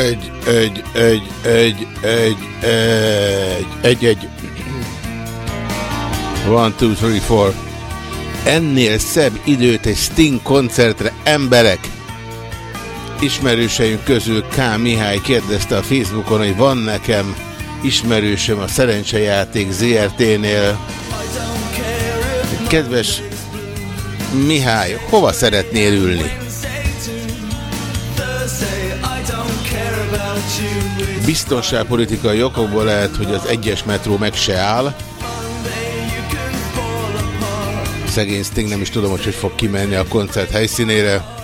Egy, egy, egy, egy, egy, egy, egy, egy. One, two, three, four. Ennél szebb időt egy Sting koncertre emberek. Ismerőseink közül K. Mihály kérdezte a Facebookon, hogy van nekem ismerősöm a szerencsejáték ZRT-nél. Kedves Mihály, hova szeretnél ülni? Biztonságpolitikai okokból lehet, hogy az egyes metró meg se áll. Szegény Sting nem is tudom, hogy hogy fog kimenni a koncert helyszínére.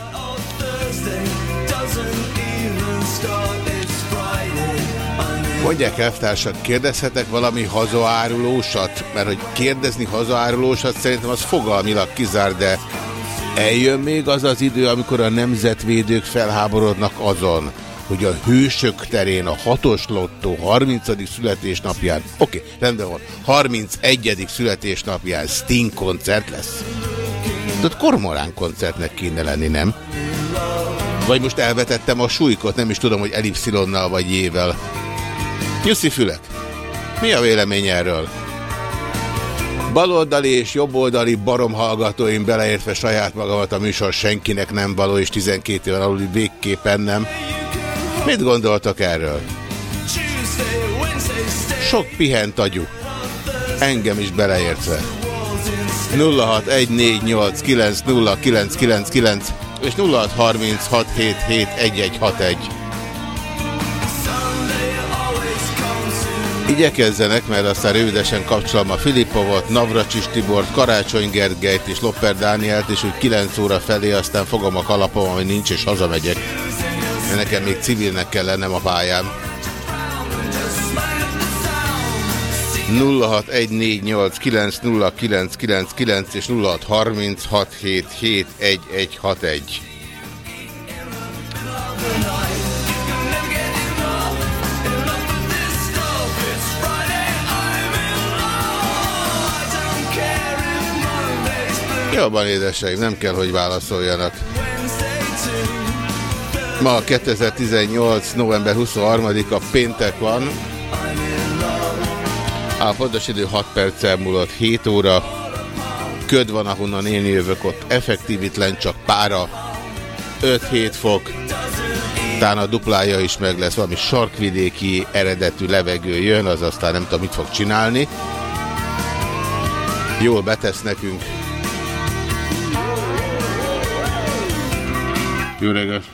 Mondják elvtársak, kérdezhetek valami hazaárulósat? Mert hogy kérdezni hazaárulósat szerintem az fogalmilag kizár, de eljön még az az idő, amikor a nemzetvédők felháborodnak azon, hogy a Hősök terén a hatos lottó 30. születésnapján, oké, okay, rendben van, 31. születésnapján Sting koncert lesz. Tehát kormorán koncertnek kéne lenni, nem? Vagy most elvetettem a súlykot, nem is tudom, hogy elipszilonnal vagy jével. Nyuszi Fülek, mi a vélemény erről? Baloldali és jobboldali baromhallgatóim beleértve saját magamat a műsor senkinek nem való, és 12 éven aluli végképpen nem. Mit gondoltak erről? Sok pihent agyú. Engem is beleértve. 0614890999 és 0636771161. Igyekezzenek, mert aztán rövidesen kapcsolom a Filippovot, Navracsis Tibort, Karácsony Gergelyt és Lopper Dánielt, és úgy 9 óra felé aztán fogom a kalapom, ami nincs, és hazamegyek mert nekem még civilnek kell lennem a pályán. 0614890999 és 0636771161. Jobban édeseim, nem kell, hogy válaszoljanak. Ma 2018. november 23-a péntek van. A pontos idő 6 perccel múlott 7 óra. Köd van, ahonnan én jövök, ott effektívitlen csak pára. 5-7 fok. Tán a duplája is meg lesz, valami sarkvidéki eredetű levegő jön, az aztán nem tudom, mit fog csinálni. Jól betesz nekünk. Jó reggelt!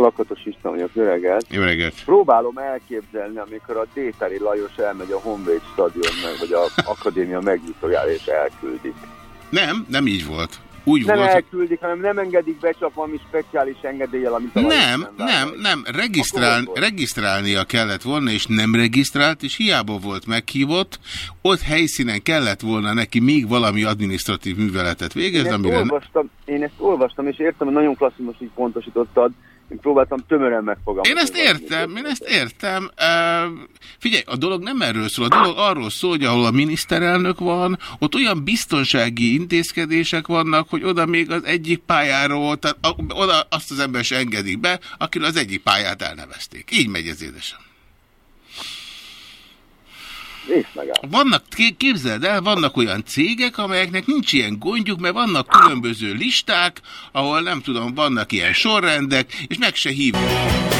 Lakatos István vagyok, jó reggelt. Jó reggelt. Próbálom elképzelni, amikor a Déteri Lajos elmegy a Honvéd stadion meg, vagy a Akadémia megnyitójára és elküldik. Nem, nem így volt. Úgy nem volt, elküldik, hanem nem engedik be csak valami speciális engedéllyel, amit a Nem, nem, nem, nem. Regisztrál, regisztrálnia kellett volna, és nem regisztrált, és hiába volt meghívott, ott helyszínen kellett volna neki még valami administratív műveletet végezni, én amire... Olvastam, én ezt olvastam, és értem, hogy nagyon klasszul most így pontosítottad, én próbáltam tömören megfogalmazni. Én ezt értem, én ezt értem. Uh, figyelj, a dolog nem erről szól. A dolog arról szól, hogy ahol a miniszterelnök van, ott olyan biztonsági intézkedések vannak, hogy oda még az egyik pályáról, tehát oda azt az ember se engedik be, akiről az egyik pályát elnevezték. Így megy ez édesem. Vannak, képzeld el, vannak olyan cégek, amelyeknek nincs ilyen gondjuk, mert vannak különböző listák, ahol nem tudom, vannak ilyen sorrendek, és meg se hívják.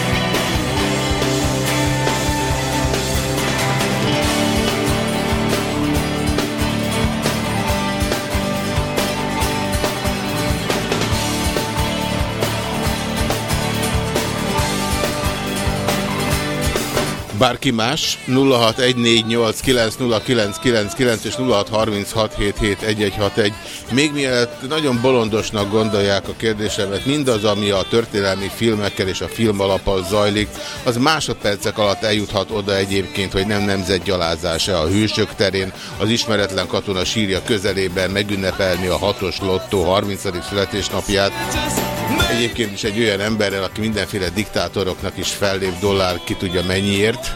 Bárki más? 0614890999 és 0636771161. Még mielőtt nagyon bolondosnak gondolják a kérdésemet, mindaz, ami a történelmi filmekkel és a film alappal zajlik, az másodpercek alatt eljuthat oda egyébként, hogy nem nemzetgyalázása a hősök terén, az ismeretlen katona sírja közelében megünnepelni a hatos lottó 30. születésnapját. Egyébként is egy olyan emberrel, aki mindenféle diktátoroknak is fellép dollár, ki tudja mennyiért.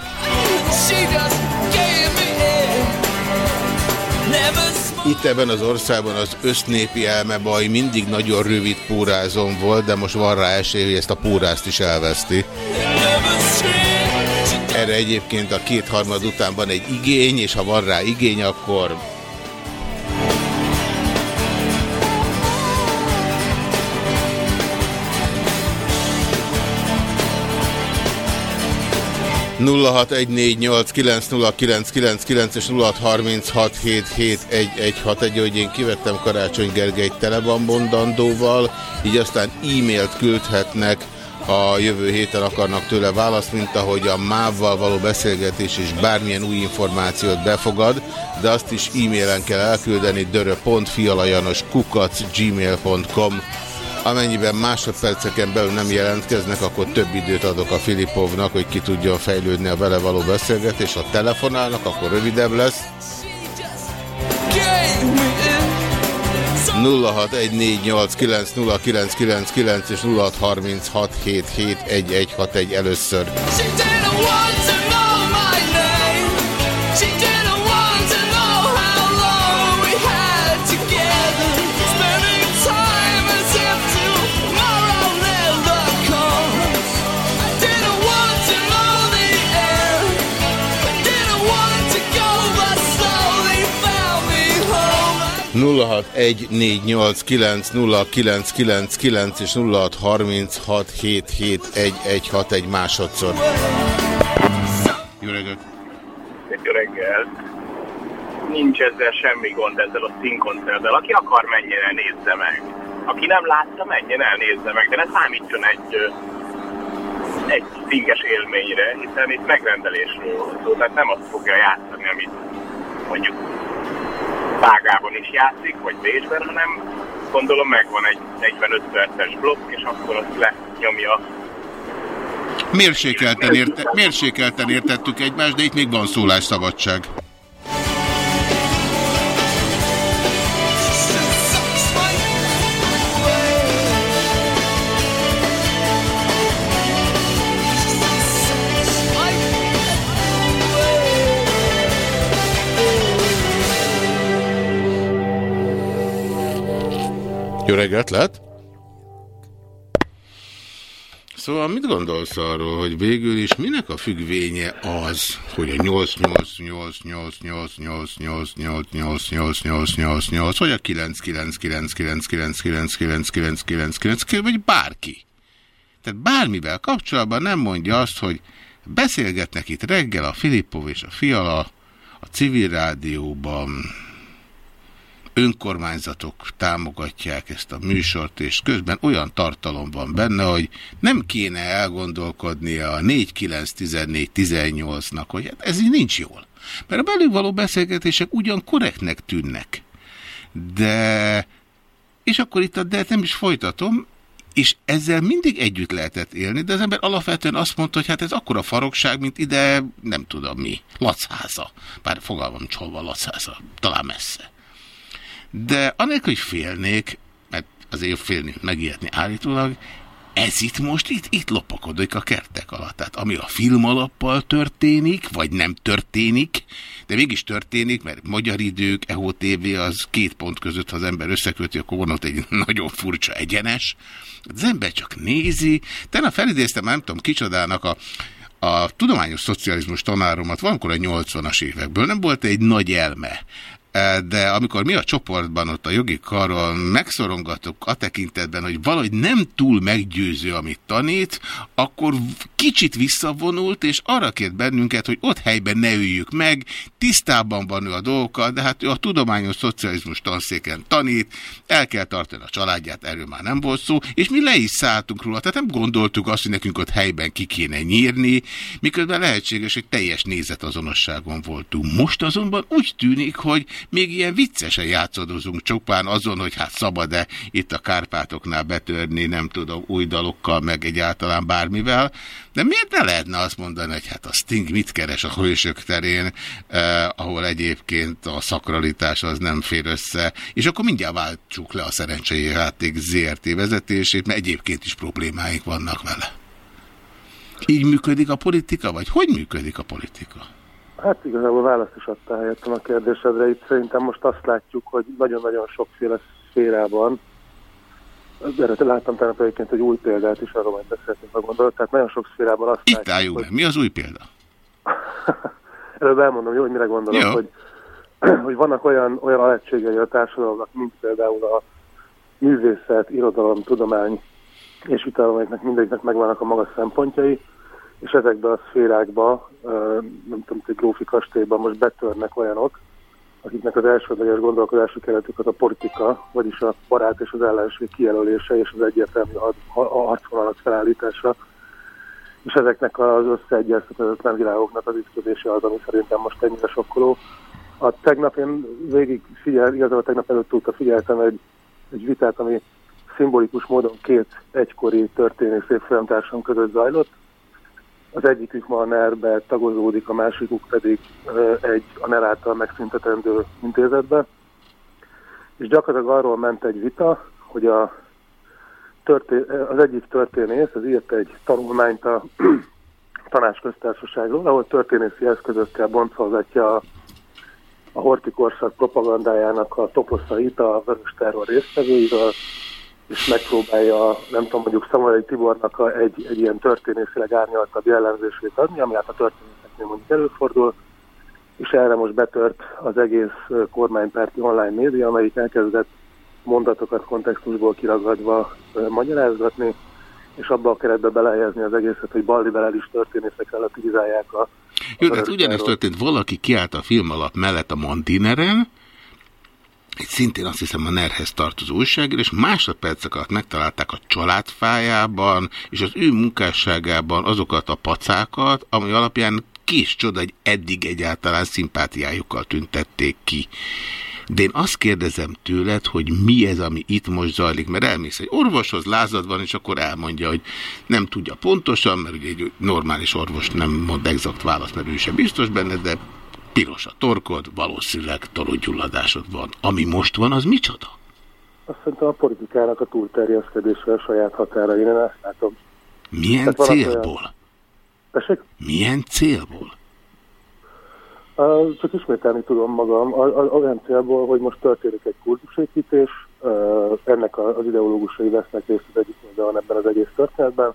Itt ebben az országban az össznépi elmebaj mindig nagyon rövid pórázon volt, de most van rá esély, hogy ezt a pórázt is elveszti. Erre egyébként a kétharmad után van egy igény, és ha van rá igény, akkor 0614890999 és 0636771161, hogy én kivettem Karácsony Gergely telebambondandóval, így aztán e-mailt küldhetnek, ha jövő héten akarnak tőle választ, mint ahogy a MÁV-val való beszélgetés és bármilyen új információt befogad, de azt is e-mailen kell elküldeni dörö.fialajanos kukac gmail.com Amennyiben másodperceken belül nem jelentkeznek, akkor több időt adok a Filipovnak, hogy ki tudjon fejlődni a vele való beszélgetés. Ha telefonálnak, akkor rövidebb lesz. 0614890999 és 0636771161 először. És 0636771161 másodszor. Jó reggelt! Jó reggelt! Nincs ezzel semmi gond ezzel a színkoncerttel. Aki akar, menjen el, nézze meg. Aki nem látta, menjen el, nézze meg, de ne számítson egy egy szinges élményre, hiszen itt megrendelésről van szó, tehát nem azt fogja játszani, amit mondjuk Prágában is játszik, vagy Bécsben, hanem gondolom megvan egy 45 perces blokk, és akkor azt lenyomja. Mérsékelten, érte, mérsékelten értettük egymást, de itt még van szólásszabadság. Jó reggelt, lehet? Szóval mit gondolsz arról, hogy végül is minek a függvénye az, hogy a 8888888888888 vagy a 99999999999 vagy bárki. Tehát bármivel kapcsolatban nem mondja azt, hogy beszélgetnek itt reggel a Filippov és a Fiala a civil rádióban, önkormányzatok támogatják ezt a műsort, és közben olyan tartalom van benne, hogy nem kéne elgondolkodni a 4, 9, 14, 18-nak, hogy hát ez így nincs jól. Mert a belül való beszélgetések ugyan korrektnek tűnnek. De, és akkor itt a de nem is folytatom, és ezzel mindig együtt lehetett élni, de az ember alapvetően azt mondta, hogy hát ez akkora farokság, mint ide, nem tudom mi, lacháza. Bár fogalmam csolva lacháza, talán messze. De anélkül, hogy félnék, mert azért félni, megijedni állítólag, ez itt most itt, itt lopakodik a kertek alatt. Tehát ami a film alappal történik, vagy nem történik, de mégis történik, mert Magyar Idők, EHO TV az két pont között, ha az ember összeköti, akkor van ott egy nagyon furcsa egyenes. Az ember csak nézi. Tegnap felidéztem, nem tudom, kicsodának a a tudományos szocializmus tanáromat valamikor a 80-as évekből nem volt egy nagy elme de amikor mi a csoportban ott a jogi karon megszorongatok a tekintetben, hogy valahogy nem túl meggyőző, amit tanít, akkor kicsit visszavonult, és arra kért bennünket, hogy ott helyben ne üljük meg, tisztában van ő a dolgokkal, de hát ő a tudományos szocializmus tanszéken tanít, el kell tartani a családját, erről már nem volt szó, és mi le is szálltunk róla, tehát nem gondoltuk azt, hogy nekünk ott helyben ki kéne nyírni, miközben lehetséges, hogy teljes nézetazonosságon voltunk. Most azonban úgy tűnik, hogy még ilyen viccesen játszadozunk csupán azon, hogy hát szabad-e itt a Kárpátoknál betörni, nem tudom, új dalokkal, meg egyáltalán bármivel, de miért ne lehetne azt mondani, hogy hát a Sting mit keres a hősök terén, eh, ahol egyébként a szakralitás az nem fér össze, és akkor mindjárt váltsuk le a szerencsei játék ZRT vezetését, mert egyébként is problémáink vannak vele. Így működik a politika, vagy hogy működik a politika? Hát igazából választ is adta helyettem a kérdésedre. Itt szerintem most azt látjuk, hogy nagyon-nagyon sokféle szférában, erre láttam tegnap egyébként egy új példát is, arról majd beszéltünk a gondolat, tehát nagyon sok szférában azt Itt látjuk, álljunk hogy... Mi az új példa? Előbb elmondom, jó, hogy mire gondolok, jó. hogy, hogy vannak olyan, olyan alegységei a társadalomnak, mint például a művészet, irodalom, tudomány és vitalomainknak mindegyiknek megvannak a maga szempontjai, és ezekben a szférákba, nem tudom, hogy Grófi most betörnek olyanok, akiknek az elsődleges gondolkodási keretüket a politika, vagyis a barát és az ellenség kijelölése és az egyértelmű harcvonalat felállítása, és ezeknek az összeegyeztetetlen világoknak az ütközése az, ami szerintem most ennyire sokkoló. A tegnap én végig figyel, igazából tegnap előtt tudta figyeltem egy, egy vitát, ami szimbolikus módon két egykori történész évfolyamtársam között zajlott. Az egyikük ma a NER-be tagozódik, a másikuk pedig egy a NER által megszüntetendő intézetbe. És gyakorlatilag arról ment egy vita, hogy a történ az egyik történész az írt egy tanulmányt a tanácsköztársaságról, ahol történészi eszközökkel bontfalgatja a, a hortikorszak propagandájának a toposzait a vörös terror résztvevőivel, és megpróbálja, nem tudom, mondjuk Szamorai Tibornak a, egy, egy ilyen történészileg árnyaltabb jellemzését adni, ami hát a történéseknél mondjuk előfordul, és erre most betört az egész kormánypárti online média, amelyik elkezdett mondatokat kontextusból kiragadva magyarázgatni, és abba a keretbe belehelyezni az egészet, hogy Baldi is történészek relativizálják a... Jó, tehát ugyanezt történt, valaki kiállt a film alap mellett a Montineren, egy szintén azt hiszem a NER-hez tartozó újságír, és másodpercek alatt megtalálták a családfájában és az ő munkásságában azokat a pacákat, ami alapján kis csoda, hogy eddig egyáltalán szimpátiájukkal tüntették ki. De én azt kérdezem tőled, hogy mi ez, ami itt most zajlik, mert elmész egy orvoshoz, lázad van, és akkor elmondja, hogy nem tudja pontosan, mert ugye egy normális orvos nem mond exakt választ, mert ő sem biztos benne, de piros a torkod, valószínűleg toronygyulladásod van. Ami most van, az micsoda? Azt szerintem a politikának a túlterjeszkedése a saját határain, én ezt látom. Milyen Tehát célból? Olyan... Milyen célból? Csak ismételni tudom magam. Olyan célból, hogy most történik egy kurzusépítés, ennek az ideológusai vesznek részt az egyik oldalon ebben az egész történetben,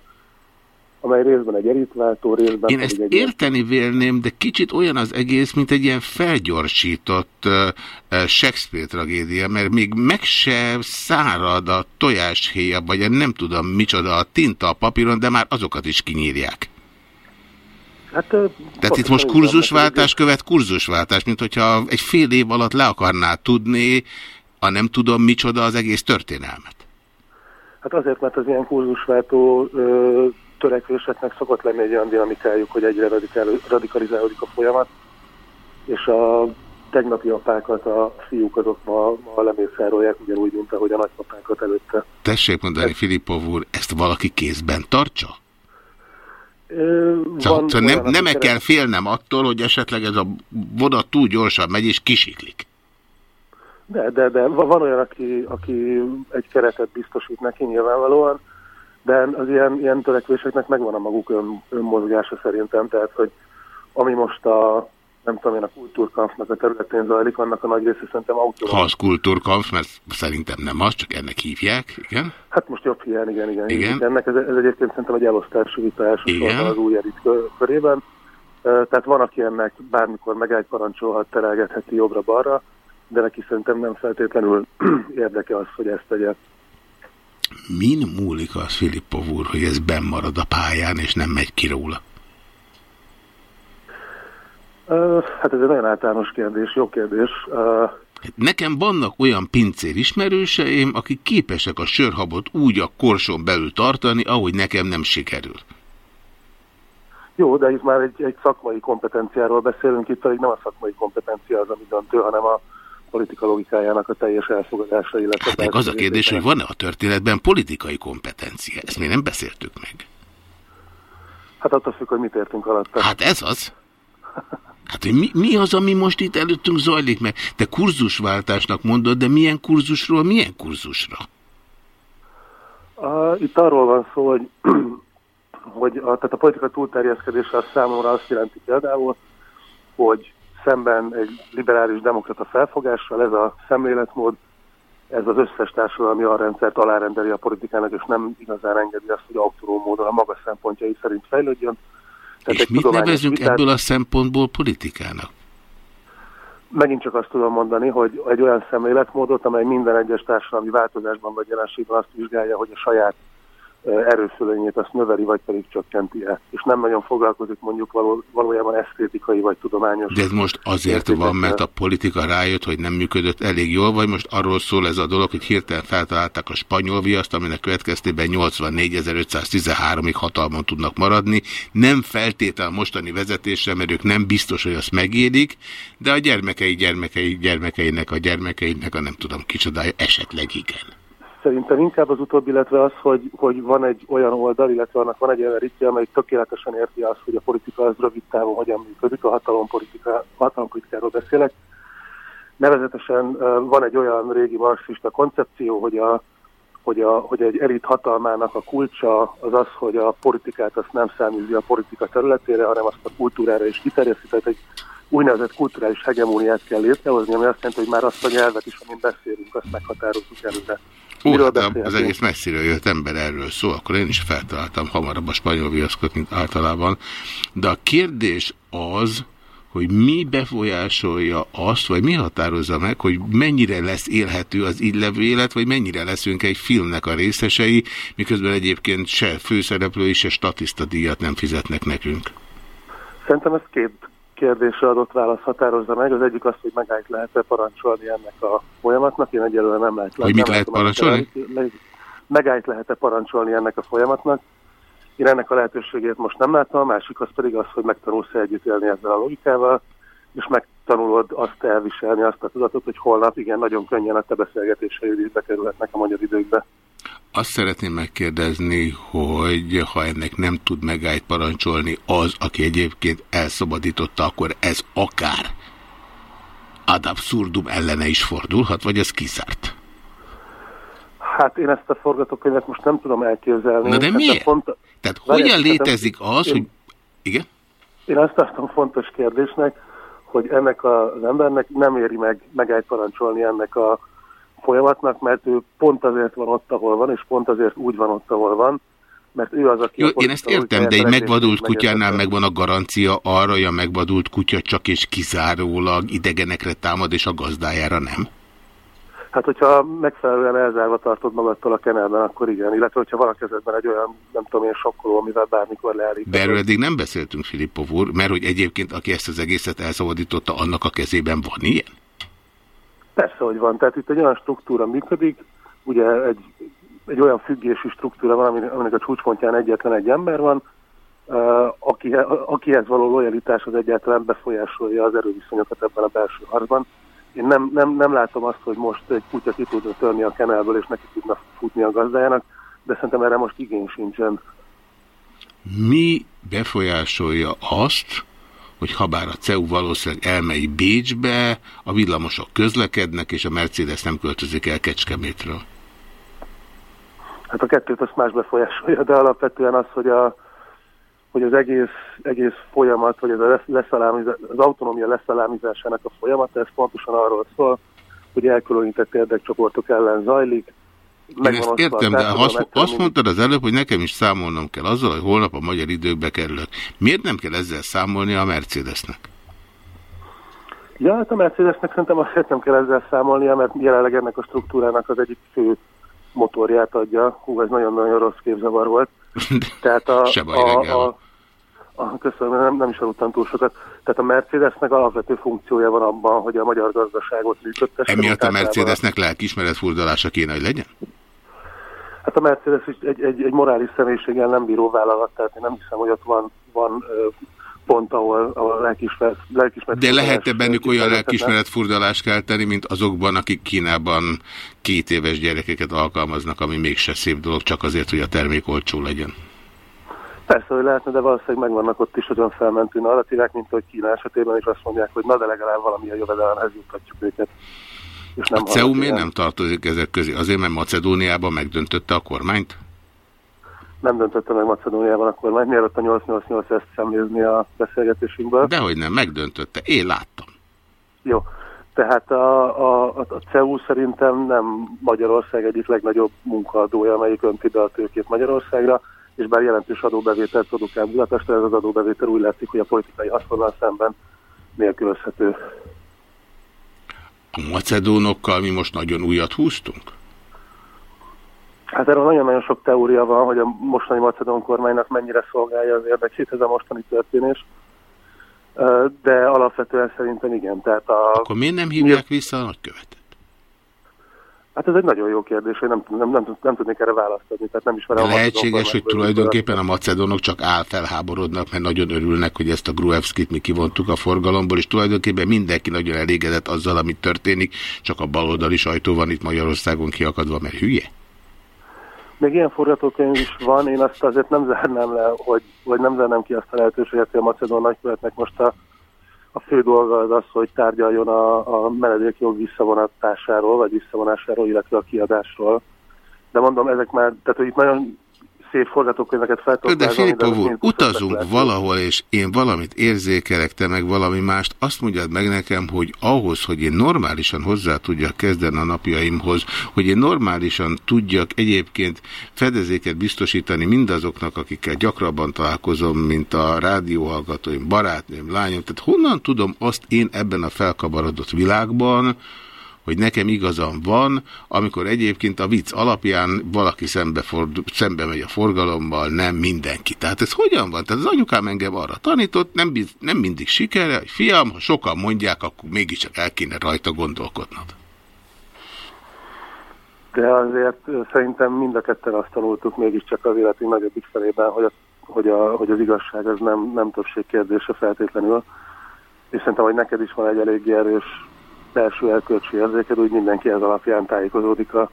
amely részben egy eritváltó, részben... Én ezt egy érteni vélném, de kicsit olyan az egész, mint egy ilyen felgyorsított uh, Shakespeare tragédia, mert még meg se szárad a tojáshéja, vagy nem tudom micsoda a tinta a papíron, de már azokat is kinyírják. Hát, Tehát itt most kurzusváltás követ kurzusváltás, mint hogyha egy fél év alatt le akarná tudni, a nem tudom micsoda az egész történelmet. Hát azért, mert az ilyen kurzusváltó törekvéseknek szokott lenni egy olyan dinamikájuk, hogy egyre radikalizálódik a folyamat, és a tegnapi apákat a fiúk azok ma, ma lemészárolják, ugyanúgy, mint ahogy a nagypapákat előtte. Tessék mondani, Filipov úr, ezt valaki kézben tartsa? Szóval, szóval nem, nem -e kell félnem attól, hogy esetleg ez a vonat túl gyorsan megy és kisiklik. De, de, de van olyan, aki, aki egy keretet biztosít neki nyilvánvalóan, de az ilyen, ilyen törekvéseknek megvan a maguk ön, önmozgása szerintem, tehát hogy ami most a nem tudom én, a kultúrkampnak a területén zajlik, annak a nagy része szerintem autóra. Ha az kultúrkamp, mert szerintem nem az, csak ennek hívják, igen? Hát most jobb hiány, igen, igen. igen. Ennek ez, ez egyébként szerintem egy elosztási vita elsősorban az új elit körében. Tehát van, aki ennek bármikor megállt parancsolhat, terelgetheti jobbra-balra, de neki szerintem nem feltétlenül érdeke az, hogy ezt tegye. Min múlik az, Filippov úr, hogy ez marad a pályán, és nem megy ki róla? Uh, hát ez egy nagyon általános kérdés, jó kérdés. Uh, Nekem vannak olyan pincér ismerőseim, akik képesek a sörhabot úgy a korson belül tartani, ahogy nekem nem sikerül. Jó, de itt már egy, egy szakmai kompetenciáról beszélünk, itt pedig nem a szakmai kompetencia az, ami döntő, hanem a politika logikájának a teljes elfogadása, illetve... Hát meg az a kérdés, hogy van-e a történetben politikai kompetencia? Ezt még nem beszéltük meg. Hát attól függ, hogy mit értünk alatt. Hát ez az. Hát mi, mi az, ami most itt előttünk zajlik meg? Te kurzusváltásnak mondod, de milyen kurzusról, milyen kurzusra? Uh, itt arról van szó, hogy, hogy a, tehát a politika túlterjeszkedése a számomra azt jelenti például, hogy szemben egy liberális demokrata felfogással ez a szemléletmód, ez az összes társadalmi arrendszert alárendeli a politikának, és nem igazán engedi azt, hogy autonóm módon a maga szempontjai szerint fejlődjön. Tehát és mit nevezünk vitát... ebből a szempontból politikának? Megint csak azt tudom mondani, hogy egy olyan szemléletmódot, amely minden egyes társadalmi változásban vagy jelenségben azt vizsgálja, hogy a saját erőfölényét azt növeli, vagy pedig csökkenti el. És nem nagyon foglalkozik mondjuk való, valójában esztétikai vagy tudományos. De ez most azért van, mert a politika rájött, hogy nem működött elég jól, vagy most arról szól ez a dolog, hogy hirtelen feltalálták a spanyol viaszt, aminek következtében 84.513-ig hatalmon tudnak maradni. Nem feltétel mostani vezetésre, mert ők nem biztos, hogy azt megérik, de a gyermekei gyermekei gyermekeinek a gyermekeinek a nem tudom kicsodája esetleg igen. Szerintem inkább az utóbbi, illetve az, hogy, hogy van egy olyan oldal, illetve annak van egy olyan ritje, amely tökéletesen érti azt, hogy a politika az rövid távon hogyan működik, a hatalompolitika, hatalompolitikáról beszélek. Nevezetesen van egy olyan régi marxista koncepció, hogy, a, hogy, a, hogy egy elit hatalmának a kulcsa az az, hogy a politikát azt nem számízi a politika területére, hanem azt a kultúrára is kiterjeszti. Tehát egy úgynevezett kulturális hegemóniát kell létrehozni, ami azt jelenti, hogy már azt a nyelvet is, amin beszélünk, azt meghatározzuk előre. Ó, de az egész messziről jött ember erről szól, akkor én is feltaláltam hamarabb a spanyol viaszkot, mint általában. De a kérdés az, hogy mi befolyásolja azt, vagy mi határozza meg, hogy mennyire lesz élhető az így levő élet, vagy mennyire leszünk egy filmnek a részesei, miközben egyébként se főszereplői, se statiszta díjat nem fizetnek nekünk. Szerintem ez két kérdésre adott válasz határozza meg. Az egyik az, hogy megállt lehet-e parancsolni ennek a folyamatnak. Én egyelőre nem lehet. Hogy mit lehet parancsolni? Megállt lehet-e parancsolni ennek a folyamatnak. Én ennek a lehetőségét most nem látom, a másik az pedig az, hogy megtanulsz együtt élni ezzel a logikával, és megtanulod azt elviselni, azt a tudatot, hogy holnap igen, nagyon könnyen a te beszélgetéseid is bekerülhetnek a magyar időkbe. Azt szeretném megkérdezni, hogy ha ennek nem tud megállt parancsolni az, aki egyébként elszabadította, akkor ez akár ad absurdum ellene is fordulhat, vagy ez kiszárt? Hát én ezt a forgatókönyvet most nem tudom elképzelni. Na de miért? Font... Tehát Várj, hogyan létezik az, én... hogy... Igen? Én azt tartom fontos kérdésnek, hogy ennek az embernek nem éri meg megállt parancsolni ennek a folyamatnak, mert ő pont azért van ott, ahol van, és pont azért úgy van ott, ahol van, mert ő az, aki... Jó, én ezt értem, de egy megvadult kutyánál megvan a garancia arra, hogy a megvadult kutya csak és kizárólag idegenekre támad, és a gazdájára nem? Hát, hogyha megfelelően elzárva tartod magadtól a kenelben, akkor igen. Illetve, hogyha van a kezedben egy olyan, nem tudom én, sokkoló, amivel bármikor leállít. De erről eddig nem beszéltünk, Filippov úr, mert hogy egyébként, aki ezt az egészet elszabadította, annak a kezében van ilyen? Persze, hogy van. Tehát itt egy olyan struktúra működik, ugye egy, egy olyan függési struktúra van, aminek a csúcspontján egyetlen egy ember van, uh, aki, akihez való lojalitás az egyáltalán befolyásolja az erőviszonyokat ebben a belső harcban. Én nem, nem, nem látom azt, hogy most egy kutya ki tudna törni a kenelből, és neki tudna futni a gazdájának, de szerintem erre most igény sincsen. Mi befolyásolja azt, hogy habár a CEU valószínűleg elmei Bécsbe, a villamosok közlekednek, és a Mercedes nem költözik el Kecskemétről. Hát a kettőt azt más befolyásolja, de alapvetően az, hogy, a, hogy az egész, egész folyamat, vagy az, a az autonómia leszalámizásának a folyamat, ez pontosan arról szól, hogy elkülönített érdekcsoportok ellen zajlik, én ezt értem, de azt, azt mondtad az előbb, hogy nekem is számolnom kell azzal, hogy holnap a magyar időkbe kerülök. Miért nem kell ezzel számolni a Mercedesnek? Ja, hát a Mercedesnek szerintem azt nem kell ezzel számolnia, mert jelenleg ennek a struktúrának az egyik fő motorját adja. Hú, ez nagyon-nagyon rossz képzavar volt. Tehát a, Se baj, a, a, a, köszönöm, nem, nem is aludtam túl sokat. Tehát a Mercedesnek alapvető funkciója van abban, hogy a magyar gazdaságot működtesse. Emiatt a Mercedesnek lelkismeret furdalása kéne, hogy legyen? Hát a Mercedes is egy, egy, egy morális személyiséggel nem bíró vállalat, tehát én nem hiszem, hogy ott van, van pont, ahol, ahol lelkismeret, lelkismeret De lehet-e bennük olyan lelkismeret furdalást kell tenni, mint azokban, akik Kínában két éves gyerekeket alkalmaznak, ami mégse szép dolog, csak azért, hogy a termék olcsó legyen? Persze, hogy lehetne, de valószínűleg megvannak ott is olyan felmentő narratívák, mint hogy Kína esetében is azt mondják, hogy na de legalább valami a jövedelemhez juthatjuk őket. És nem a CEU miért nem tartozik ezek közé? Azért, mert Macedóniában megdöntötte a kormányt? Nem döntötte meg Macedóniában a kormány, mielőtt a 888 ezt szemlézni a beszélgetésünkből. Dehogy nem, megdöntötte. Én láttam. Jó. Tehát a, a, a CEU szerintem nem Magyarország egyik legnagyobb munkaadója, amelyik önti be a tőkét Magyarországra, és bár jelentős adóbevételt produkál Budapestre, ez az adóbevétel úgy látszik, hogy a politikai haszonnal szemben nélkülözhető. A macedónokkal mi most nagyon újat húztunk? Hát erről nagyon-nagyon sok teória van, hogy a mostani macedón kormánynak mennyire szolgálja az érdekét ez a mostani történés. De alapvetően szerintem igen. Tehát a... Akkor miért nem hívják vissza a nagykövetet? Hát ez egy nagyon jó kérdés, hogy nem, nem, nem, nem tudnék erre választani. Tehát nem is De lehetséges, hogy tulajdonképpen a macedonok csak álfelháborodnak, mert nagyon örülnek, hogy ezt a Gruevskit mi kivontuk a forgalomból, és tulajdonképpen mindenki nagyon elégedett azzal, amit történik, csak a baloldali sajtó van itt Magyarországon kiakadva, mert hülye. Még ilyen forgatókönyv is van, én azt azért nem zárnám le, hogy, vagy nem zárnám ki azt a lehetőséget, hogy a macedon nagykövetnek most a a fő dolga az az, hogy tárgyaljon a, a menedékjog visszavonatásáról, vagy visszavonásáról, illetve a kiadásról. De mondom, ezek már, tehát hogy itt nagyon szép forgatókönyveket fel tudok De Filipov utazunk lehet. valahol, és én valamit érzékelek, te meg valami mást, azt mondjad meg nekem, hogy ahhoz, hogy én normálisan hozzá tudjak kezdeni a napjaimhoz, hogy én normálisan tudjak egyébként fedezéket biztosítani mindazoknak, akikkel gyakrabban találkozom, mint a rádióhallgatóim, barátnőm, lányom, tehát honnan tudom azt én ebben a felkabarodott világban, hogy nekem igazam van, amikor egyébként a vicc alapján valaki szembe, fordul, szembe megy a forgalommal, nem mindenki. Tehát ez hogyan van? Tehát az anyukám engem arra tanított, nem, nem mindig sikerre, hogy fiam, ha sokan mondják, akkor mégiscsak el kéne rajta gondolkodnod. De azért szerintem mind a ketten azt tanultuk mégiscsak az életünk nagyobbik felében, hogy, a, hogy, a, hogy az igazság az nem, nem többség kérdése feltétlenül. És szerintem, hogy neked is van egy elég erős belső elkölcsi érzéked, úgy mindenki ez alapján tájékozódik a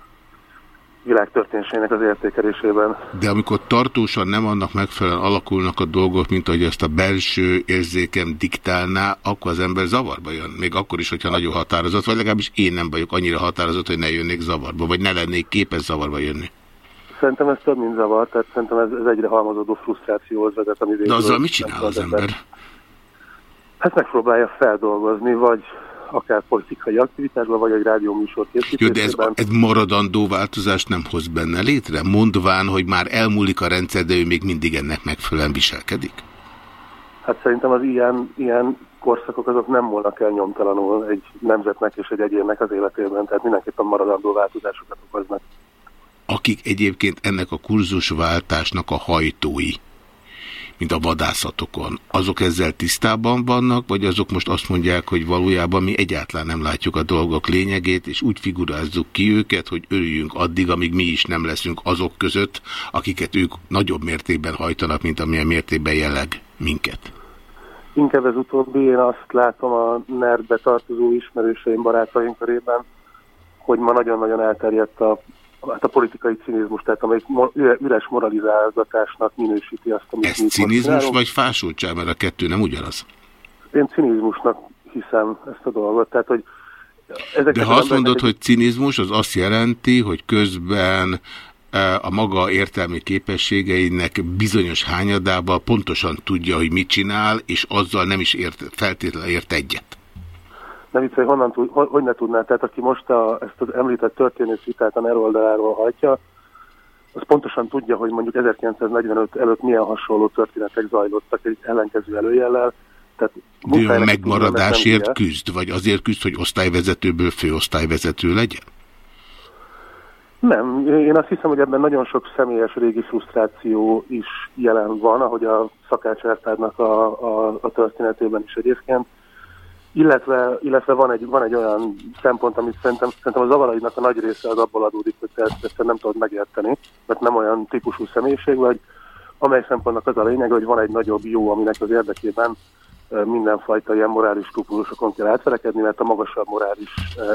világ történésének az értékelésében. De amikor tartósan nem annak megfelelően alakulnak a dolgok, mint ahogy ezt a belső érzékem diktálná, akkor az ember zavarba jön. Még akkor is, hogyha nagyon határozott, vagy legalábbis én nem vagyok annyira határozott, hogy ne jönnék zavarba, vagy ne lennék képes zavarba jönni. Szerintem ez több, mint zavar, tehát szerintem ez, ez egyre halmozódó frusztrációhoz vezet, ami De azzal mit csinál az ember? ember? Hát megpróbálja feldolgozni, vagy akár politikai aktivitásban, vagy egy rádióműsor készítésében. Jó, de ez, ez maradandó változást nem hoz benne létre? Mondván, hogy már elmúlik a rendszer, de ő még mindig ennek megfelelően viselkedik? Hát szerintem az ilyen, ilyen korszakok azok nem volnak el nyomtalanul egy nemzetnek és egy egyénnek az életében, tehát mindenképpen maradandó változásokat okoznak. Akik egyébként ennek a kurzusváltásnak a hajtói, mint a vadászatokon. Azok ezzel tisztában vannak, vagy azok most azt mondják, hogy valójában mi egyáltalán nem látjuk a dolgok lényegét, és úgy figurázzuk ki őket, hogy örüljünk addig, amíg mi is nem leszünk azok között, akiket ők nagyobb mértékben hajtanak, mint amilyen mértékben jelleg minket. Inkább ez utóbbi, én azt látom a nerdbe tartozó ismerőseim, barátaink körében, hogy ma nagyon-nagyon elterjedt a hát a politikai cinizmus, tehát amelyik üres moralizálgatásnak minősíti azt, amit Ez cinizmus vagy fásultság, mert a kettő nem ugyanaz? Én cinizmusnak hiszem ezt a dolgot, tehát hogy De ha azt mondod, egy... hogy cinizmus, az azt jelenti, hogy közben e, a maga értelmi képességeinek bizonyos hányadában pontosan tudja, hogy mit csinál, és azzal nem is ért, feltétlenül ért egyet ne viccelj, honnan tud, hogy, hogy ne tudná, tehát aki most a, ezt az említett történész vitát a NER oldaláról hajtja, az pontosan tudja, hogy mondjuk 1945 előtt milyen hasonló történetek zajlottak egy ellenkező előjellel, Tehát De a megmaradásért küzd, vagy azért küzd, hogy osztályvezetőből főosztályvezető legyen? Nem, én azt hiszem, hogy ebben nagyon sok személyes régi frusztráció is jelen van, ahogy a szakácsártádnak a, a, a történetében is egyébként. Illetve, illetve van, egy, van egy olyan szempont, amit szerintem, szerintem a zavaraidnak a nagy része az abból adódik, hogy te ezt, ezt nem tudod megérteni, mert nem olyan típusú személyiség vagy, amely szempontnak az a lényeg, hogy van egy nagyobb jó, aminek az érdekében mindenfajta ilyen morális skrupulusokon kell átverekedni, mert a magasabb morális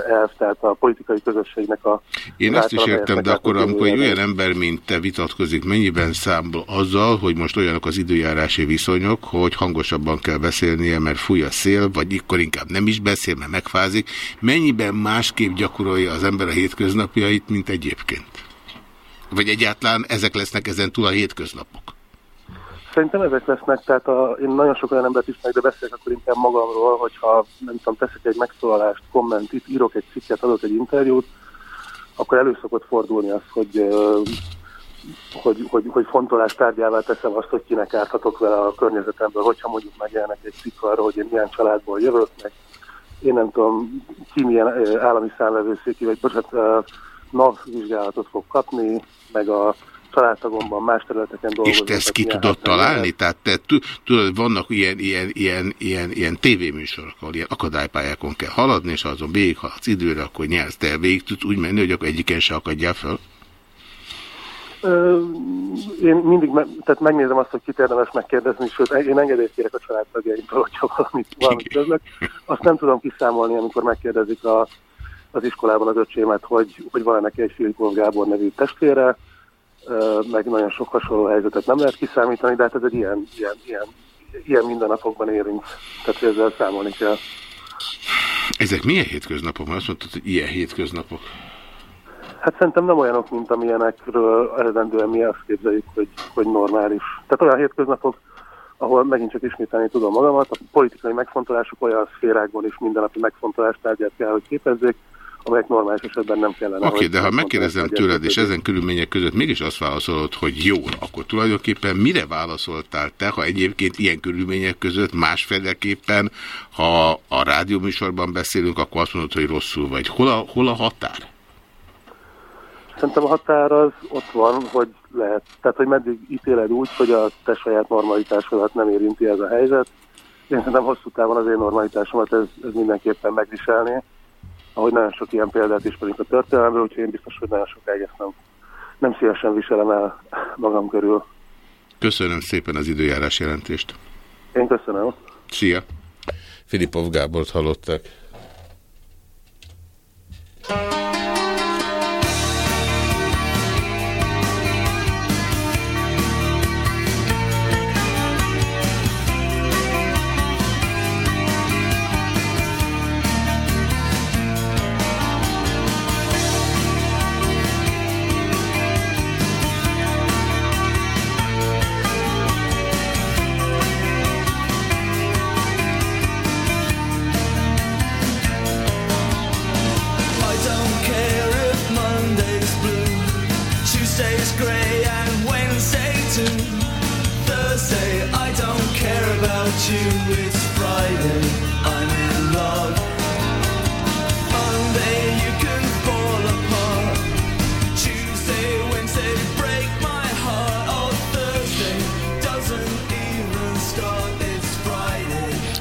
elv, tehát a politikai közösségnek a... Én ezt is értem, de akkor amikor egy olyan ember, mint te vitatkozik, mennyiben számol azzal, hogy most olyanok az időjárási viszonyok, hogy hangosabban kell beszélnie, mert fúj a szél, vagy akkor inkább nem is beszél, mert megfázik, mennyiben másképp gyakorolja az ember a hétköznapjait, mint egyébként? Vagy egyáltalán ezek lesznek ezen túl a hétköznapok? Szerintem ezek lesznek, tehát a, én nagyon sok olyan embert ismerek, de beszélek akkor inkább magamról, hogyha nem tudom, teszek egy megszólalást, kommentit, írok egy cikket, adok egy interjút, akkor elő szokott fordulni az, hogy, hogy, hogy, hogy fontolás tárgyává teszem azt, hogy kinek ártatok vele a környezetemből, hogyha mondjuk megjelennek egy cikk arra, hogy én milyen családból jövök, meg én nem tudom, ki milyen állami számvevőszéki, vagy bocsánat, NAV vizsgálatot fog kapni, meg a családtagomban más területeken dolgozom. És te ezt ki tudod találni? Tehát te tudod, vannak ilyen, ilyen, ilyen, ilyen, ilyen tévéműsorok, ahol ilyen akadálypályákon kell haladni, és azon végighaladsz időre, akkor nyersz, te végig tudsz úgy menni, hogy akkor egyiken se akadjál fel? Ö, én mindig me tehát megnézem azt, hogy kit érdemes megkérdezni, sőt, én engedélyt kérek a családtagjaimtól, hogyha valamit, valamit közlök. Azt nem tudom kiszámolni, amikor megkérdezik a, az iskolában az öcsémet, hogy, hogy van-e neki egy Filipov Gábor nevű testvére, meg nagyon sok hasonló helyzetet nem lehet kiszámítani, de hát ez egy ilyen, ilyen, ilyen, ilyen mindennapokban érint, tehát ezzel számolni kell. Ezek milyen hétköznapok? Mert azt mondtad, hogy ilyen hétköznapok. Hát szerintem nem olyanok, mint amilyenekről eredendően mi azt képzeljük, hogy, hogy normális. Tehát olyan hétköznapok, ahol megint csak ismételni tudom magamat, a politikai megfontolások olyan szférákban is mindennapi megfontolást tárgyát kell, hogy képezzék, amelyek normális esetben nem kellene. Oké, okay, de ha megkérdezem tőled, és ezen körülmények között mégis azt válaszolod, hogy jó, akkor tulajdonképpen mire válaszoltál te, ha egyébként ilyen körülmények között másféleképpen, ha a rádióműsorban beszélünk, akkor azt mondod, hogy rosszul vagy. Hol a, hol a határ? Szerintem a határ az ott van, hogy lehet. Tehát, hogy meddig ítéled úgy, hogy a te saját normalitásodat nem érinti ez a helyzet. Én szerintem hosszú távon az én normalitásomat ez, ez mindenképpen megviselné ahogy nagyon sok ilyen példát ismerünk a történelemből, úgyhogy én biztos, hogy nagyon sokáig ezt nem, nem szívesen viselem el magam körül. Köszönöm szépen az időjárás jelentést. Én köszönöm. Szia! Filipov Gábort hallották.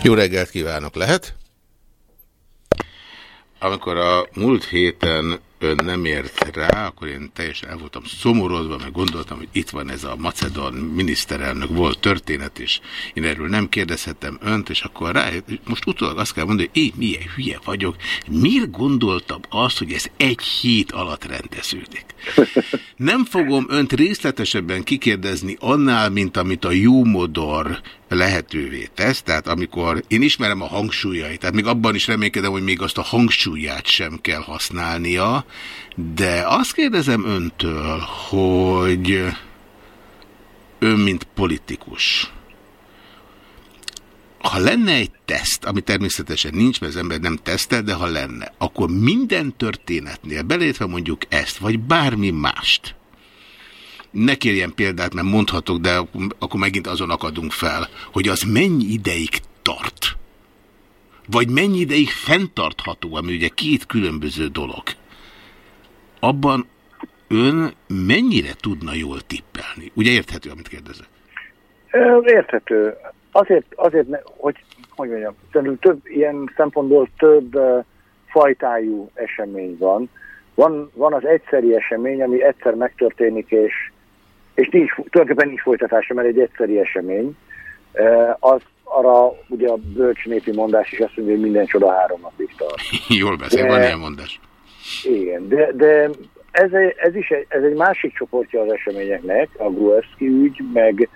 Jó reggelt kívánok, lehet? Amikor a múlt héten ön nem ért rá, akkor én teljesen el voltam szomorodva, meg gondoltam, hogy itt van ez a macedon miniszterelnök volt történet, és én erről nem kérdezhettem önt, és akkor rá, most utólag azt kell mondani, hogy én milyen hülye vagyok, miért gondoltam azt, hogy ez egy hét alatt rendeződik? Nem fogom önt részletesebben kikérdezni annál, mint amit a jómodor lehetővé tesz, tehát amikor én ismerem a hangsúlyait, tehát még abban is reménykedem, hogy még azt a hangsúlyát sem kell használnia, de azt kérdezem öntől, hogy ön, mint politikus, ha lenne egy teszt, ami természetesen nincs, mert az ember nem tesztel, de ha lenne, akkor minden történetnél, belétve mondjuk ezt, vagy bármi mást, ne kérjen példát, mert mondhatok, de akkor megint azon akadunk fel, hogy az mennyi ideig tart, vagy mennyi ideig fenntartható, ami ugye két különböző dolog, abban ön mennyire tudna jól tippelni? Ugye érthető, amit kérdezek? Érthető. Azért, azért hogy, hogy mondjam, több ilyen szempontból több uh, fajtájú esemény van. Van, van az egyszeri esemény, ami egyszer megtörténik, és, és nincs, tulajdonképpen nincs folytatása, mert egy egyszeri esemény. Uh, az arra ugye a bölcsnépi mondás is azt mondja, hogy minden csoda három napig tart. Jól beszél, de, van ilyen mondás. Igen, de, de ez, ez is egy, ez egy másik csoportja az eseményeknek, a Gruevski ügy, meg,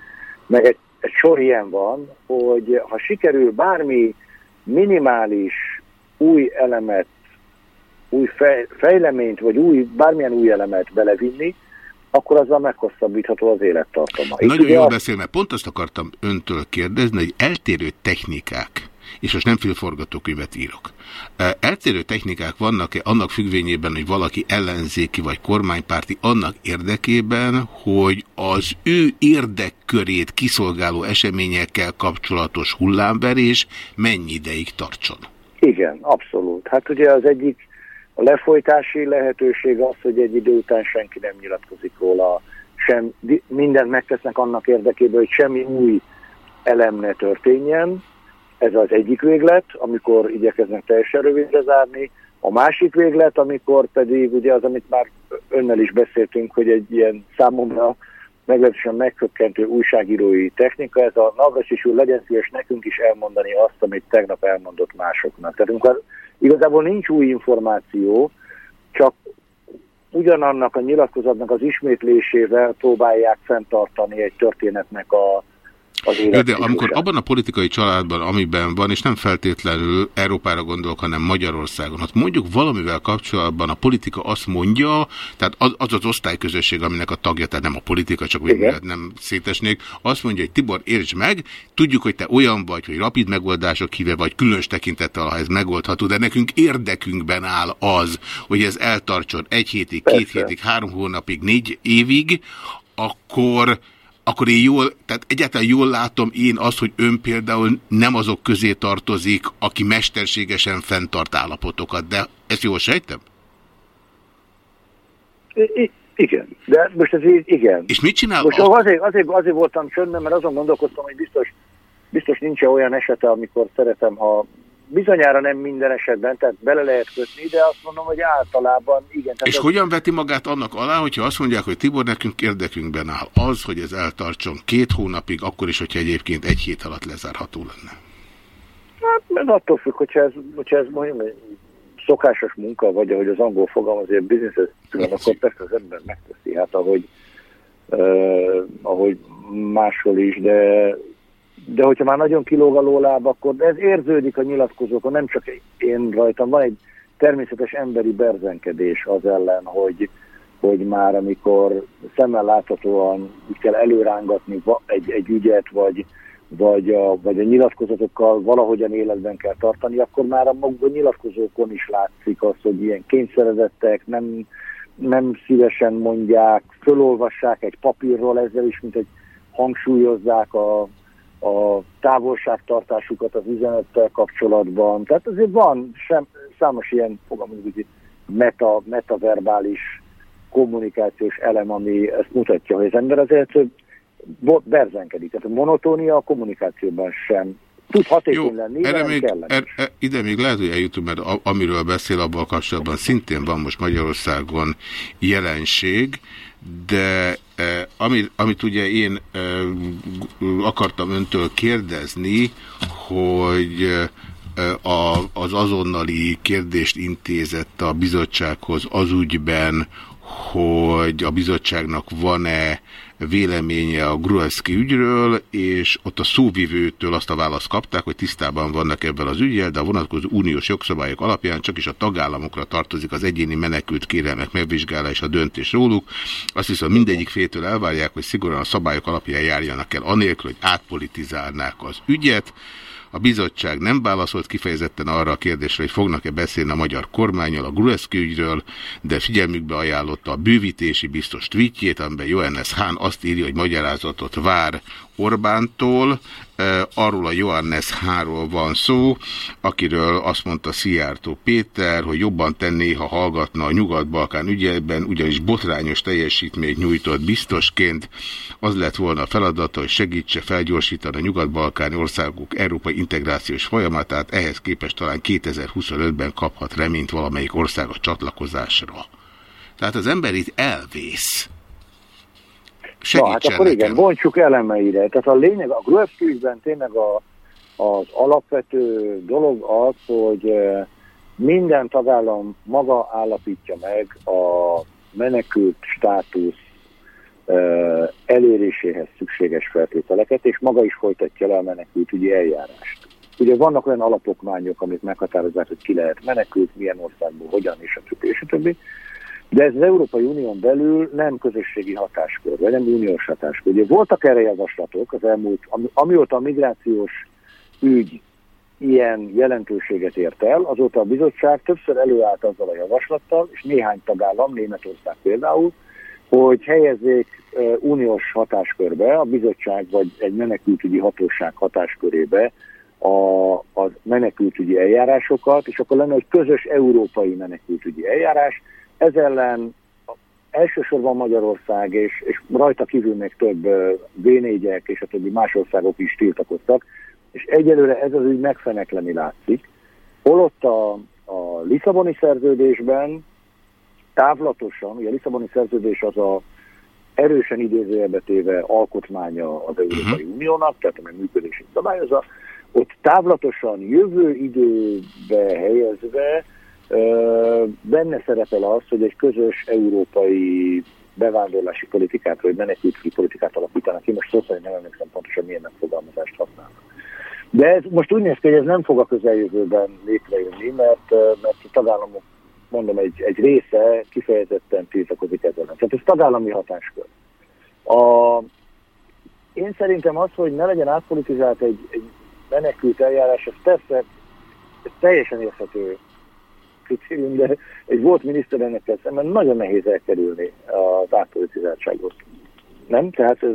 meg egy, egy sor ilyen van, hogy ha sikerül bármi minimális új elemet, új fej, fejleményt, vagy új, bármilyen új elemet belevinni, akkor azzal meghosszabbítható az élettartama. Nagyon jól beszél, mert pont azt akartam öntől kérdezni, hogy eltérő technikák, és most nem félforgatókönyvet írok. Eltérő technikák vannak-e annak függvényében, hogy valaki ellenzéki vagy kormánypárti annak érdekében, hogy az ő érdekkörét kiszolgáló eseményekkel kapcsolatos hullámverés mennyi ideig tartson? Igen, abszolút. Hát ugye az egyik a lefolytási lehetőség az, hogy egy idő után senki nem nyilatkozik róla, sem, mindent megtesznek annak érdekében, hogy semmi új elem ne történjen, ez az egyik véglet, amikor igyekeznek teljesen rövidre zárni. A másik véglet, amikor pedig ugye az, amit már önnel is beszéltünk, hogy egy ilyen számomra meglehetősen megkökkentő újságírói technika, ez a Navras úr legyen szíves nekünk is elmondani azt, amit tegnap elmondott másoknak. Tehát amikor igazából nincs új információ, csak ugyanannak a nyilatkozatnak az ismétlésével próbálják fenntartani egy történetnek a, az Jó, de amikor abban a politikai családban, amiben van, és nem feltétlenül Európára gondolok, hanem Magyarországon, hát mondjuk valamivel kapcsolatban a politika azt mondja, tehát az az, az osztályközösség, aminek a tagja, tehát nem a politika, csak úgy nem szétesnék, azt mondja, hogy Tibor, értsd meg, tudjuk, hogy te olyan vagy, hogy rapid megoldások híve vagy, különös tekintettel, ha ez megoldható, de nekünk érdekünkben áll az, hogy ez eltartson egy hétig, Persze. két hétig, három hónapig, négy évig, akkor akkor én jól, tehát egyáltalán jól látom én azt, hogy ön például nem azok közé tartozik, aki mesterségesen fenntart állapotokat, de ezt jól sejtem? I igen, de most ez igen. És mit csinál? Most a... azért, azért, azért voltam csöndben, mert azon gondolkodtam, hogy biztos, biztos nincs -e olyan esete, amikor szeretem, ha Bizonyára nem minden esetben, tehát bele lehet kötni, de azt mondom, hogy általában igen. És hogyan veti magát annak alá, hogyha azt mondják, hogy Tibor, nekünk érdekünkben áll az, hogy ez eltartson két hónapig, akkor is, hogyha egyébként egy hét alatt lezárható lenne? Hát, mert attól függ, hogyha ez, hogyha ez mondjuk szokásos munka, vagy ahogy az angol fogalmaz, hogy business akkor persze az ember megteszi, hát ahogy, uh, ahogy máshol is, de de hogyha már nagyon kilóg a lóláb, akkor ez érződik a nyilatkozókon, nem csak én rajtam, van egy természetes emberi berzenkedés az ellen, hogy, hogy már amikor szemmel láthatóan úgy kell előrángatni egy, egy ügyet, vagy, vagy, a, vagy a nyilatkozatokkal valahogyan életben kell tartani, akkor már a maguk nyilatkozókon is látszik az, hogy ilyen kényszerezettek, nem, nem szívesen mondják, fölolvassák egy papírról ezzel is, mint egy hangsúlyozzák a, a távolságtartásukat az üzenettel kapcsolatban. Tehát azért van sem, számos ilyen, fogalmazunk, meta, metaverbális kommunikációs elem, ami ezt mutatja, hogy az ember azért berzenkedik. Tehát a monotónia a kommunikációban sem tud hatékony Jó, lenni, erre még, er, er, ide még lehet, hogy eljutunk, mert a, amiről beszél abban kapcsolatban szintén van most Magyarországon jelenség, de eh, amit, amit ugye én eh, akartam öntől kérdezni, hogy eh, a, az azonnali kérdést intézett a bizottsághoz az ügyben, hogy a bizottságnak van-e véleménye a Gruevski ügyről, és ott a szóvivőtől azt a választ kapták, hogy tisztában vannak ebben az ügyel, de a vonatkozó uniós jogszabályok alapján csak is a tagállamokra tartozik az egyéni menekült kérelmek megvizsgálása, döntés róluk. Azt viszont mindegyik fétől elvárják, hogy szigorúan a szabályok alapján járjanak el, anélkül, hogy átpolitizálnák az ügyet. A bizottság nem válaszolt kifejezetten arra a kérdésre, hogy fognak-e beszélni a magyar kormányjal a Gruevski ügyről, de figyelmükbe ajánlotta a bővítési biztos tweetjét, amiben Johannes Hahn azt írja, hogy magyarázatot vár Orbántól, arról a Johannes Háról van szó, akiről azt mondta Szijjártó Péter, hogy jobban tenné, ha hallgatna a Nyugat-Balkán ügyében, ugyanis botrányos teljesítményt nyújtott biztosként. Az lett volna a feladata, hogy segítse felgyorsítani a Nyugat-Balkáni országok európai integrációs folyamatát, ehhez képest talán 2025-ben kaphat reményt valamelyik ország a csatlakozásra. Tehát az ember itt elvész. Na, hát akkor nekem. igen, bontsuk elemeire. Tehát a lényeg, a Gruevski ügyben tényleg a, az alapvető dolog az, hogy eh, minden tagállam maga állapítja meg a menekült státusz eh, eléréséhez szükséges feltételeket, és maga is folytatja le a menekültügyi eljárást. Ugye vannak olyan alapokmányok, amik meghatározzák, hogy ki lehet menekült, milyen országból, hogyan, és a többi, és a többi. De ez az Európai Unión belül nem közösségi hatáskör, vagy nem uniós hatáskör. Ugye voltak erre javaslatok az elmúlt, ami, amióta a migrációs ügy ilyen jelentőséget ért el, azóta a bizottság többször előállt azzal a javaslattal, és néhány tagállam, Németország például, hogy helyezzék uniós hatáskörbe, a bizottság vagy egy menekültügyi hatóság hatáskörébe a, a menekültügyi eljárásokat, és akkor lenne egy közös európai menekültügyi eljárás, ez ellen elsősorban Magyarország, és, és rajta kívül még több v és a többi más országok is tiltakoztak, és egyelőre ez az ügy megfenekleni látszik. Holott a, a Lisszaboni szerződésben távlatosan, ugye a Lisszaboni szerződés az a erősen idézőjelbe téve alkotmánya az Európai uh-huh. Uniónak, tehát amely működését szabályozza, ott távlatosan jövő időbe helyezve Benne szerepel az, hogy egy közös európai bevándorlási politikát, vagy menekültügyi politikát alapítanak ki. Most szó szerint nem emlékszem pontosan milyen megfogalmazást használnak. De ez most úgy néz ki, hogy ez nem fog a közeljövőben létrejönni, mert, mert a tagállamok, mondom, egy, egy része kifejezetten tiltakozik ezzel. Tehát ez tagállami hatáskör. A, én szerintem az, hogy ne legyen átpolitizált egy, egy menekült eljárás, ez persze ez teljesen érthető kritérium, de egy volt miniszterelnökkel szemben nagyon nehéz elkerülni az átpolitizáltságot. Nem? Tehát ez,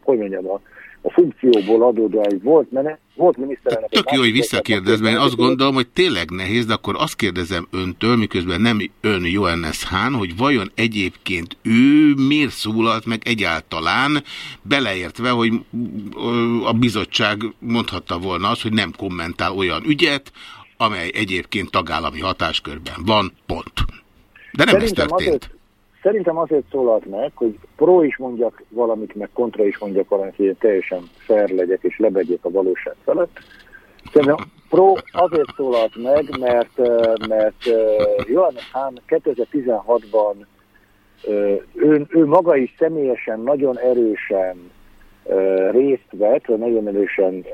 hogy mondjam, a, a funkcióból adódóan egy volt, mene, volt miniszterelnök. Tök jó, hogy visszakérdez, mert én azt gondolom, hogy tényleg nehéz, de akkor azt kérdezem öntől, miközben nem ön Johannes Hahn, hogy vajon egyébként ő miért szólalt meg egyáltalán, beleértve, hogy a bizottság mondhatta volna azt, hogy nem kommentál olyan ügyet, amely egyébként tagállami hatáskörben van, pont. De nem szerintem ez történt. Azért, szerintem azért szólalt meg, hogy pro is mondjak valamit, meg kontra is mondjak valamit, hogy teljesen fair legyek és lebegyek a valóság felett. Szerintem pro azért szólalt meg, mert, mert Johannes Hahn 2016-ban ő, ő maga is személyesen nagyon erősen részt vett, vagy nagyon erősen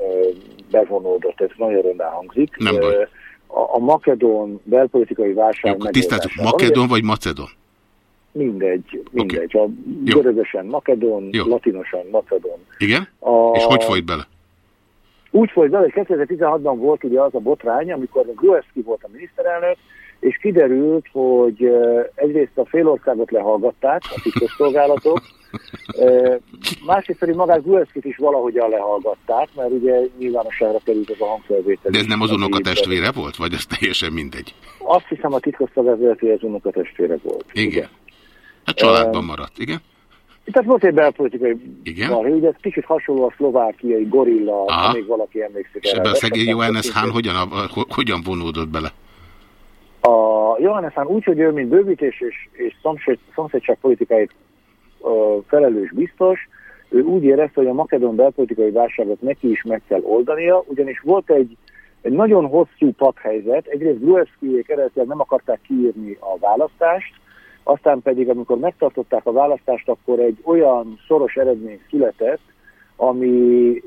bevonódott, ez nagyon röndán hangzik. Nem baj. A, a makedón belpolitikai válság Tisztázzuk, makedón vagy macedon? Mindegy, mindegy. Okay. A görögösen makedón, Jó. latinosan macedón. Igen? A... És hogy folyt bele? Úgy folyt bele, hogy 2016-ban volt ugye az a botrány, amikor Gruevski volt a miniszterelnök, és kiderült, hogy egyrészt a félországot lehallgatták, a titkosszolgálatok, másrészt pedig magát Gueszkit is valahogyan lehallgatták, mert ugye nyilvánosságra került ez a hangfelvétel. De ez nem az unokatestvére volt, vagy ez teljesen mindegy? Azt hiszem a titkosszolgálat az unokatestvére volt. Igen. igen. A családban maradt, igen? Tehát volt egy belpolitikai Igen? Van, ugye ez kicsit hasonló a szlovákiai gorilla, ha még valaki emlékszik És ebben a szegény Johannes Hahn hogyan, hogyan vonódott bele? A Johannes Hahn úgy, hogy ő mint bővítés és, és szomszédság politikai felelős biztos, ő úgy érezte, hogy a makedon belpolitikai válságot neki is meg kell oldania, ugyanis volt egy, egy nagyon hosszú padhelyzet, egyrészt Gruevskiék eredetileg nem akarták kiírni a választást, aztán pedig, amikor megtartották a választást, akkor egy olyan szoros eredmény született, ami,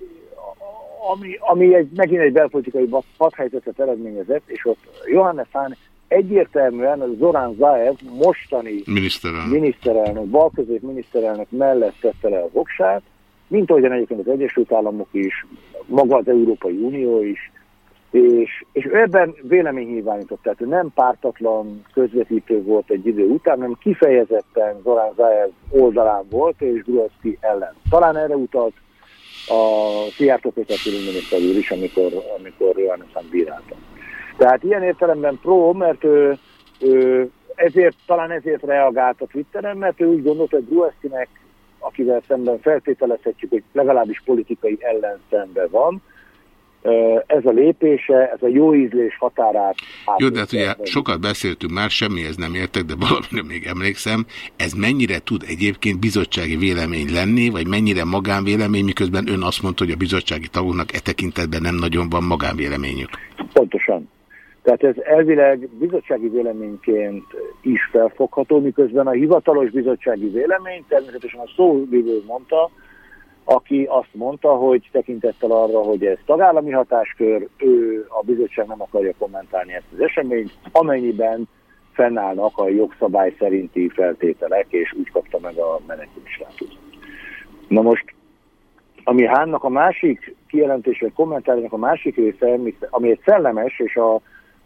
ami, ami egy, megint egy belpolitikai padhelyzetet eredményezett, és ott Johannes Hahn egyértelműen Zorán Zaev mostani miniszterelnök, miniszterelnök balközép miniszterelnök mellett tette le a voksát, mint ahogyan egyébként az Egyesült Államok is, maga az Európai Unió is, és, és ebben véleménynyilvánított, tehát ő nem pártatlan közvetítő volt egy idő után, hanem kifejezetten Zorán Zaev oldalán volt, és Gruevski ellen. Talán erre utalt a Szijjártó Péter külügyminiszter úr is, amikor, amikor Johannesson bírálta. Tehát ilyen értelemben pro, mert ő, ő ezért, talán ezért reagált a Twitteren, mert ő úgy gondolta, hogy Gruevskinek, akivel szemben feltételezhetjük, hogy legalábbis politikai ellenszembe van, ez a lépése, ez a jó ízlés határát. Jó, de hát ugye sokat beszéltünk már, semmihez nem értek, de valamire még emlékszem, ez mennyire tud egyébként bizottsági vélemény lenni, vagy mennyire magánvélemény, miközben ön azt mondta, hogy a bizottsági tagoknak e tekintetben nem nagyon van magánvéleményük. Pontosan. Tehát ez elvileg bizottsági véleményként is felfogható, miközben a hivatalos bizottsági vélemény, természetesen a szóvívő mondta, aki azt mondta, hogy tekintettel arra, hogy ez tagállami hatáskör, ő a bizottság nem akarja kommentálni ezt az eseményt, amennyiben fennállnak a jogszabály szerinti feltételek, és úgy kapta meg a menekült. Na most, ami Hánnak a másik kijelentése, kommentárjának a másik része, ami egy szellemes, és a,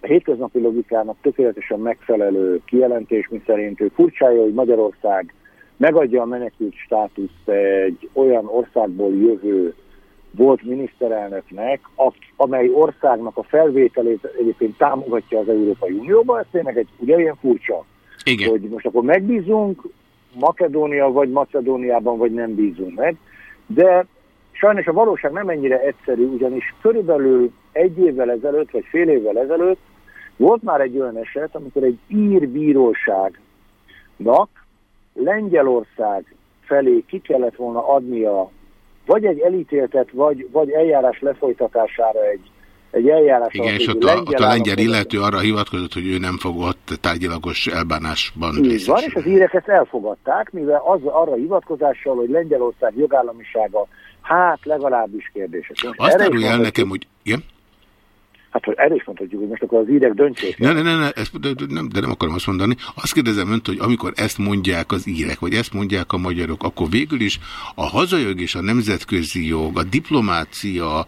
a hétköznapi logikának tökéletesen megfelelő kijelentés, mi szerint ő furcsája, hogy Magyarország megadja a menekült státuszt egy olyan országból jövő volt miniszterelnöknek, amely országnak a felvételét egyébként támogatja az Európai Unióba, ez tényleg egy ugye ilyen furcsa. Igen. Hogy most akkor megbízunk Makedónia vagy Macedóniában, vagy nem bízunk meg, de sajnos a valóság nem ennyire egyszerű, ugyanis körülbelül egy évvel ezelőtt, vagy fél évvel ezelőtt volt már egy olyan eset, amikor egy ír bíróságnak Lengyelország felé ki kellett volna adnia vagy egy elítéltet, vagy, vagy eljárás lefolytatására egy, egy eljárás. Igen, és ott a, ott a lengyel illető arra hivatkozott, hogy ő nem fog ott tárgyalagos elbánásban Így van, és az írek ezt elfogadták, mivel az arra hivatkozással, hogy Lengyelország jogállamisága hát legalábbis kérdéses. Most Azt árulja el nekem, hogy... Igen? Hát, hogy erre is mondhatjuk, hogy most akkor az írek döntsék. Ne, ne, ne, ne ezt, de, de, nem, de nem akarom azt mondani. Azt kérdezem önt, hogy amikor ezt mondják az írek, vagy ezt mondják a magyarok, akkor végül is a hazajog és a nemzetközi jog, a diplomácia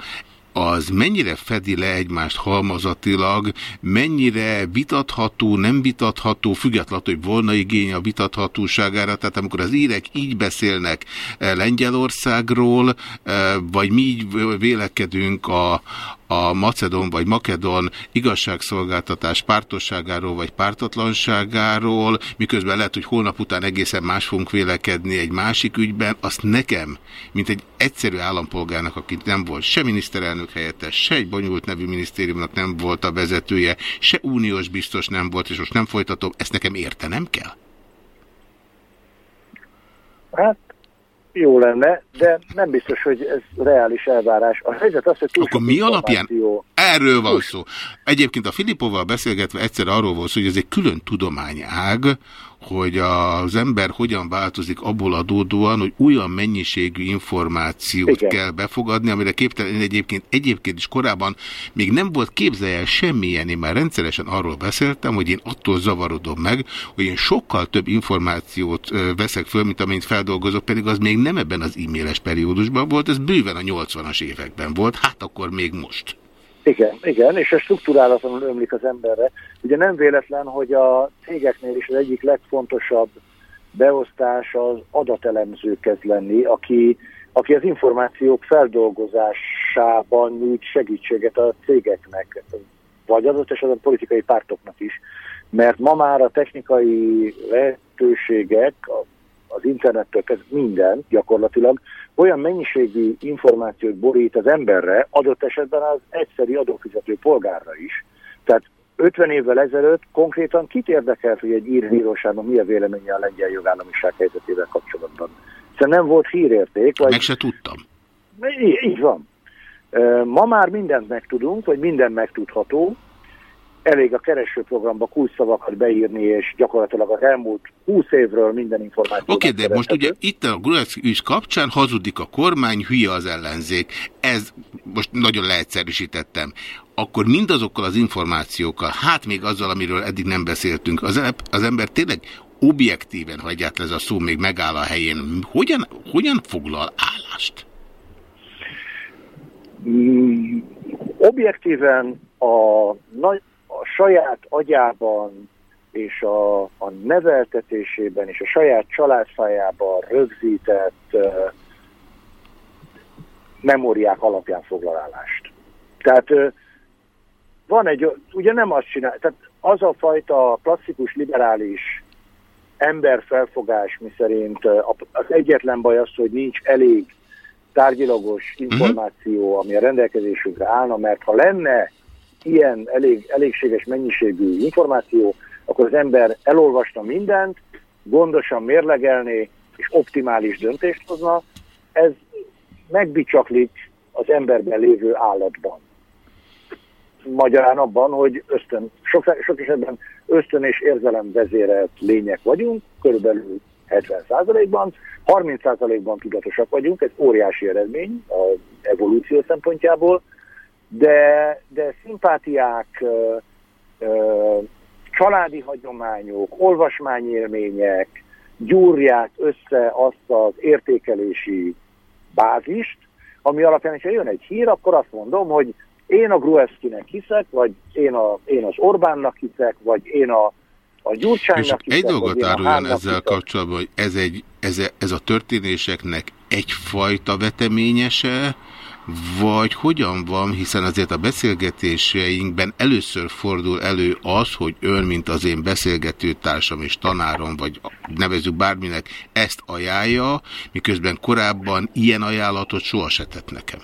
az mennyire fedi le egymást halmazatilag, mennyire vitatható, nem vitatható, függetlenül, hogy volna igény a vitathatóságára, tehát amikor az írek így beszélnek eh, Lengyelországról, eh, vagy mi így vélekedünk a, a Macedon vagy Makedon igazságszolgáltatás pártosságáról vagy pártatlanságáról, miközben lehet, hogy holnap után egészen más fogunk vélekedni egy másik ügyben, azt nekem, mint egy egyszerű állampolgárnak, aki nem volt se miniszterelnök helyettes, se egy bonyolult nevű minisztériumnak nem volt a vezetője, se uniós biztos nem volt, és most nem folytatom, ezt nekem értenem kell? Hát jó lenne, de nem biztos, hogy ez reális elvárás. A helyzet az, hogy Akkor mi alapján? Erről van szó. Egyébként a Filipóval beszélgetve egyszer arról volt szó, hogy ez egy külön tudományág, hogy az ember hogyan változik abból adódóan, hogy olyan mennyiségű információt Igen. kell befogadni, amire képtelen egyébként, egyébként is korábban még nem volt képzelje semmilyen, én már rendszeresen arról beszéltem, hogy én attól zavarodom meg, hogy én sokkal több információt veszek föl, mint amint feldolgozok, pedig az még nem ebben az e-mailes periódusban volt, ez bőven a 80-as években volt, hát akkor még most. Igen, igen, és a struktúrálatlanul ömlik az emberre. Ugye nem véletlen, hogy a cégeknél is az egyik legfontosabb beosztás az adatelemző kezd lenni, aki, aki az információk feldolgozásában nyújt segítséget a cégeknek, vagy adott esetben politikai pártoknak is. Mert ma már a technikai lehetőségek, az internettől kezdve minden gyakorlatilag olyan mennyiségű információt borít az emberre, adott esetben az egyszeri adófizető polgárra is. Tehát 50 évvel ezelőtt konkrétan kit érdekelt, hogy egy írvíróságon mi a véleménye a lengyel jogállamiság helyzetével kapcsolatban. Hiszen nem volt hírérték. Vagy... Meg se tudtam. Így, így van. Ma már mindent megtudunk, vagy minden megtudható, elég a keresőprogramba kulcsszavakat beírni, és gyakorlatilag az elmúlt 20 évről minden információt. Oké, okay, de most ugye itt a Gruevski ügy kapcsán hazudik a kormány, hülye az ellenzék. Ez most nagyon leegyszerűsítettem. Akkor mindazokkal az információkkal, hát még azzal, amiről eddig nem beszéltünk, az, az ember tényleg objektíven, ha egyáltalán ez a szó még megáll a helyén, hogyan, hogyan foglal állást? mm, objektíven a, nagy, a saját agyában és a, a neveltetésében és a saját családfájában rögzített uh, memóriák alapján foglalálást. Tehát uh, van egy, ugye nem azt csinál, tehát az a fajta klasszikus liberális emberfelfogás, miszerint az egyetlen baj az, hogy nincs elég tárgyilagos mhm. információ, ami a rendelkezésünkre állna, mert ha lenne ilyen elég, elégséges mennyiségű információ, akkor az ember elolvasta mindent, gondosan mérlegelné, és optimális döntést hozna. Ez megbicsaklik az emberben lévő állatban. Magyarán abban, hogy ösztön, sok, sok esetben ösztön és érzelem vezérelt lények vagyunk, körülbelül 70%-ban, 30%-ban tudatosak vagyunk, ez óriási eredmény az evolúció szempontjából, de, de szimpátiák, családi hagyományok, olvasmányélmények gyúrják össze azt az értékelési bázist, ami alapján, ha jön egy hír, akkor azt mondom, hogy én a Gruevskinek hiszek, vagy én, a, én az Orbánnak hiszek, vagy én a, a Gyurcsánynak hiszek. egy dolgot áruljon ezzel hiszek. kapcsolatban, hogy ez, egy, ez, ez a történéseknek egyfajta veteményese, vagy hogyan van, hiszen azért a beszélgetéseinkben először fordul elő az, hogy ön, mint az én beszélgetőtársam és tanárom, vagy nevezük bárminek, ezt ajánlja, miközben korábban ilyen ajánlatot soha se tett nekem.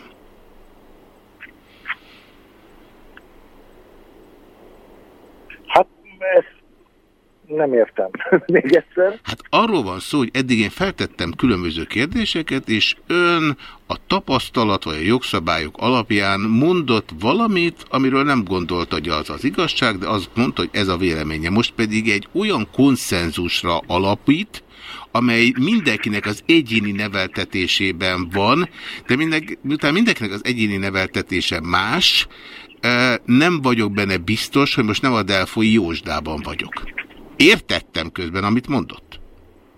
Nem értem. Még egyszer. Hát arról van szó, hogy eddig én feltettem különböző kérdéseket, és ön a tapasztalat vagy a jogszabályok alapján mondott valamit, amiről nem gondolta, hogy az az igazság, de azt mondta, hogy ez a véleménye. Most pedig egy olyan konszenzusra alapít, amely mindenkinek az egyéni neveltetésében van, de mindenki, miután mindenkinek az egyéni neveltetése más, nem vagyok benne biztos, hogy most nem a Delfoi Jósdában vagyok. Értettem közben, amit mondott.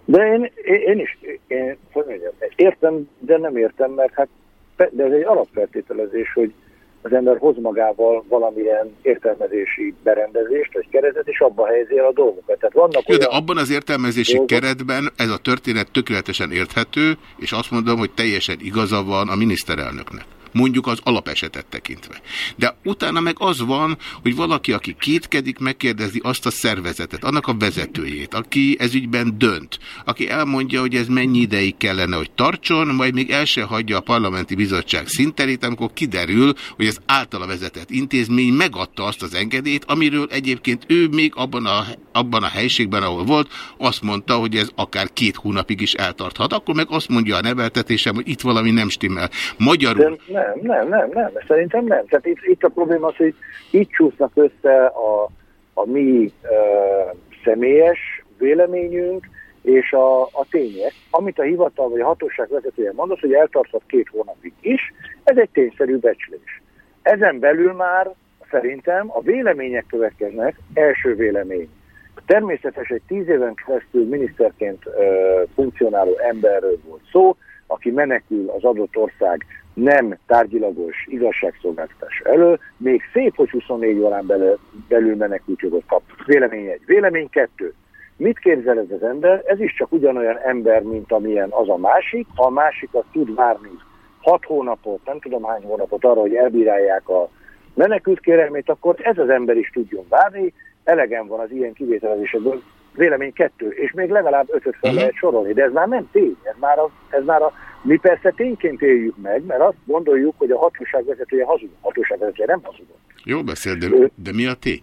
De én, én is én, hogy mondjam, értem, de nem értem, mert hát de ez egy alapfeltételezés, hogy az ember hoz magával valamilyen értelmezési berendezést, vagy keretet, és abba helyezi el a dolgokat. Tehát vannak Jó, de abban az értelmezési dolgok... keretben ez a történet tökéletesen érthető, és azt mondom, hogy teljesen igaza van a miniszterelnöknek mondjuk az alapesetet tekintve. De utána meg az van, hogy valaki, aki kétkedik, megkérdezi azt a szervezetet, annak a vezetőjét, aki ezügyben dönt, aki elmondja, hogy ez mennyi ideig kellene, hogy tartson, majd még el se hagyja a parlamenti bizottság szinterét, amikor kiderül, hogy az általa vezetett intézmény megadta azt az engedélyt, amiről egyébként ő még abban a, abban a helységben, ahol volt, azt mondta, hogy ez akár két hónapig is eltarthat. Akkor meg azt mondja a neveltetésem, hogy itt valami nem stimmel. Magyarul... De nem, nem, nem, nem, szerintem nem. Tehát itt, itt a probléma az, hogy itt csúsznak össze a, a mi uh, személyes véleményünk és a, a tények. Amit a hivatal vagy a hatóság vezetője mondott, hogy eltarthat két hónapig is, ez egy tényszerű becslés. Ezen belül már szerintem a vélemények következnek, első vélemény. Természetes egy tíz éven keresztül miniszterként uh, funkcionáló emberről volt szó, aki menekül az adott ország nem tárgyilagos igazságszolgáltatás elő, még szép, hogy 24 órán belül, belül menekültjogot kap. Vélemény egy. Vélemény kettő. Mit képzel ez az ember? Ez is csak ugyanolyan ember, mint amilyen az a másik. Ha a másik az tud várni hat hónapot, nem tudom hány hónapot arra, hogy elbírálják a menekült kérelmét, akkor ez az ember is tudjon várni. Elegem van az ilyen kivételezésekből. Vélemény kettő, és még legalább ötöt fel mhm. lehet sorolni, de ez már nem tény, ez már a, ez már a mi persze tényként éljük meg, mert azt gondoljuk, hogy a hatóság vezetője hazudott. A hatóság vezetője nem hazudott. Jó beszél, de, de mi a tény?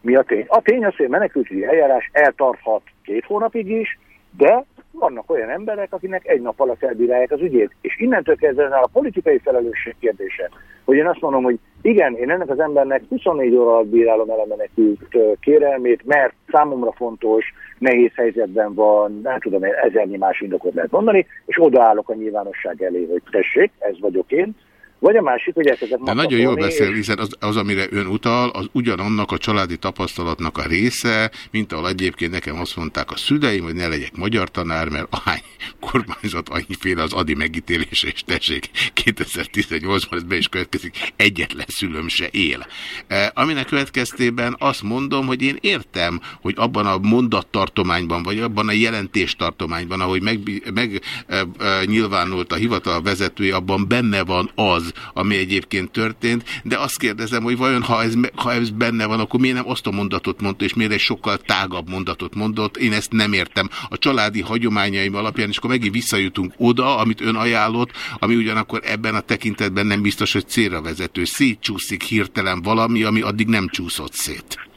Mi a tény? A tény az, hogy a menekültügyi eljárás eltarthat két hónapig is, de vannak olyan emberek, akinek egy nap alatt elbírálják az ügyét. És innentől kezdve a politikai felelősség kérdése, hogy én azt mondom, hogy igen, én ennek az embernek 24 óra alatt bírálom el a menekült kérelmét, mert számomra fontos, nehéz helyzetben van, nem tudom, ezernyi más indokot lehet mondani, és odaállok a nyilvánosság elé, hogy tessék, ez vagyok én, Vagy a másik, hogy elkezdett De nagyon jól beszél, hiszen az, az, amire ön utal, az ugyanannak a családi tapasztalatnak a része, mint ahol egyébként nekem azt mondták a szüleim, hogy ne legyek magyar tanár, mert ahány kormányzat annyiféle az adi megítélése, és tessék, 2018-ban ez be is következik, egyetlen szülőm se él. E, aminek következtében azt mondom, hogy én értem, hogy abban a mondattartományban, vagy abban a jelentéstartományban, ahogy meg, meg e, e, a hivatal vezetője, abban benne van az, ami egyébként történt, de azt kérdezem, hogy vajon ha ez, ha ez benne van, akkor miért nem azt a mondatot mondta, és miért egy sokkal tágabb mondatot mondott, én ezt nem értem. A családi hagyományaim alapján, és akkor megint visszajutunk oda, amit ön ajánlott, ami ugyanakkor ebben a tekintetben nem biztos, hogy célra vezető. Szétcsúszik hirtelen valami, ami addig nem csúszott szét.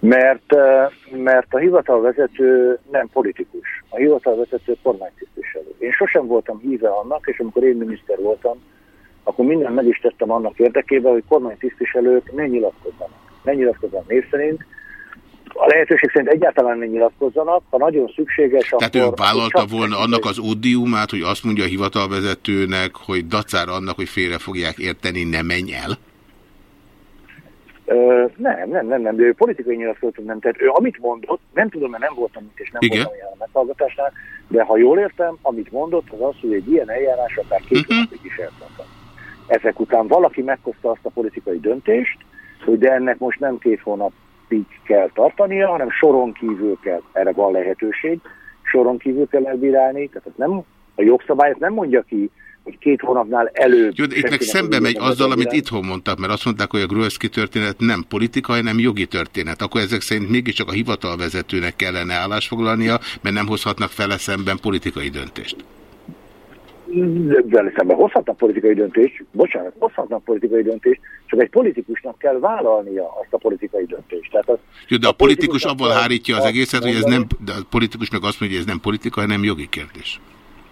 Mert, mert a hivatalvezető nem politikus. A hivatalvezető kormánytisztviselő. Én sosem voltam híve annak, és amikor én miniszter voltam, akkor minden meg is tettem annak érdekében, hogy kormánytisztviselők ne nyilatkozzanak. Ne nyilatkozzanak név szerint, a lehetőség szerint egyáltalán nem nyilatkozzanak, ha nagyon szükséges, Tehát akkor... Tehát ő vállalta volna annak az ódiumát, hogy azt mondja a hivatalvezetőnek, hogy dacára annak, hogy félre fogják érteni, ne menj el? Ö, nem, nem, nem, nem, ő politikai nyilatkozatot nem tett. Ő amit mondott, nem tudom, mert nem voltam itt, és nem Igen. voltam ilyen a meghallgatásnál, de ha jól értem, amit mondott, az az, hogy egy ilyen eljárás akár két uh mhm. -huh. is eltartott. Ezek után valaki meghozta azt a politikai döntést, hogy de ennek most nem két hónapig kell tartania, hanem soron kívül kell, erre van lehetőség, soron kívül kell elbírálni, tehát nem, a jogszabályt nem mondja ki, hogy két hónapnál előbb... Jó, itt meg szembe megy azzal, amit itthon mondtak, mert azt mondták, hogy a Gruevski történet nem politikai, hanem jogi történet. Akkor ezek szerint mégiscsak a hivatalvezetőnek kellene állásfoglalnia, mert nem hozhatnak fele szemben politikai döntést vele szemben hozhatnak politikai döntést, bocsánat, hozhatnak politikai döntést, csak egy politikusnak kell vállalnia azt a politikai döntést. Tehát az, Jó, de a, a politikus abból hárítja az egészet, hogy ez nem, de a politikus meg azt mondja, hogy ez nem politika, hanem jogi kérdés.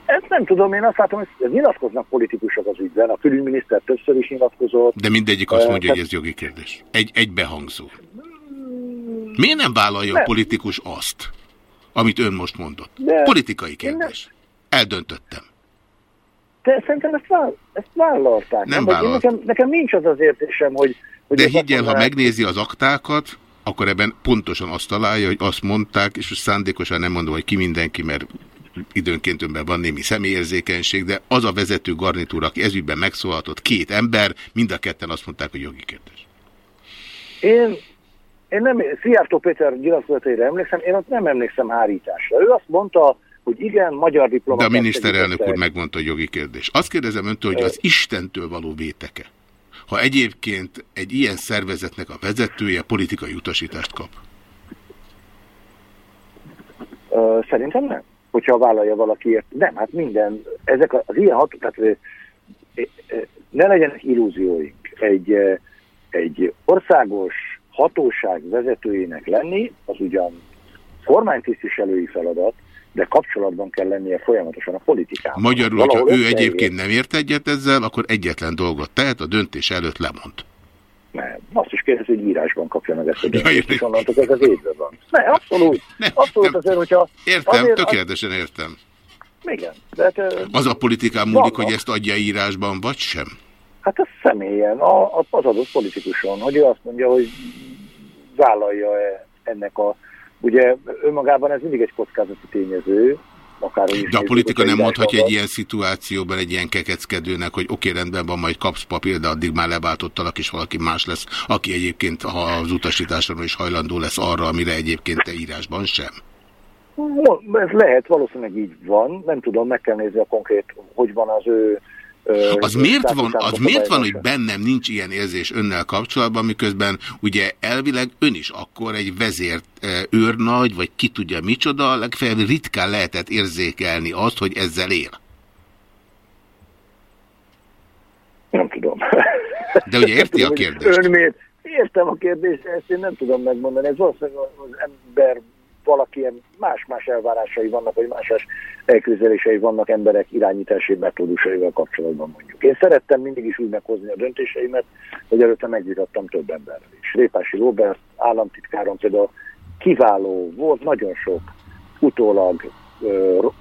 Ezt nem tudom, én azt látom, hogy nyilatkoznak politikusok az ügyben, a külügyminiszter többször is nyilatkozott. De mindegyik azt mondja, hogy ez jogi kérdés. Egy, egy behangzó. Miért nem vállalja nem. a politikus azt, amit ön most mondott? De Politikai kérdés. Eldöntöttem. De szerintem ezt, váll, ezt vállalták. Nem, nem vállalt. Nekem, nekem nincs az az értésem, hogy... hogy De higgyel, ha megnézi az aktákat, akkor ebben pontosan azt találja, hogy azt mondták, és szándékosan nem mondom, hogy ki mindenki, mert időnként önben van némi személyérzékenység, de az a vezető garnitúr, aki ezügyben megszólaltott két ember, mind a ketten azt mondták, hogy jogi kérdés. Én, én nem, Szijjártó Péter nyilatkozatára emlékszem, én ott nem emlékszem hárításra. Ő azt mondta, hogy igen, magyar diplomatát... De a miniszterelnök úr megmondta, hogy jogi kérdés. Azt kérdezem öntől, hogy az Istentől való véteke, ha egyébként egy ilyen szervezetnek a vezetője politikai utasítást kap? Szerintem nem. Hogyha vállalja valakiért. Nem, hát minden. Ezek az ilyen hat, tehát ne legyenek illúzióink. Egy, egy országos hatóság vezetőjének lenni, az ugyan kormánytisztviselői feladat, de kapcsolatban kell lennie folyamatosan a politikával. Magyarul, hogyha ő egyébként nem ért egyet ezzel, akkor egyetlen dolgot tehet, a döntés előtt lemond. Nem, azt is kérdezi, hogy írásban kapja meg ezt a döntést, és onnantól ez az évben van. Ne, abszolút. Nem, abszolút nem. azért, hogyha... Értem, azért, tökéletesen értem. Igen. De hát, az a politikán múlik, hogy ezt adja írásban, vagy sem? Hát ez személyen, a, az adott politikuson, hogy ő azt mondja, hogy vállalja-e ennek a Ugye önmagában ez mindig egy kockázati tényező, akár is De a politika nem mondhatja egy ilyen szituációban egy ilyen kekeckedőnek, hogy oké, okay, rendben van, majd kapsz papír, de addig már leváltottalak, és valaki más lesz, aki egyébként, ha az utasításra is hajlandó lesz arra, amire egyébként te írásban sem. Ez lehet, valószínűleg így van, nem tudom, meg kell nézni a konkrét, hogy van az ő az miért van, az miért van, hogy bennem nincs ilyen érzés önnel kapcsolatban, miközben ugye elvileg ön is akkor egy vezért őrnagy, vagy ki tudja micsoda, legfeljebb ritkán lehetett érzékelni azt, hogy ezzel él. Nem tudom. De ugye érti a kérdést? Ön miért? Értem a kérdést, ezt én nem tudom megmondani. Ez valószínűleg az ember valakilyen más-más elvárásai vannak, vagy más-más elképzelései vannak emberek irányítási metódusaival kapcsolatban mondjuk. Én szerettem mindig is úgy meghozni a döntéseimet, hogy előtte megvitattam több emberrel is. Répási Robert államtitkáron például kiváló volt, nagyon sok utólag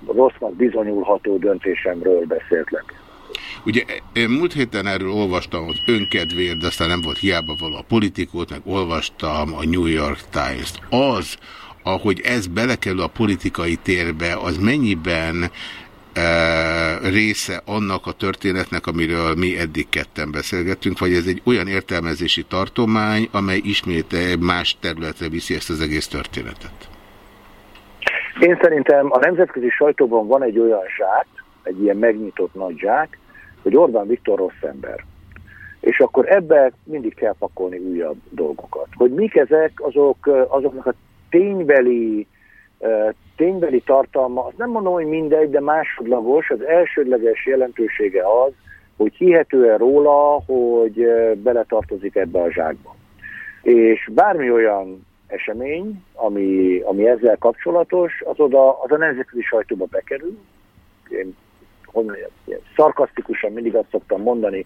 rossznak bizonyulható döntésemről beszélt le. Ugye én múlt héten erről olvastam az önkedvéért, de aztán nem volt hiába való a politikót, meg olvastam a New York Times-t. Az, ahogy ez belekerül a politikai térbe, az mennyiben része annak a történetnek, amiről mi eddig ketten beszélgettünk, vagy ez egy olyan értelmezési tartomány, amely ismét más területre viszi ezt az egész történetet? Én szerintem a nemzetközi sajtóban van egy olyan zsák, egy ilyen megnyitott nagy zsák, hogy Orbán Viktor rossz ember. És akkor ebbe mindig kell pakolni újabb dolgokat. Hogy mik ezek, azok, azoknak a ténybeli ténybeli tartalma, azt nem mondom, hogy mindegy, de másodlagos, az elsődleges jelentősége az, hogy hihető-e róla, hogy beletartozik ebbe a zsákba. És bármi olyan esemény, ami, ami ezzel kapcsolatos, az, oda, az a nemzetközi sajtóba bekerül. Én hogy szarkasztikusan mindig azt szoktam mondani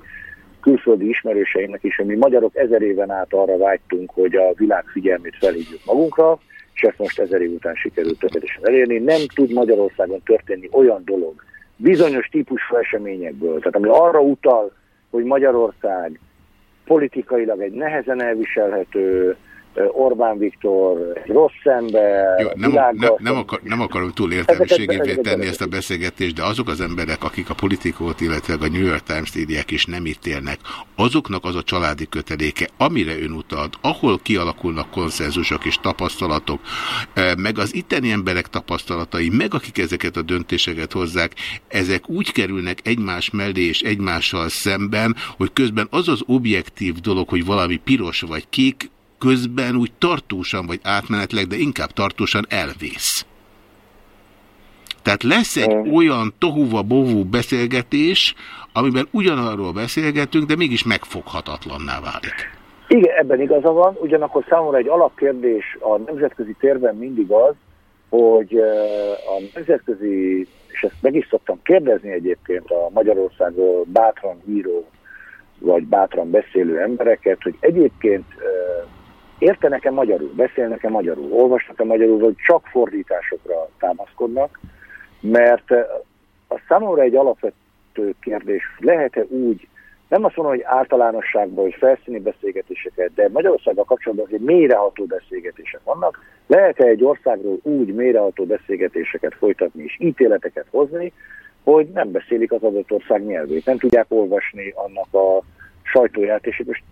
külföldi ismerőseimnek is, hogy mi magyarok ezer éven át arra vágytunk, hogy a világ figyelmét felhívjuk magunkra, ezt most ezer év után sikerült tökéletesen elérni. Nem tud Magyarországon történni olyan dolog, bizonyos típusú eseményekből, tehát ami arra utal, hogy Magyarország politikailag egy nehezen elviselhető, Orbán Viktor rossz ember, Jó, nem, nem, nem, akar, nem akarom túl értelmiségévé tenni ezt a beszélgetést, de azok az emberek, akik a politikót, illetve a New York Times írják és nem itt élnek, azoknak az a családi köteléke, amire ön utalt, ahol kialakulnak konszenzusok és tapasztalatok, meg az itteni emberek tapasztalatai, meg akik ezeket a döntéseket hozzák, ezek úgy kerülnek egymás mellé és egymással szemben, hogy közben az az objektív dolog, hogy valami piros vagy kék, közben úgy tartósan vagy átmenetleg, de inkább tartósan elvész. Tehát lesz egy olyan tohuva-bovú beszélgetés, amiben ugyanarról beszélgetünk, de mégis megfoghatatlanná válik. Igen, ebben igaza van, ugyanakkor számomra egy alapkérdés a nemzetközi térben mindig az, hogy a nemzetközi, és ezt meg is szoktam kérdezni egyébként a Magyarországról bátran író, vagy bátran beszélő embereket, hogy egyébként értenek-e magyarul, beszélnek-e magyarul, olvasnak-e magyarul, vagy csak fordításokra támaszkodnak, mert eh, a számomra egy alapvető kérdés, lehet-e úgy, nem azt mondom, hogy általánosságban, hogy felszíni beszélgetéseket, de Magyarországgal kapcsolatban azért mélyreható beszélgetések vannak. Lehet-e egy országról úgy mélyreható beszélgetéseket folytatni és ítéleteket hozni, hogy nem beszélik az adott ország nyelvét, nem tudják olvasni annak a sajtóját, és most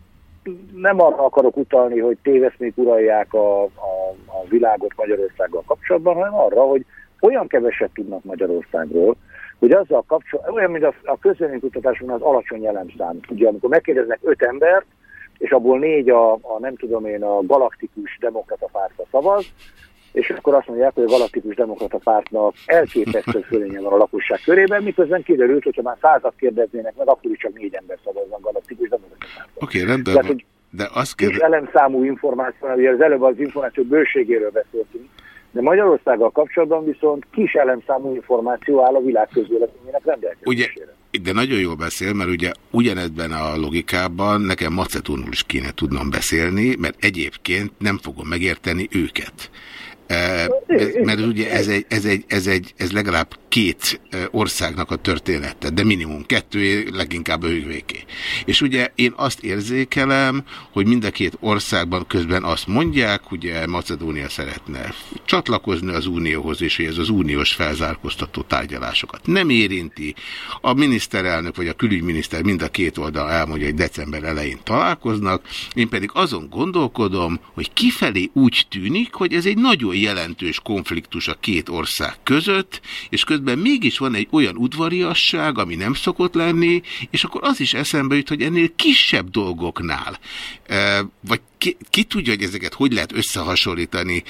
nem arra akarok utalni, hogy téveszmék uralják a, a, a világot Magyarországgal kapcsolatban, hanem arra, hogy olyan keveset tudnak Magyarországról, hogy azzal kapcsolatban, olyan, mint a, a közvéleménykutatáson az alacsony jelemszám. Ugye, amikor megkérdeznek öt embert, és abból négy a, a nem tudom én, a galaktikus demokrata pártra szavaz, és akkor azt mondják, hogy a galaktikus demokrata pártnak elképesztő fölénye van a lakosság körében, miközben kiderült, hogyha már százat kérdeznének meg, akkor is csak négy ember szavaznak galaktikus demokrata pártra. Oké, okay, rendben. Tehát, hogy de azt kérdez... Kis elemszámú információ, ugye az előbb az információ bőségéről beszéltünk, de Magyarországgal kapcsolatban viszont kis elemszámú információ áll a világ közvéleményének rendelkezésére. Ugye, de nagyon jól beszél, mert ugye ugyanebben a logikában nekem macetonul is kéne tudnom beszélni, mert egyébként nem fogom megérteni őket. Mert ugye ez, egy, ez, egy, ez, egy, ez legalább két országnak a története, de minimum kettő, leginkább ővéké. És ugye én azt érzékelem, hogy mind a két országban közben azt mondják, ugye Macedónia szeretne csatlakozni az unióhoz, és hogy ez az uniós felzárkóztató tárgyalásokat nem érinti. A miniszterelnök vagy a külügyminiszter mind a két oldal elmondja, hogy december elején találkoznak, én pedig azon gondolkodom, hogy kifelé úgy tűnik, hogy ez egy nagyon jelentős konfliktus a két ország között, és közben mégis van egy olyan udvariasság, ami nem szokott lenni, és akkor az is eszembe jut, hogy ennél kisebb dolgoknál, vagy ki, ki tudja, hogy ezeket hogy lehet összehasonlítani,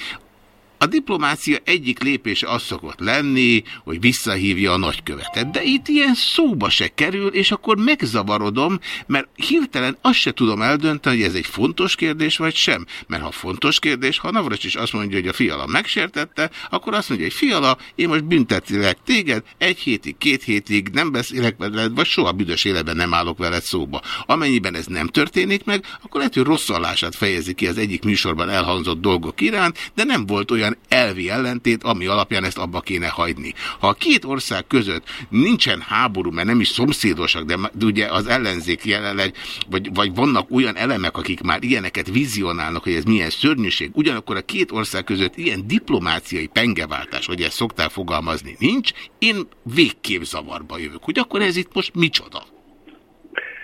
a diplomácia egyik lépése az szokott lenni, hogy visszahívja a nagykövetet, de itt ilyen szóba se kerül, és akkor megzavarodom, mert hirtelen azt se tudom eldönteni, hogy ez egy fontos kérdés vagy sem. Mert ha fontos kérdés, ha Navracs is azt mondja, hogy a fiala megsértette, akkor azt mondja, hogy fiala, én most büntetlek téged, egy hétig, két hétig nem beszélek veled, vagy soha büdös életben nem állok veled szóba. Amennyiben ez nem történik meg, akkor lehet, hogy rossz fejezi ki az egyik műsorban elhangzott dolgok iránt, de nem volt olyan olyan elvi ellentét, ami alapján ezt abba kéne hagyni. Ha a két ország között nincsen háború, mert nem is szomszédosak, de, ugye az ellenzék jelenleg, vagy, vagy vannak olyan elemek, akik már ilyeneket vizionálnak, hogy ez milyen szörnyűség, ugyanakkor a két ország között ilyen diplomáciai pengeváltás, hogy ezt szoktál fogalmazni, nincs, én végképp zavarba jövök, hogy akkor ez itt most micsoda?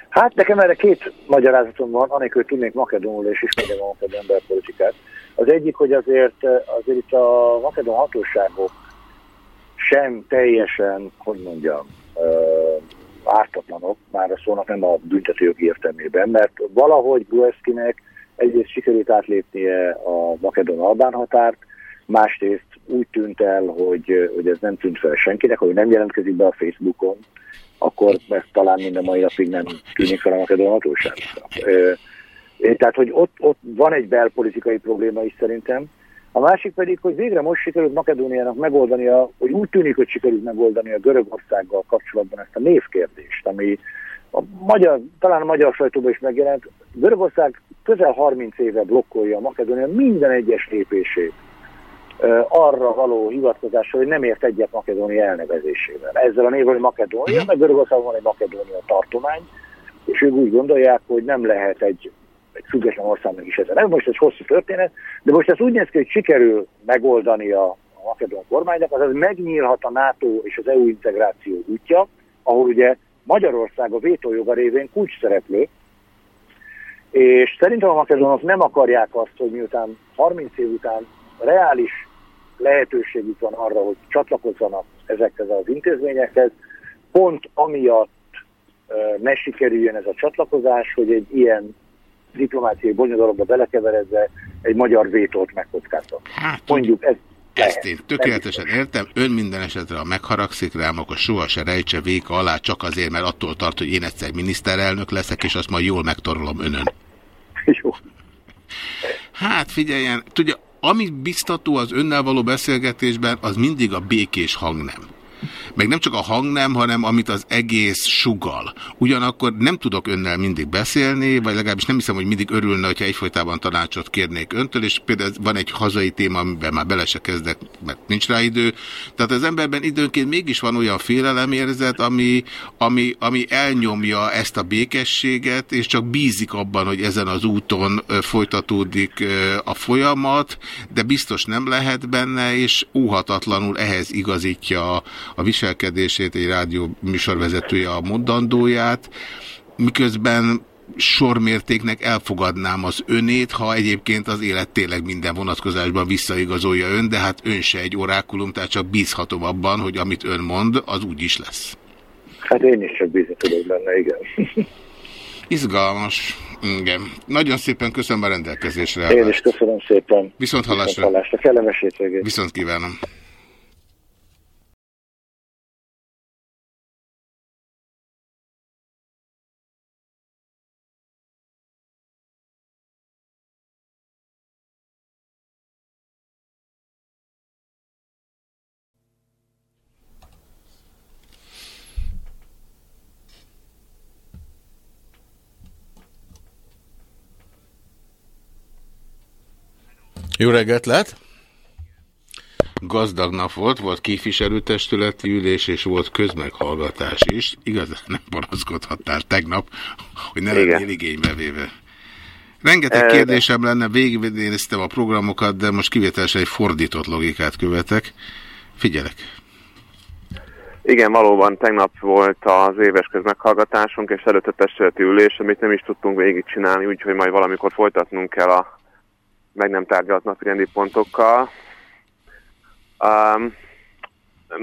Hát nekem erre két magyarázatom van, anélkül, tudnék makedonul és ismerem a makedon belpolitikát. Az egyik, hogy azért, azért itt a makedon hatóságok sem teljesen, hogy mondjam, ártatlanok, már a szónak nem a büntetőjogi értelmében, mert valahogy Grueszkinek egyrészt sikerült átlépnie a makedon-albán határt, másrészt úgy tűnt el, hogy, hogy ez nem tűnt fel senkinek, hogy nem jelentkezik be a Facebookon, akkor ez talán minden mai napig nem tűnik fel a makedon hatóságnak. Tehát, hogy ott, ott van egy belpolitikai probléma is szerintem. A másik pedig, hogy végre most sikerült Makedóniának megoldania, hogy úgy tűnik, hogy sikerült megoldani a Görögországgal kapcsolatban ezt a névkérdést, ami a magyar, talán a magyar sajtóban is megjelent. Görögország közel 30 éve blokkolja a Makedónia minden egyes lépését arra való hivatkozással, hogy nem ért egyet Makedónia elnevezésével. Ezzel a névvel, hogy Makedónia, mhm. meg Görögországban van egy Makedónia tartomány, és ők úgy gondolják, hogy nem lehet egy, egy független országnak is ezzel. Nem most ez hosszú történet, de most ez úgy néz ki, hogy sikerül megoldani a, a makedón kormánynak, azaz megnyílhat a NATO és az EU integráció útja, ahol ugye Magyarország a vétójoga révén kulcs szereplő, és szerintem a makedonok nem akarják azt, hogy miután 30 év után reális lehetőségük van arra, hogy csatlakozzanak ezekhez az intézményekhez, pont amiatt ne sikerüljön ez a csatlakozás, hogy egy ilyen diplomáciai bonyodalomba belekeveredve egy magyar vétót megkockáztat. Hát, Mondjuk ez ezt én tökéletesen értem, ön minden esetre, ha megharagszik rám, akkor soha se rejtse véka alá, csak azért, mert attól tart, hogy én egyszer miniszterelnök leszek, és azt majd jól megtorolom önön. Jó. Hát figyeljen, tudja, ami biztató az önnel való beszélgetésben, az mindig a békés hangnem meg nem csak a hang nem, hanem amit az egész sugal. Ugyanakkor nem tudok önnel mindig beszélni, vagy legalábbis nem hiszem, hogy mindig örülne, hogyha egyfolytában tanácsot kérnék öntől, és például van egy hazai téma, amiben már bele se kezdek, mert nincs rá idő. Tehát az emberben időnként mégis van olyan félelemérzet, ami, ami, ami elnyomja ezt a békességet, és csak bízik abban, hogy ezen az úton folytatódik a folyamat, de biztos nem lehet benne, és óhatatlanul ehhez igazítja a viselkedését, egy rádió műsorvezetője a mondandóját, miközben sormértéknek elfogadnám az önét, ha egyébként az élet tényleg minden vonatkozásban visszaigazolja ön, de hát ön se egy orákulum, tehát csak bízhatom abban, hogy amit ön mond, az úgy is lesz. Hát én is csak bízni tudok benne, igen. Izgalmas. Igen. Nagyon szépen köszönöm a rendelkezésre. Én is köszönöm szépen. Viszont hallásra. Viszont hallásra. Kellemes Viszont kívánom. Jó reggelt lehet! Gazdag nap volt, volt képviselőtestületi ülés, és volt közmeghallgatás is. Igazán nem panaszkodhattál tegnap, hogy ne lennél igénybevéve. Rengeteg kérdésem lenne, végignéztem a programokat, de most kivételesen egy fordított logikát követek. Figyelek! Igen, valóban tegnap volt az éves közmeghallgatásunk, és előtte testületi ülés, amit nem is tudtunk végigcsinálni, úgyhogy majd valamikor folytatnunk kell a meg nem tárgyalt napirendi pontokkal. Um,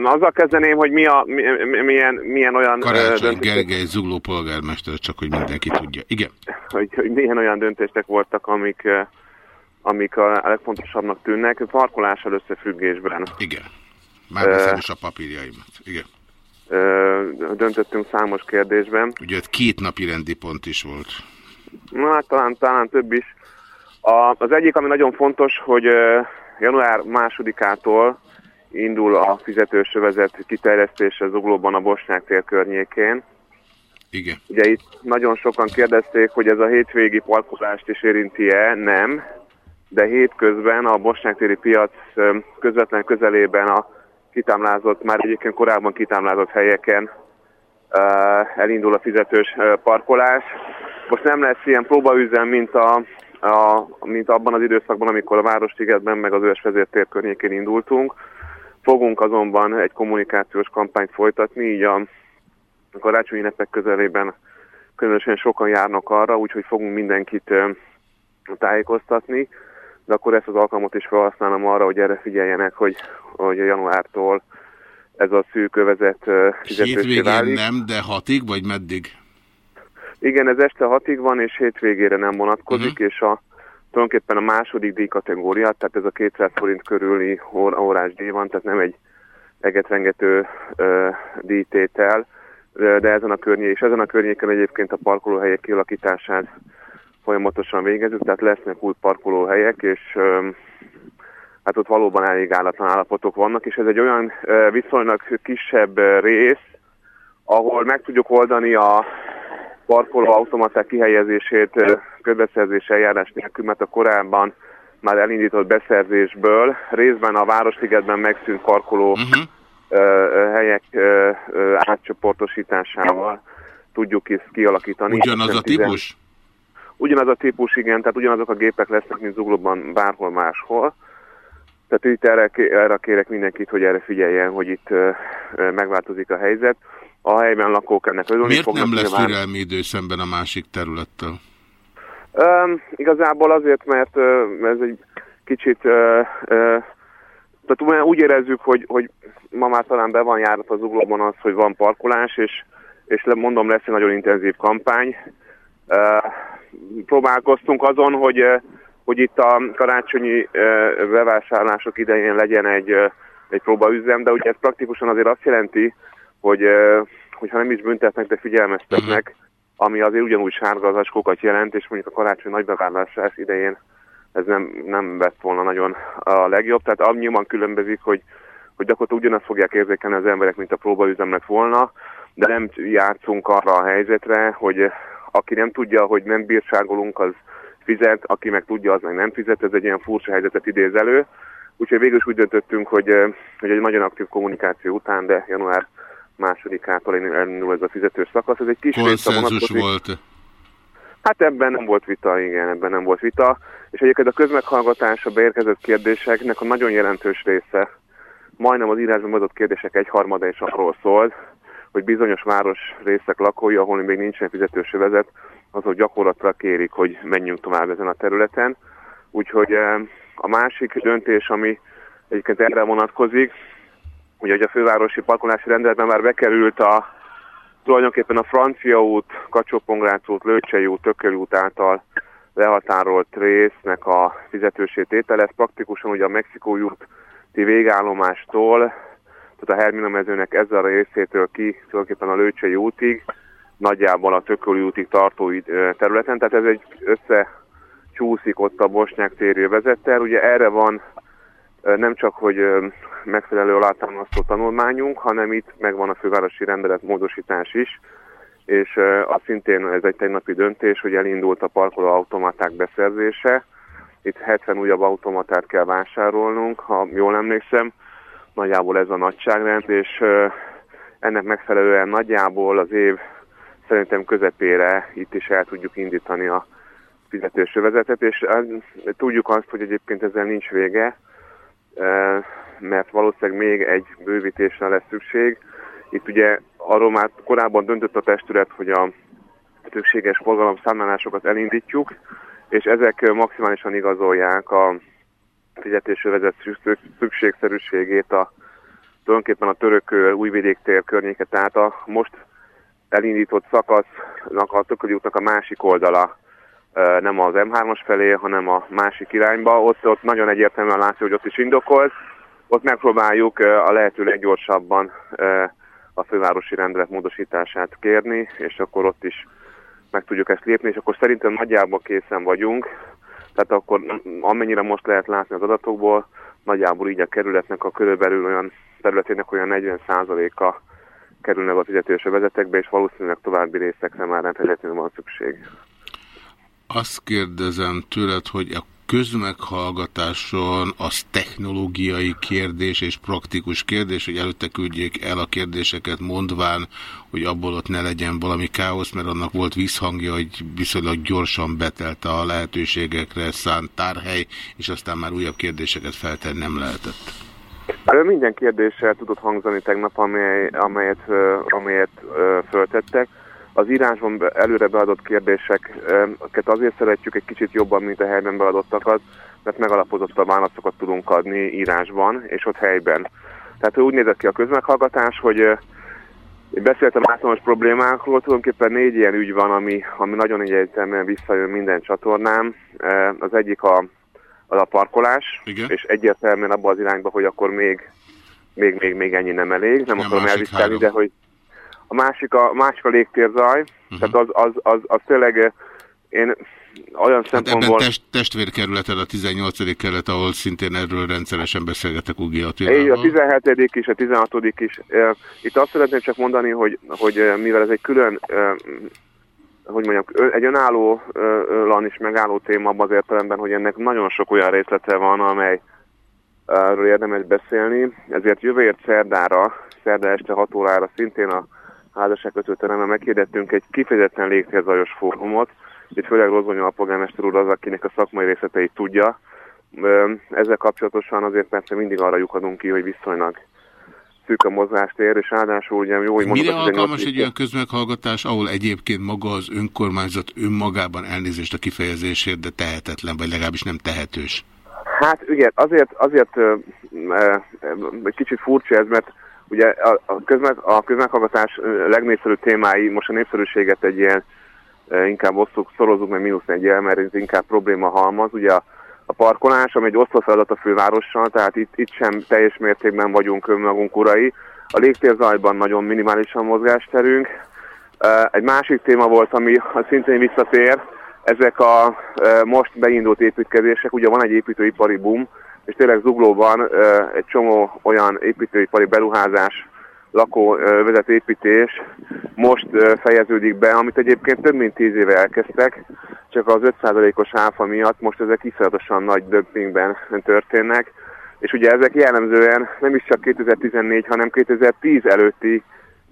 azzal kezdeném, hogy mi a, mi, milyen, milyen olyan... Karácsony döntések... Gergely Zugló polgármester, csak hogy mindenki tudja. Igen. Hogy, hogy milyen olyan döntések voltak, amik, amik a legfontosabbnak tűnnek. Parkolással összefüggésben. Igen. Már uh, is a papírjaimat. Igen. Döntöttünk számos kérdésben. Ugye két napi rendi pont is volt. Na, hát talán, talán több is. A, az egyik, ami nagyon fontos, hogy január másodikától indul a fizetős övezet kiterjesztése Zuglóban a Bosnyák tér környékén. Igen. Ugye itt nagyon sokan kérdezték, hogy ez a hétvégi parkolást is érinti-e, nem. de hétközben a Bosnyák-téri piac közvetlen közelében a kitámlázott, már egyébként korábban kitámlázott helyeken elindul a fizetős parkolás. Most nem lesz ilyen próbaüzem, mint, a, a, mint abban az időszakban, amikor a Városligetben meg az Ős vezértér környékén indultunk. Fogunk azonban egy kommunikációs kampányt folytatni, így a, a karácsonyi ünnepek közelében különösen sokan járnak arra, úgyhogy fogunk mindenkit tájékoztatni, de akkor ezt az alkalmat is felhasználom arra, hogy erre figyeljenek, hogy, hogy a januártól ez a szűk övezet fizetősé válik. nem, de hatig, vagy meddig? Igen, ez este hatig van, és hétvégére nem vonatkozik, uh mhm. -huh. és a tulajdonképpen a második díj kategória, tehát ez a 200 forint körüli órás díj van, tehát nem egy egetrengető díjtétel, de ezen a környéken, és ezen a környéken egyébként a parkolóhelyek kialakítását folyamatosan végezzük, tehát lesznek új parkolóhelyek, és hát ott valóban elég állatlan állapotok vannak, és ez egy olyan viszonylag kisebb rész, ahol meg tudjuk oldani a parkoló automaták kihelyezését közbeszerzés eljárás nélkül, mert a korábban már elindított beszerzésből részben a Városligetben megszűnt parkoló uh mhm. -huh. helyek átcsoportosításával tudjuk ezt kialakítani. Ugyanaz a típus? Ugyanaz a típus, igen, tehát ugyanazok a gépek lesznek, mint Zuglóban bárhol máshol. Tehát itt erre, erre kérek mindenkit, hogy erre figyeljen, hogy itt megváltozik a helyzet. A helyben lakók ennek örülni Miért fognak. nem lesz türelmi idő szemben a másik területtel? Um, igazából azért, mert uh, ez egy kicsit, uh, uh, tehát úgy érezzük, hogy, hogy ma már talán be van járat az uglóban az, hogy van parkolás, és, és mondom, lesz egy nagyon intenzív kampány. Uh, próbálkoztunk azon, hogy, uh, hogy itt a karácsonyi uh, bevásárlások idején legyen egy, egy próbaüzem, de ugye ez praktikusan azért azt jelenti, hogy, uh, hogyha nem is büntetnek, de figyelmeztetnek, mhm. ami azért ugyanúgy sárga jelent, és mondjuk a karácsony nagybevásárlás idején ez nem, nem vett volna nagyon a legjobb. Tehát annyiban különbözik, hogy, hogy gyakorlatilag ugyanazt fogják érzékelni az emberek, mint a próbaüzem lett volna, de nem játszunk arra a helyzetre, hogy aki nem tudja, hogy nem bírságolunk, az fizet, aki meg tudja, az meg nem fizet. Ez egy ilyen furcsa helyzetet idéz elő. Úgyhogy végül is úgy döntöttünk, hogy, hogy egy nagyon aktív kommunikáció után, de január másodikától elindul ez a fizetős szakasz. Ez egy kis Konszenzus volt. Hát ebben nem volt vita, igen, ebben nem volt vita. És egyébként a közmeghallgatás, a beérkezett kérdéseknek a nagyon jelentős része, majdnem az írásban adott kérdések egyharmada is arról szól, hogy bizonyos város részek lakói, ahol még nincsen fizetős vezet, azok gyakorlatilag kérik, hogy menjünk tovább ezen a területen. Úgyhogy eh, a másik döntés, ami egyébként erre vonatkozik, ugye hogy a fővárosi parkolási rendeletben már bekerült a tulajdonképpen a Francia út, kacsó út, Lőcsei út, Tököli út által lehatárolt résznek a fizetősét étel. Ez praktikusan ugye a Mexikói úti végállomástól, tehát a Hermina mezőnek ezzel a részétől ki tulajdonképpen a Lőcsei útig, nagyjából a Tököli útig tartó területen, tehát ez egy összecsúszik ott a Bosnyák térő vezettel. Ugye erre van nem csak, hogy megfelelő alátámasztó tanulmányunk, hanem itt megvan a fővárosi rendelet módosítás is, és az szintén ez egy tegnapi döntés, hogy elindult a parkoló automaták beszerzése. Itt 70 újabb automatát kell vásárolnunk, ha jól emlékszem, nagyjából ez a nagyságrend, és ennek megfelelően nagyjából az év szerintem közepére itt is el tudjuk indítani a fizetős vezetet, és tudjuk azt, hogy egyébként ezzel nincs vége, mert valószínűleg még egy bővítésre lesz szükség. Itt ugye arról már korábban döntött a testület, hogy a szükséges forgalom számlálásokat elindítjuk, és ezek maximálisan igazolják a fizetésövezet szükségszerűségét a tulajdonképpen a török újvidék tér környéke, tehát a most elindított szakasznak a tököli útnak a másik oldala nem az M3-as felé, hanem a másik irányba. Ott, ott nagyon egyértelműen látszik, hogy ott is indokolt. Ott megpróbáljuk a lehető leggyorsabban a fővárosi rendelet módosítását kérni, és akkor ott is meg tudjuk ezt lépni, és akkor szerintem nagyjából készen vagyunk. Tehát akkor amennyire most lehet látni az adatokból, nagyjából így a kerületnek a körülbelül olyan területének olyan 40%-a kerülne a fizetős vezetekbe, és valószínűleg további részekre már rendszerűen van szükség. Azt kérdezem tőled, hogy a közmeghallgatáson az technológiai kérdés és praktikus kérdés, hogy előtte küldjék el a kérdéseket mondván, hogy abból ott ne legyen valami káosz, mert annak volt visszhangja, hogy viszonylag gyorsan betelt a lehetőségekre szánt tárhely, és aztán már újabb kérdéseket feltenni nem lehetett. Minden kérdéssel tudott hangzani tegnap, amely, amelyet, amelyet föltettek. Az írásban előre beadott kérdéseket azért szeretjük egy kicsit jobban, mint a helyben beadottakat, mert megalapozott a válaszokat tudunk adni írásban, és ott helyben. Tehát úgy nézett ki a közmeghallgatás, hogy én beszéltem általános problémákról, tulajdonképpen négy ilyen ügy van, ami, ami nagyon egyértelműen visszajön minden csatornám. Az egyik a, az a parkolás, Igen. és egyértelműen abban az irányba, hogy akkor még, még, még, még ennyi nem elég. Nem, nem akarom elvisztelni, de hogy a másik a, a másik a légtérzaj, uh-huh. tehát az, az, az, az tényleg én olyan hát szempontból... Ebben test, testvérkerületed a 18. kerület, ahol szintén erről rendszeresen beszélgetek Ugi Attilával. a 17. is, a 16. is. Itt azt szeretném csak mondani, hogy, hogy mivel ez egy külön, hogy mondjam, egy önállóan is megálló téma abban az értelemben, hogy ennek nagyon sok olyan részlete van, amely erről érdemes beszélni, ezért jövő ért szerdára, szerda este 6 órára szintén a házasságkötőteremben meghirdettünk egy kifejezetten légtérzajos fórumot, itt főleg Rozgonyi alpolgármester úr az, akinek a szakmai részleteit tudja. Ezzel kapcsolatosan azért persze mindig arra lyukadunk ki, hogy viszonylag szűk a mozgástér, és ráadásul ugye jó, hogy Mire alkalmas egy olyan közmeghallgatás, ahol egyébként maga az önkormányzat önmagában elnézést a kifejezésért, de tehetetlen, vagy legalábbis nem tehetős? Hát igen, azért, azért egy kicsit furcsa ez, mert Ugye a, a, közmeg, a közmeghallgatás legnépszerűbb témái, most a népszerűséget egy ilyen, inkább osztuk, szorozzuk meg mínusz egyel, mert ez inkább probléma halmaz. Ugye a, a parkolás, ami egy osztófeladat a fővárossal, tehát itt, itt sem teljes mértékben vagyunk önmagunk urai. A légtérzajban nagyon minimálisan mozgásterünk. Egy másik téma volt, ami szintén visszatér, ezek a most beindult építkezések, ugye van egy építőipari boom, és tényleg Zuglóban egy csomó olyan építőipari beruházás, lakó vezetépítés most fejeződik be, amit egyébként több mint tíz éve elkezdtek, csak az 5%-os áfa miatt most ezek iszonyatosan nagy dömpingben történnek, és ugye ezek jellemzően nem is csak 2014, hanem 2010 előtti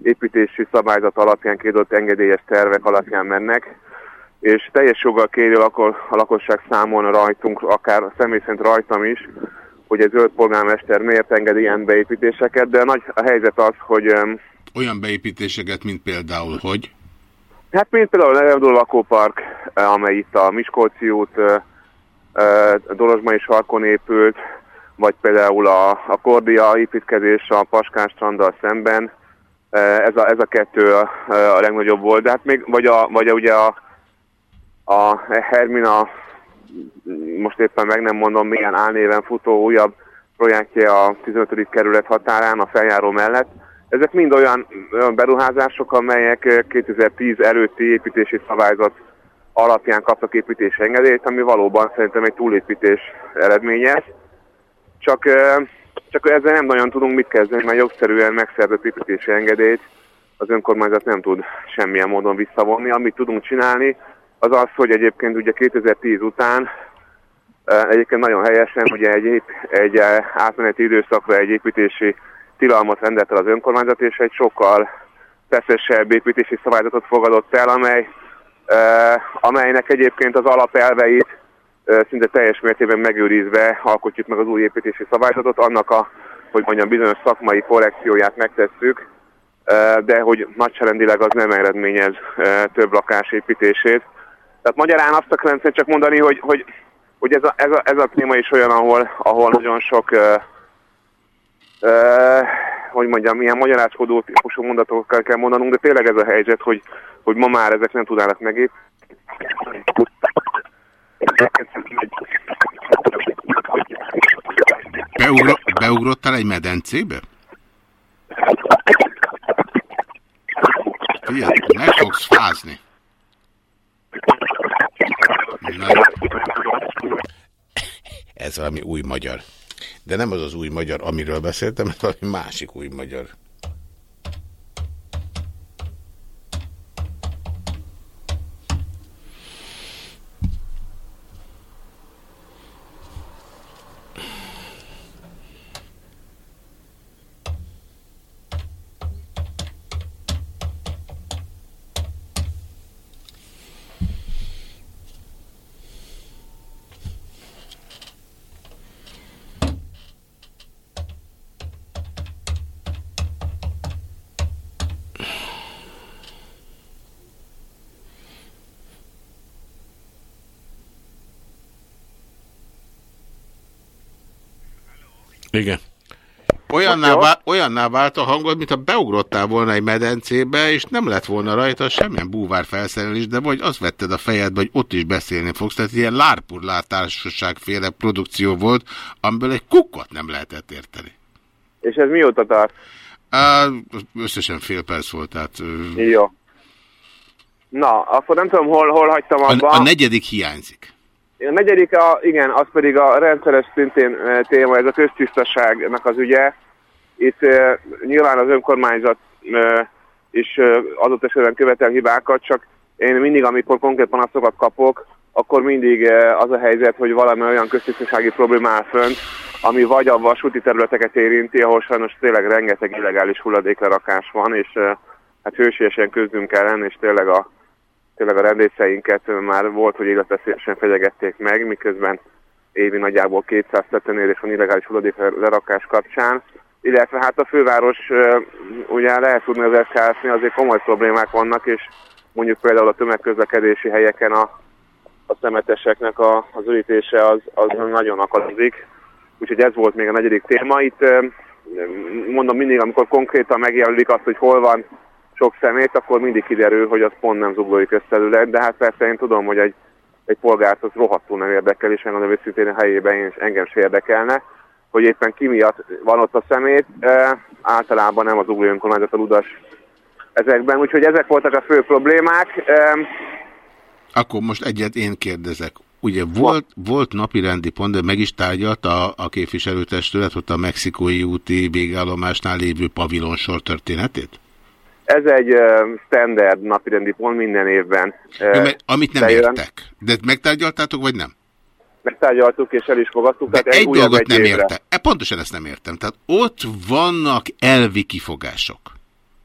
építési szabályzat alapján kiadott engedélyes tervek alapján mennek, és teljes joggal kéri a lakosság számon rajtunk, akár személy szerint rajtam is, hogy egy zöld polgármester miért enged ilyen beépítéseket, de nagy a helyzet az, hogy... Olyan beépítéseket, mint például, hogy? Hát mint például a Levendó lakópark, eh, amely itt a Miskolci út, eh, eh, Dolozsmai sarkon épült, vagy például a, a Kordia építkezés a Paskán stranddal szemben, ez a, ez a kettő a, a legnagyobb volt, de hát még, vagy, a, vagy a, ugye a a Hermina, most éppen meg nem mondom milyen álnéven futó újabb projektje a 15. kerület határán, a feljáró mellett. Ezek mind olyan, olyan beruházások, amelyek 2010 előtti építési szabályzat alapján kaptak építési engedélyt, ami valóban szerintem egy túlépítés eredménye. Csak, csak ezzel nem nagyon tudunk mit kezdeni, mert jogszerűen megszerzett építési engedélyt az önkormányzat nem tud semmilyen módon visszavonni. Amit tudunk csinálni, az az, hogy egyébként ugye 2010 után egyébként nagyon helyesen ugye egy, egy átmeneti időszakra egy építési tilalmat rendelt el az önkormányzat, és egy sokkal feszesebb építési szabályzatot fogadott el, amely, amelynek egyébként az alapelveit szinte teljes mértékben megőrizve alkotjuk meg az új építési szabályzatot, annak a, hogy mondjam, bizonyos szakmai korrekcióját megtesszük, de hogy nagyságrendileg az nem eredményez több lakás építését. Tehát magyarán azt akarom csak mondani, hogy, hogy, hogy ez, a, ez, a, ez a téma is olyan, ahol, ahol nagyon sok, uh, uh, hogy mondjam, ilyen magyarázkodó típusú mondatokkal kell mondanunk, de tényleg ez a helyzet, hogy, hogy ma már ezek nem tudnának megép. Beugro beugrottál egy medencébe? Figyelj, meg fogsz fázni. Ez valami új magyar. De nem az az új magyar, amiről beszéltem, hanem valami másik új magyar. Igen. Olyanná, vá olyanná vált a hangod, mint ha beugrottál volna egy medencébe, és nem lett volna rajta semmilyen búvár felszerelés, de vagy azt vetted a fejedbe, hogy ott is beszélni fogsz. Tehát ilyen lárpurlár társaságféle produkció volt, amiből egy kukkot nem lehetett érteni. És ez mióta tart? Á, összesen fél perc volt, tehát... Jó. Na, akkor nem tudom, hol, hol hagytam abba. A, a negyedik hiányzik. A negyedik, a, igen, az pedig a rendszeres szintén téma, ez a köztisztaságnak az ügye. Itt e, nyilván az önkormányzat e, is e, adott esetben követel hibákat, csak én mindig, amikor konkrét panaszokat kapok, akkor mindig az a helyzet, hogy valami olyan köztisztasági probléma áll fönt, ami vagy a vasúti területeket érinti, ahol sajnos tényleg rengeteg illegális hulladéklerakás van, és hát hősiesen küzdünk kell és tényleg a tényleg a rendészeinket már volt, hogy életveszélyesen fegyegették meg, miközben évi nagyjából 200 tetenér és van illegális hulladék lerakás kapcsán. Illetve hát a főváros, ugye lehet tudni az SKS-nél azért komoly problémák vannak, és mondjuk például a tömegközlekedési helyeken a, a szemeteseknek a, az ürítése az, az nagyon akadozik. Úgyhogy ez volt még a negyedik téma. Itt mondom mindig, amikor konkrétan megjelölik azt, hogy hol van sok szemét, akkor mindig kiderül, hogy az pont nem zuglói közterület, de hát persze én tudom, hogy egy, egy polgárt az rohadtul nem érdekel, és megmondom őszintén a helyében én, engem se érdekelne, hogy éppen ki miatt van ott a szemét, e, általában nem az zuglói önkormányzat a ludas ezekben, úgyhogy ezek voltak a fő problémák. E, akkor most egyet én kérdezek. Ugye volt, volt napirendi pont, de meg is tárgyalt a, képviselőtestület, hogy a mexikói úti végállomásnál lévő pavilonsor történetét? Ez egy uh, standard napirendi pont minden évben. Uh, Jó, amit nem bejön. értek. De megtárgyaltátok, vagy nem? Megtárgyaltuk és el is fogadtuk. De egy dolgot nem értem. E, pontosan ezt nem értem. Tehát ott vannak elvi kifogások.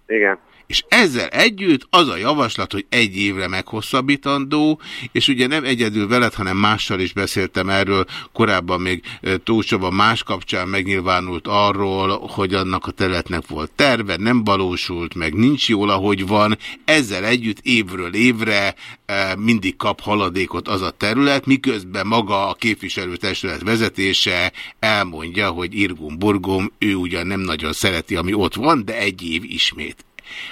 Igen. És ezzel együtt az a javaslat, hogy egy évre meghosszabbítandó, és ugye nem egyedül veled, hanem mással is beszéltem erről, korábban még Tócsaba más kapcsán megnyilvánult arról, hogy annak a területnek volt terve, nem valósult, meg nincs jól, ahogy van. Ezzel együtt évről évre mindig kap haladékot az a terület, miközben maga a képviselőtestület vezetése elmondja, hogy Irgum Burgum, ő ugyan nem nagyon szereti, ami ott van, de egy év ismét.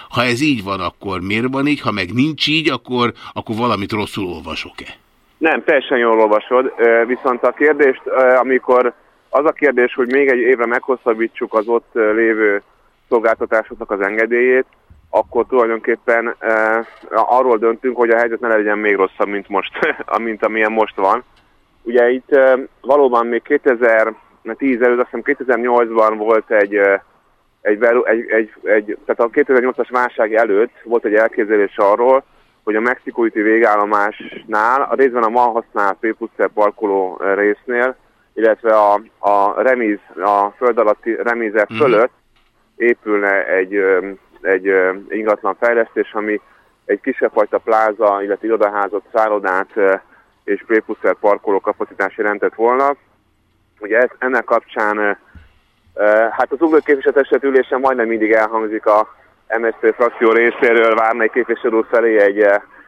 Ha ez így van, akkor miért van így? Ha meg nincs így, akkor, akkor valamit rosszul olvasok-e? Nem, teljesen jól olvasod. Viszont a kérdést, amikor az a kérdés, hogy még egy évre meghosszabbítsuk az ott lévő szolgáltatásoknak az engedélyét, akkor tulajdonképpen e, arról döntünk, hogy a helyzet ne legyen még rosszabb, mint most, mint amilyen most van. Ugye itt valóban még 2010 előtt, azt hiszem 2008-ban volt egy e, egy, egy, egy, egy, tehát a 2008-as válság előtt volt egy elképzelés arról, hogy a mexikói végállomásnál, a részben a ma használt P parkoló résznél, illetve a, a remiz, a föld alatti remízer mm. fölött épülne egy, egy ingatlan fejlesztés, ami egy kisebb fajta pláza, illetve irodaházat, szállodát és P parkoló kapacitási rendet volna. Ugye ez, ennek kapcsán Hát az ugló képviselőtestület ülésen majdnem mindig elhangzik a MSZP frakció részéről. Várna egy képviselő felé egy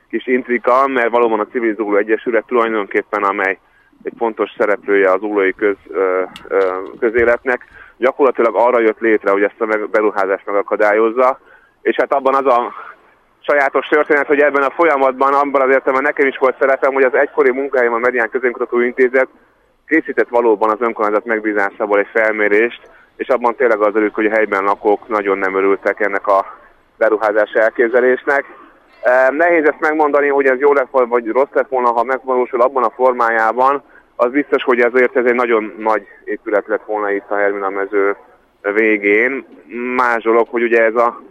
kis intrika, mert valóban a Civil Zugló Egyesület tulajdonképpen, amely egy fontos szereplője az uglói köz, ö, ö, közéletnek, gyakorlatilag arra jött létre, hogy ezt a beruházást megakadályozza, és hát abban az a sajátos történet, hogy ebben a folyamatban, abban az értelemben nekem is volt szerepem, hogy az egykori munkahelyem a Medián Közönkutató Intézet készített valóban az önkormányzat megbízásából egy felmérést, és abban tényleg az örült, hogy a helyben lakók nagyon nem örültek ennek a beruházási elképzelésnek. Nehéz ezt megmondani, hogy ez jó lett vagy rossz lett volna, ha megvalósul abban a formájában, az biztos, hogy ezért ez egy nagyon nagy épület lett volna itt a Hermina mező végén. Más dolog, hogy ugye ez a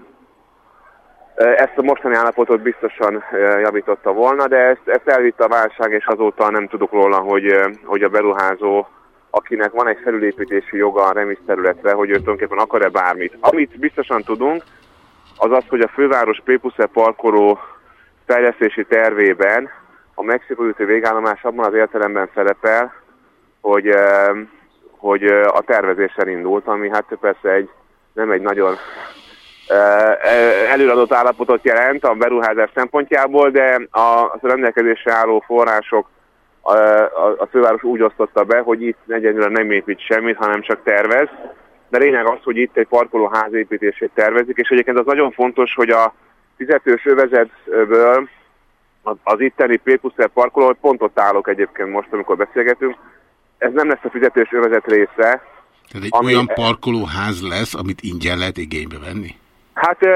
ezt a mostani állapotot biztosan javította volna, de ezt, ezt elvitte a válság, és azóta nem tudok róla, hogy, hogy a beruházó, akinek van egy felülépítési joga a remis területre, hogy ő tulajdonképpen akar-e bármit. Amit biztosan tudunk, az az, hogy a főváros Pépusze parkoló fejlesztési tervében a Mexikó úti végállomás abban az értelemben szerepel, hogy, hogy a tervezéssel indult, ami hát persze egy, nem egy nagyon előadott állapotot jelent a beruházás szempontjából, de a rendelkezésre álló források a, a, a főváros úgy osztotta be, hogy itt egyenlően nem épít semmit, hanem csak tervez. De lényeg az, hogy itt egy parkolóház építését tervezik, és egyébként az nagyon fontos, hogy a fizetős övezetből az itteni P parkoló, pont ott állok egyébként most, amikor beszélgetünk, ez nem lesz a fizetős övezet része. Tehát egy ami, olyan parkolóház lesz, amit ingyen lehet igénybe venni? Hát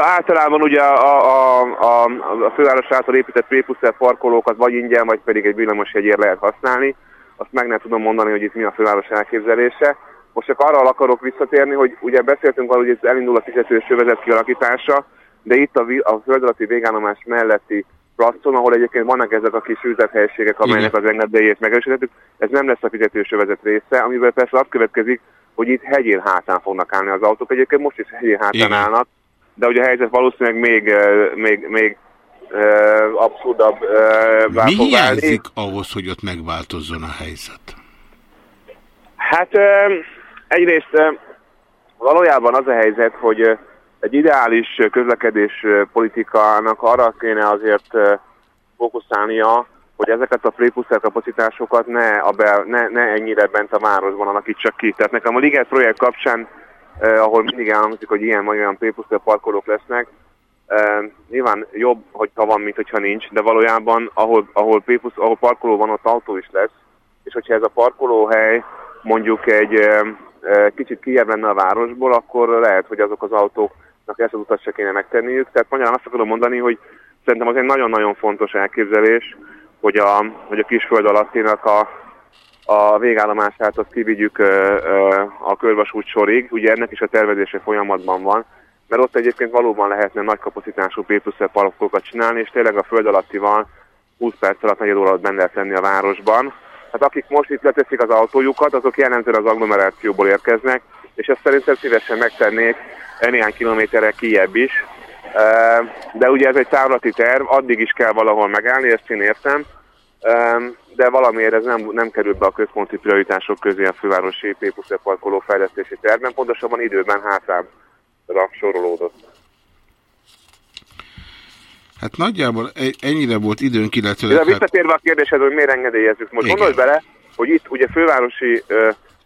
általában ugye a, a, a, a főváros által épített P parkolókat vagy ingyen, vagy pedig egy villamosjegyért lehet használni. Azt meg nem tudom mondani, hogy itt mi a főváros elképzelése. Most csak arra akarok visszatérni, hogy ugye beszéltünk arról, hogy itt elindul a fizetős övezet kialakítása, de itt a, a föld alatti végállomás melletti placon, ahol egyébként vannak ezek a kis üzlethelyiségek, amelynek az engedélyét megerősítettük, ez nem lesz a fizetős övezet része, amivel persze azt következik, hogy itt hegyén hátán fognak állni az autók. Egyébként most is hegyén hátán Igen. állnak, de ugye a helyzet valószínűleg még, még, még abszurdabb Mi hiányzik ahhoz, hogy ott megváltozzon a helyzet? Hát egyrészt valójában az a helyzet, hogy egy ideális közlekedés politikának arra kéne azért fókuszálnia, hogy ezeket a frépuszer kapacitásokat ne, a bel, ne, ne ennyire bent a városban alakítsak ki. Tehát nekem a Liget projekt kapcsán, eh, ahol mindig elhangzik, hogy ilyen vagy olyan frépuszer parkolók lesznek, eh, nyilván jobb, hogyha van, mint hogyha nincs, de valójában ahol, ahol, P-pusz, ahol parkoló van, ott autó is lesz, és hogyha ez a parkolóhely mondjuk egy eh, eh, kicsit kijebb lenne a városból, akkor lehet, hogy azok az autóknak ezt az utat se kéne megtenniük. Tehát magyarán azt akarom mondani, hogy szerintem az egy nagyon-nagyon fontos elképzelés, hogy a, hogy a kisföld alattinak a, a végállomását azt kivigyük ö, ö, a körvasút sorig. Ugye ennek is a tervezése folyamatban van, mert ott egyébként valóban lehetne nagy kapacitású p parkolókat csinálni, és tényleg a föld alattival 20 perc alatt negyed óra benne lehet lenni a városban. Hát akik most itt leteszik az autójukat, azok jelentően az agglomerációból érkeznek, és ezt szerintem szívesen megtennék néhány kilométerre kijebb is, de ugye ez egy távlati terv, addig is kell valahol megállni, ezt én értem, de valamiért ez nem, nem kerül be a központi prioritások közé a fővárosi parkoló fejlesztési tervben, pontosabban időben hátára sorolódott. Hát nagyjából ennyire volt időnk, illetve... De visszatérve a kérdésed, hogy miért engedélyezzük. Most gondolj bele, hogy itt ugye fővárosi,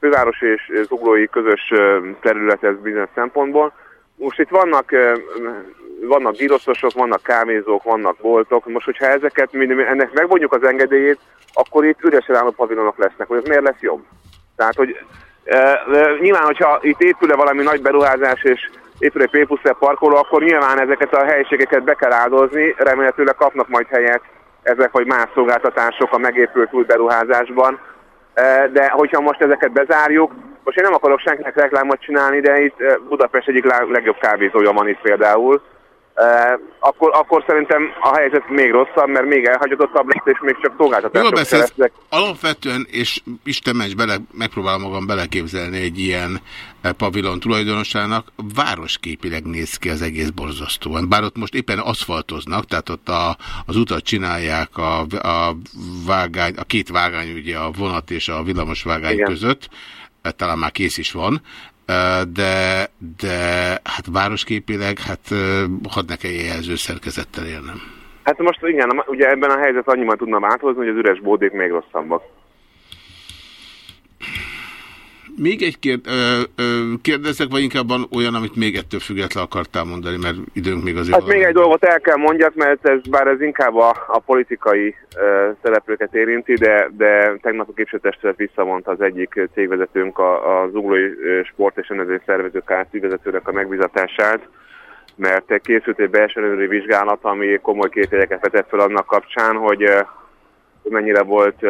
fővárosi és zuglói közös terület ez bizonyos szempontból. Most itt vannak vannak gyroszosok, vannak kávézók, vannak boltok. Most, hogyha ezeket ennek megvonjuk az engedélyét, akkor itt üresen álló pavilonok lesznek, hogy ez miért lesz jobb? Tehát, hogy e, e, nyilván, hogyha itt épül-e valami nagy beruházás, és épül egy p parkoló, akkor nyilván ezeket a helyiségeket be kell áldozni, remélhetőleg kapnak majd helyet ezek vagy más szolgáltatások a megépült új beruházásban. E, de hogyha most ezeket bezárjuk, most én nem akarok senkinek reklámot csinálni, de itt e, Budapest egyik legjobb kávézója van itt például, akkor, akkor szerintem a helyzet még rosszabb, mert még elhagyottabb lesz, és még csak szolgáltatások keresnek. Alapvetően, és Isten ments bele, megpróbálom magam beleképzelni egy ilyen pavilon tulajdonosának, városképileg néz ki az egész borzasztóan. Bár ott most éppen aszfaltoznak, tehát ott a, az utat csinálják a, a, vágány, a két vágány, ugye a vonat és a villamos vágány Igen. között, talán már kész is van, de, de hát városképileg, hát hadd ne kelljen jelző szerkezettel élnem. Hát most igen, ugye ebben a helyzet annyiban tudna változni, hogy az üres bódék még rosszabbak. Még egy kérd, ö, ö, kérdezek, vagy inkább van olyan, amit még ettől független akartál mondani, mert időnk még azért... Hát még egy dolgot el kell mondjak, mert ez bár ez inkább a, a politikai ö, szereplőket érinti, de, de tegnap a képviselőtestület visszavonta az egyik cégvezetőnk a, a Zuglói Sport és Önöző Szervező Kft. vezetőnek a megbizatását, mert készült egy belső vizsgálat, ami komoly kételyeket vetett fel annak kapcsán, hogy mennyire volt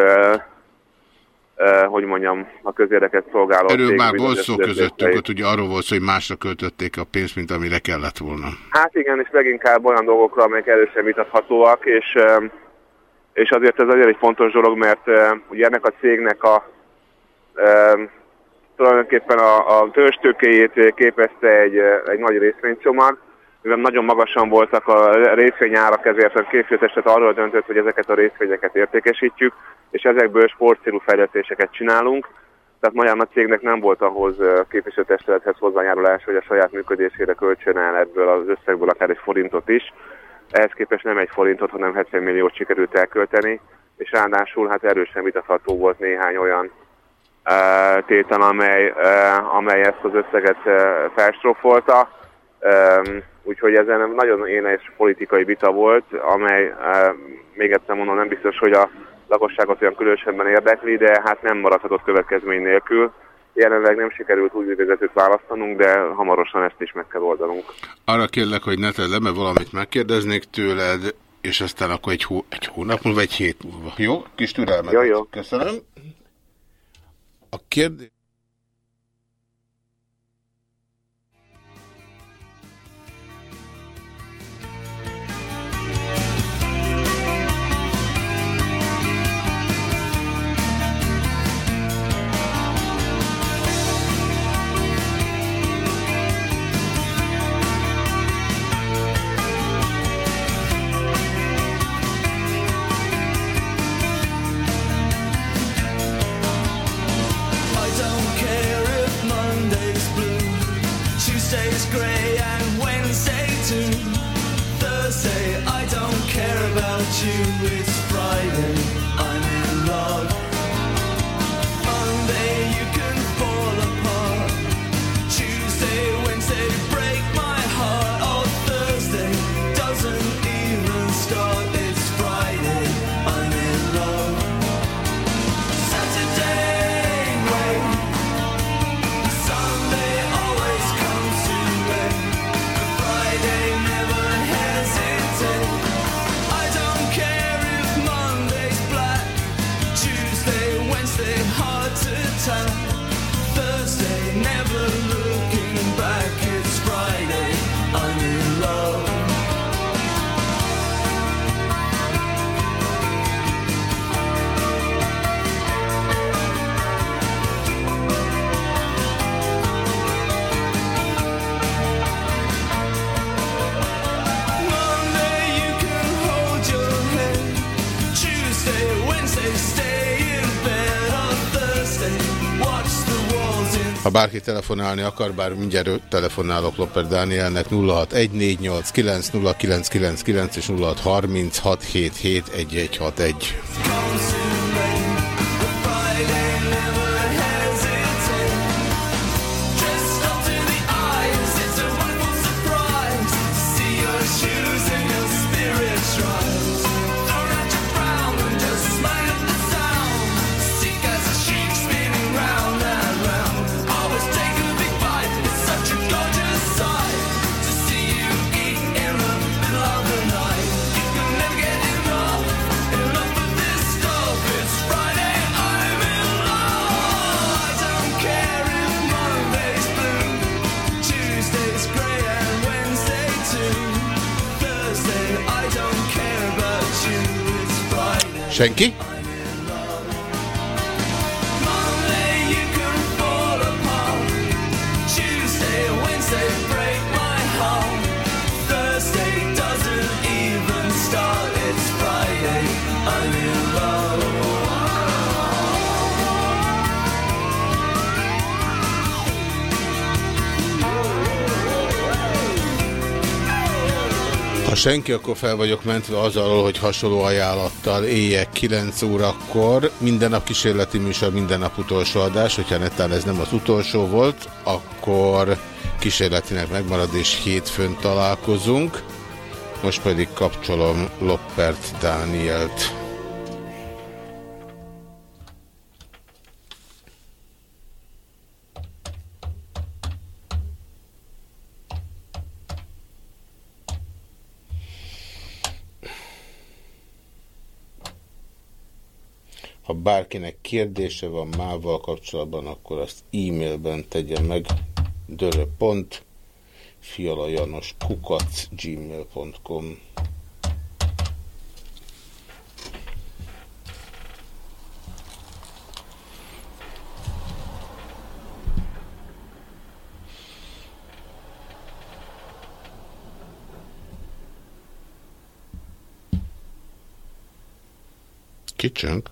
hogy mondjam, a közérdeket szolgáló Erről már volt szó közöttünk, ott ugye arról volt szó, hogy másra költötték a pénzt, mint amire kellett volna. Hát igen, és leginkább olyan dolgokra, amelyek elősen vitathatóak, és, és azért ez azért egy fontos dolog, mert ugye ennek a cégnek a tulajdonképpen a, a törstőkéjét képezte egy, egy nagy részvénycsomag, mivel nagyon magasan voltak a részvényárak, ezért a képviselőtestet arról döntött, hogy ezeket a részvényeket értékesítjük, és ezekből sportcélú fejlesztéseket csinálunk. Tehát magyar a cégnek nem volt ahhoz képviselőtestülethez hozzájárulás, hogy a saját működésére költsön el ebből az összegből akár egy forintot is. Ehhez képest nem egy forintot, hanem 70 milliót sikerült elkölteni, és ráadásul hát erősen vitatható volt néhány olyan uh, tétel, amely, uh, amely ezt az összeget uh, felstrofolta. Um, úgyhogy ezen nagyon énes politikai vita volt, amely, uh, még egyszer mondom, nem biztos, hogy a lakosságot olyan különösebben érdekli, de hát nem maradhatott következmény nélkül. Jelenleg nem sikerült új vezetőt választanunk, de hamarosan ezt is meg kell oldanunk. Arra kérlek, hogy ne tedd le, mert valamit megkérdeznék tőled, és aztán akkor egy, hó, egy hónap múlva, egy hét múlva. Jó? Kis türelmet. Jó, jó. Köszönöm. A kérdés... you. Bárki telefonálni akar, bár mindjárt telefonálok Loper Dánielnek 0614890999 és 0636771161. Senki? Senki, akkor fel vagyok mentve azzal, hogy hasonló ajánlattal éjjel 9 órakor, minden nap kísérleti műsor, minden nap utolsó adás, hogyha netán ez nem az utolsó volt, akkor kísérletinek megmarad és hétfőn találkozunk. Most pedig kapcsolom Loppert Dánielt. Bárkinek kérdése van mával kapcsolatban, akkor azt e-mailben tegye meg dörö.pont fialajanos kukac gmail.com Kicsönk.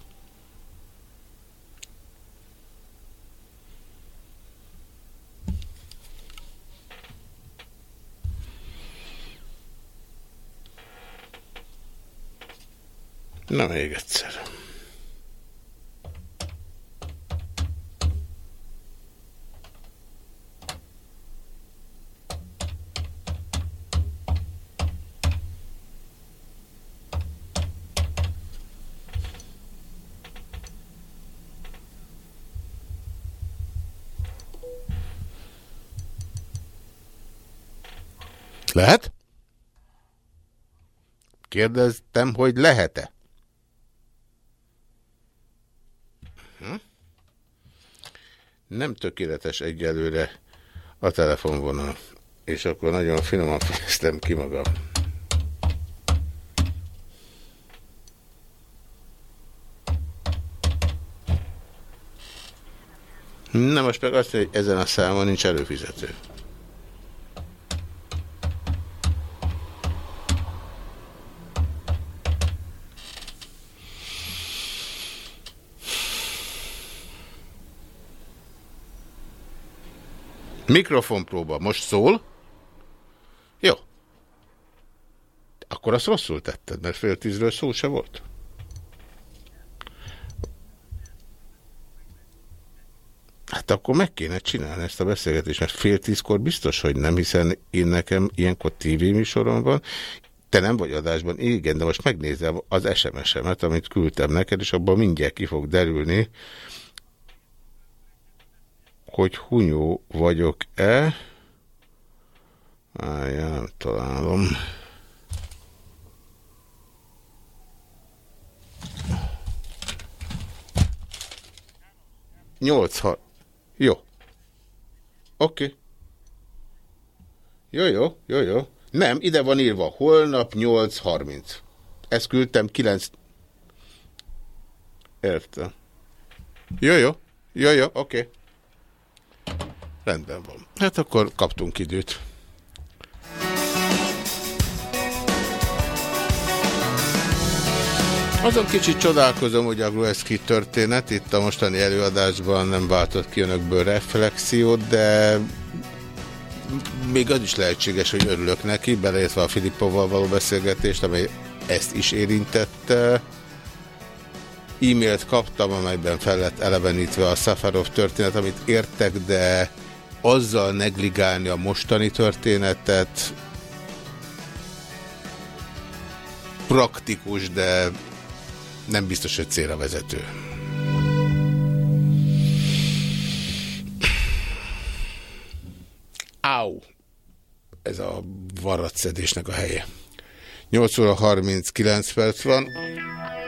Na még egyszer. Lehet? Kérdeztem, hogy lehet-e? Nem tökéletes egyelőre a telefonvonal. És akkor nagyon finoman fejeztem ki magam. Na most meg azt mondja, hogy ezen a számon nincs előfizető. Mikrofonpróba. Most szól? Jó. Akkor azt rosszul tetted, mert fél tízről szó se volt. Hát akkor meg kéne csinálni ezt a beszélgetést, mert fél tízkor biztos, hogy nem, hiszen én nekem ilyenkor tévéműsorom van, te nem vagy adásban, igen, de most megnézem az SMS-emet, amit küldtem neked, és abban mindjárt ki fog derülni, hogy hunyó vagyok-e. Állja, nem találom. Nyolc, ha... Jó. Oké. Jó, jó, jó, jó. Nem, ide van írva. Holnap 8.30. Ezt küldtem 9... Értem. Jó, jó. Jó, jó, oké. Okay. Rendben van. Hát akkor kaptunk időt. Azon kicsit csodálkozom, hogy a Grueszki történet itt a mostani előadásban nem váltott ki önökből reflexiót, de még az is lehetséges, hogy örülök neki, beleértve a Filippovval való beszélgetést, amely ezt is érintette. E-mailt kaptam, amelyben fel lett elevenítve a Safarov történet, amit értek, de azzal negligálni a mostani történetet praktikus, de nem biztos, hogy célra vezető. Áú! Ez a varratszedésnek a helye. 8 óra 39 perc van.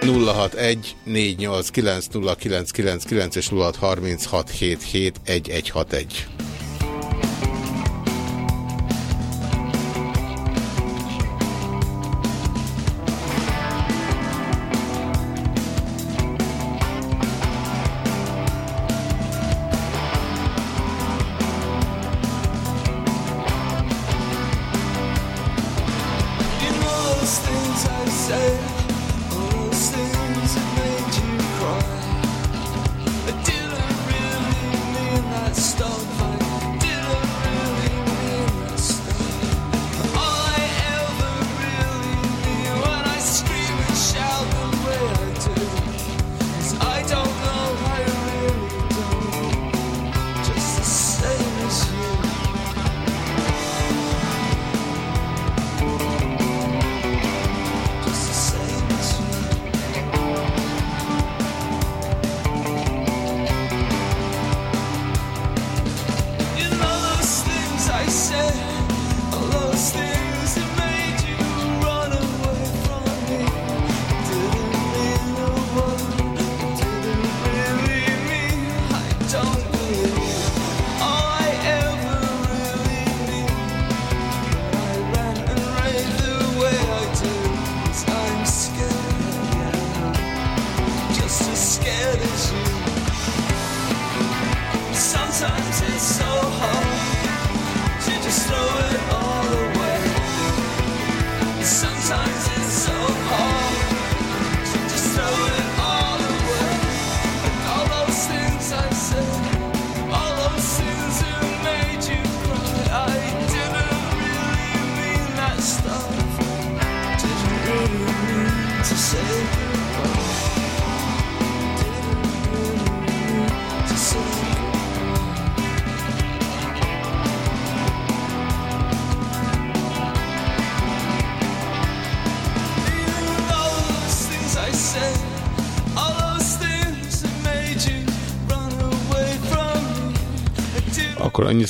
061 489 0999 és 0636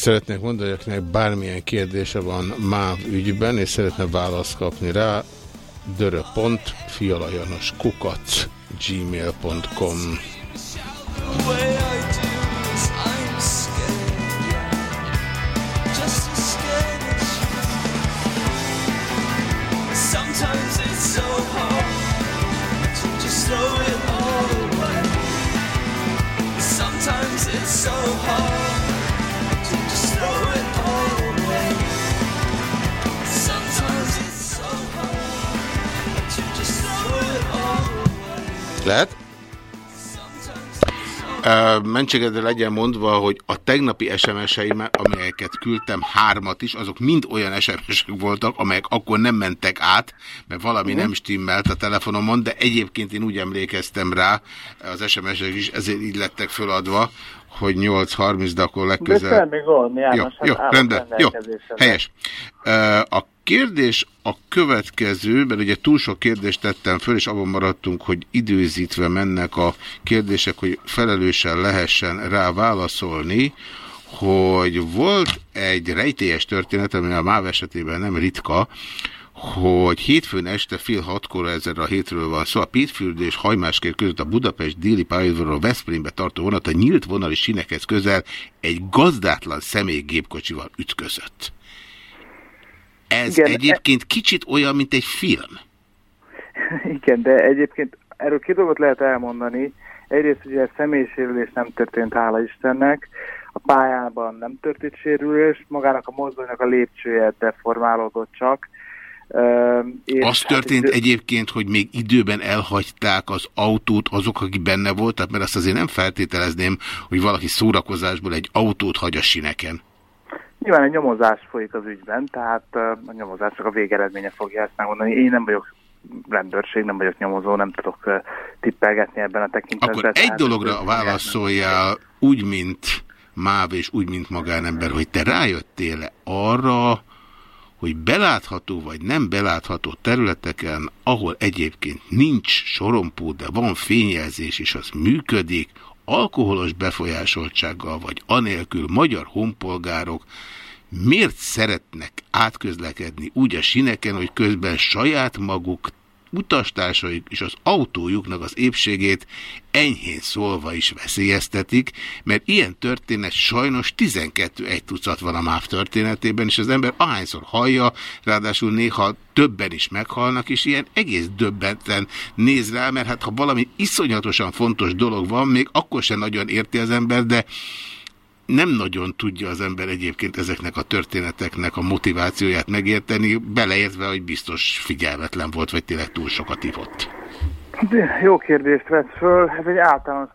szeretnék mondani, akinek bármilyen kérdése van MÁV ügyben, és szeretne választ kapni rá, dörö.fialajanoskukac gmail.com Mentségedre legyen mondva, hogy a tegnapi SMS-eim, amelyeket küldtem, hármat is, azok mind olyan SMS-ek voltak, amelyek akkor nem mentek át, mert valami mm. nem stimmelt a telefonomon, de egyébként én úgy emlékeztem rá, az SMS-ek is ezért így lettek föladva, hogy 8.30, de akkor legközelebb... De semmi gond, János, jó, jó, rendben, jó, helyes. A kérdés a következő, mert ugye túl sok kérdést tettem föl, és abban maradtunk, hogy időzítve mennek a kérdések, hogy felelősen lehessen rá válaszolni, hogy volt egy rejtélyes történet, ami a MÁV esetében nem ritka, hogy hétfőn este fél hatkor ezzel a hétről van szó, a Pétfüld és Hajmáskér között a Budapest déli pályaudvaron a Veszprémbe tartó vonat a nyílt vonali sinekhez közel egy gazdátlan személy gépkocsival ütközött. Ez Igen, egyébként e... kicsit olyan, mint egy film. Igen, de egyébként erről két dolgot lehet elmondani. Egyrészt ugye személysérülés nem történt, hála Istennek, a pályában nem történt sérülés, magának a mozdonynak a lépcsője deformálódott csak, és az hát történt hát, egyébként, hogy még időben elhagyták az autót azok, akik benne voltak, mert azt azért nem feltételezném, hogy valaki szórakozásból egy autót hagy a sineken. Nyilván egy nyomozás folyik az ügyben, tehát a nyomozásnak a végeredménye fogja ezt megmondani. Én nem vagyok rendőrség, nem vagyok nyomozó, nem tudok tippelgetni ebben a tekintetben. Akkor egy dologra válaszoljál úgy, mint MÁV és úgy, mint magánember, hogy te rájöttél -e arra, hogy belátható vagy nem belátható területeken, ahol egyébként nincs sorompó, de van fényjelzés, és az működik, alkoholos befolyásoltsággal vagy anélkül magyar honpolgárok miért szeretnek átközlekedni úgy a sineken, hogy közben saját maguk utastársaik és az autójuknak az épségét enyhén szólva is veszélyeztetik, mert ilyen történet sajnos 12 egy tucat van a MÁV történetében, és az ember ahányszor hallja, ráadásul néha többen is meghalnak, és ilyen egész döbbenten néz rá, mert hát ha valami iszonyatosan fontos dolog van, még akkor sem nagyon érti az ember, de nem nagyon tudja az ember egyébként ezeknek a történeteknek a motivációját megérteni, beleértve, hogy biztos figyelmetlen volt, vagy tényleg túl sokat ivott. Jó kérdést vett föl. Ez egy általános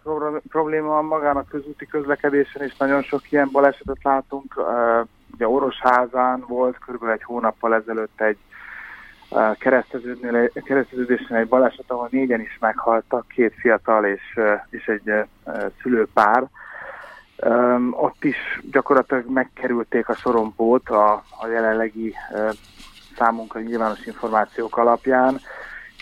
probléma magának közúti közlekedésen, és nagyon sok ilyen balesetet látunk. Ugye Orosházán volt körülbelül egy hónappal ezelőtt egy kereszteződésen egy baleset, ahol négyen is meghaltak, két fiatal és, és egy szülőpár Um, ott is gyakorlatilag megkerülték a sorompót a, a jelenlegi uh, számunkra nyilvános információk alapján,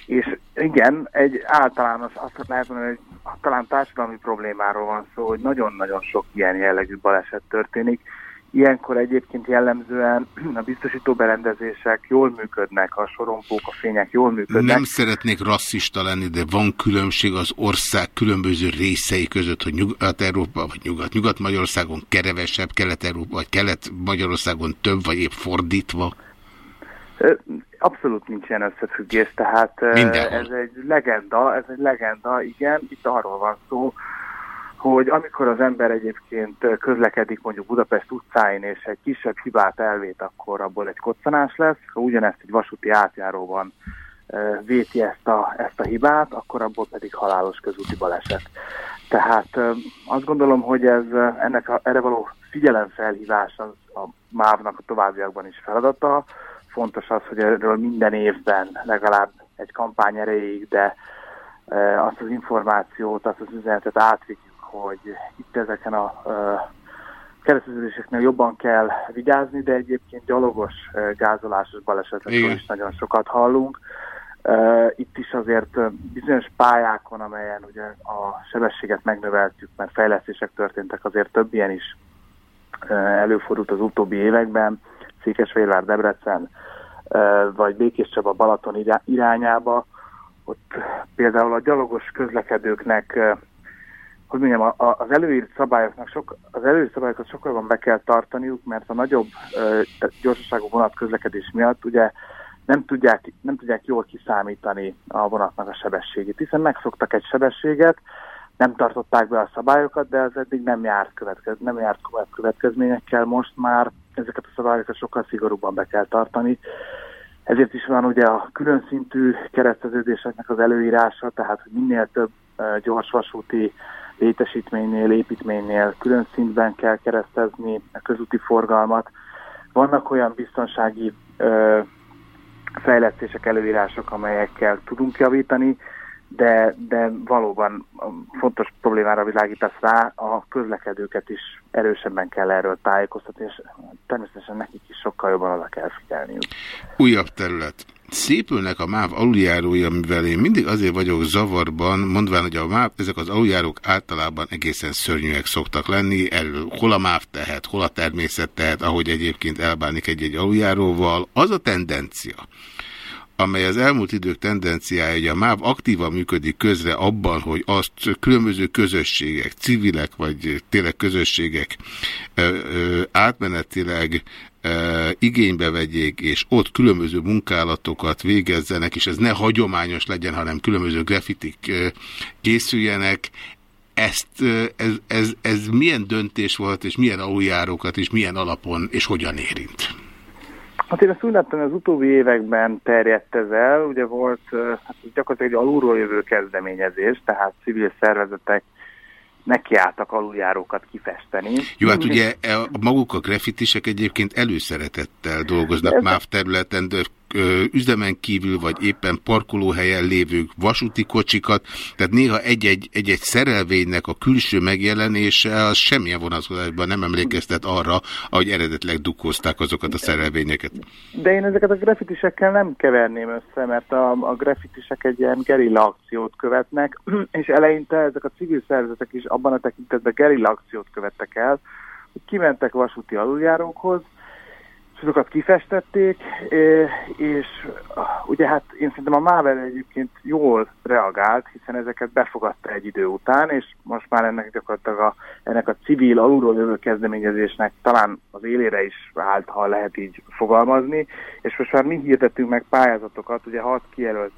és igen, egy általános, azt lehet mondani, hogy talán társadalmi problémáról van szó, hogy nagyon-nagyon sok ilyen jellegű baleset történik, Ilyenkor egyébként jellemzően a biztosító berendezések jól működnek, a sorompók, a fények jól működnek. Nem szeretnék rasszista lenni, de van különbség az ország különböző részei között, hogy Nyugat-Európa vagy Nyugat, Nyugat-Magyarországon kerevesebb, Kelet-Európa vagy Kelet-Magyarországon több, vagy épp fordítva? Abszolút nincs ilyen összefüggés, tehát Mindenhol. ez egy legenda, ez egy legenda, igen, itt arról van szó, hogy amikor az ember egyébként közlekedik mondjuk Budapest utcáin, és egy kisebb hibát elvét, akkor abból egy koccanás lesz. Ha ugyanezt egy vasúti átjáróban véti ezt a, ezt a hibát, akkor abból pedig halálos közúti baleset. Tehát azt gondolom, hogy ez ennek a, erre való figyelemfelhívás az a MÁV-nak a továbbiakban is feladata. Fontos az, hogy erről minden évben legalább egy kampány erejéig, de azt az információt, azt az üzenetet átvigyük hogy itt ezeken a kereszteződéseknél jobban kell vigyázni, de egyébként gyalogos gázolásos balesetekről is nagyon sokat hallunk. Itt is azért bizonyos pályákon, amelyen ugye a sebességet megnöveltük, mert fejlesztések történtek, azért több ilyen is előfordult az utóbbi években, Székesfehérvár, Debrecen, vagy Békés Csaba, Balaton irányába, ott például a gyalogos közlekedőknek, hogy mondjam, az előírt szabályoknak sok, az előírt szabályokat sokkal jobban be kell tartaniuk, mert a nagyobb gyorsaságú vonat közlekedés miatt ugye nem tudják, nem tudják jól kiszámítani a vonatnak a sebességét, hiszen megszoktak egy sebességet, nem tartották be a szabályokat, de ez eddig nem járt, következ, nem járt következményekkel, most már ezeket a szabályokat sokkal szigorúbban be kell tartani. Ezért is van ugye a külön szintű kereszteződéseknek az előírása, tehát hogy minél több gyorsvasúti létesítménynél, építménynél külön szintben kell keresztezni a közúti forgalmat. Vannak olyan biztonsági ö, fejlesztések, előírások, amelyekkel tudunk javítani, de, de valóban fontos problémára világítasz rá, a közlekedőket is erősebben kell erről tájékoztatni, és természetesen nekik is sokkal jobban oda kell figyelniük. Újabb terület. Szépülnek a MÁV aluljárója, mivel én mindig azért vagyok zavarban, mondván, hogy a MÁV, ezek az aluljárók általában egészen szörnyűek szoktak lenni, erről hol a MÁV tehet, hol a természet tehet, ahogy egyébként elbánik egy-egy aluljáróval. Az a tendencia, amely az elmúlt idők tendenciája, hogy a MÁV aktívan működik közre abban, hogy azt különböző közösségek, civilek vagy tényleg közösségek ö, ö, átmenetileg igénybe vegyék, és ott különböző munkálatokat végezzenek, és ez ne hagyományos legyen, hanem különböző grafitik készüljenek, ezt, ez, ez, ez milyen döntés volt, és milyen aluljárókat, és milyen alapon, és hogyan érint? Hát én ezt úgy láttam, az utóbbi években terjedt ez el, ugye volt hát gyakorlatilag egy alulról jövő kezdeményezés, tehát civil szervezetek nekiálltak aluljárókat kifesteni. Jó, hát ugye e, maguk a grafitisek egyébként előszeretettel dolgoznak MÁV területen, de üzemen kívül, vagy éppen parkolóhelyen lévő vasúti kocsikat, tehát néha egy-egy szerelvénynek a külső megjelenése az semmilyen vonatkozásban nem emlékeztet arra, ahogy eredetleg dukkozták azokat a szerelvényeket. De én ezeket a grafitisekkel nem keverném össze, mert a, a grafitisek egy ilyen gerilla akciót követnek, és eleinte ezek a civil szervezetek is abban a tekintetben gerilla akciót követtek el, hogy kimentek vasúti aluljárókhoz, azokat kifestették, és ugye hát én szerintem a Máver egyébként jól reagált, hiszen ezeket befogadta egy idő után, és most már ennek gyakorlatilag a, ennek a civil alulról jövő kezdeményezésnek talán az élére is állt, ha lehet így fogalmazni, és most már mi hirdettünk meg pályázatokat, ugye hat kijelölt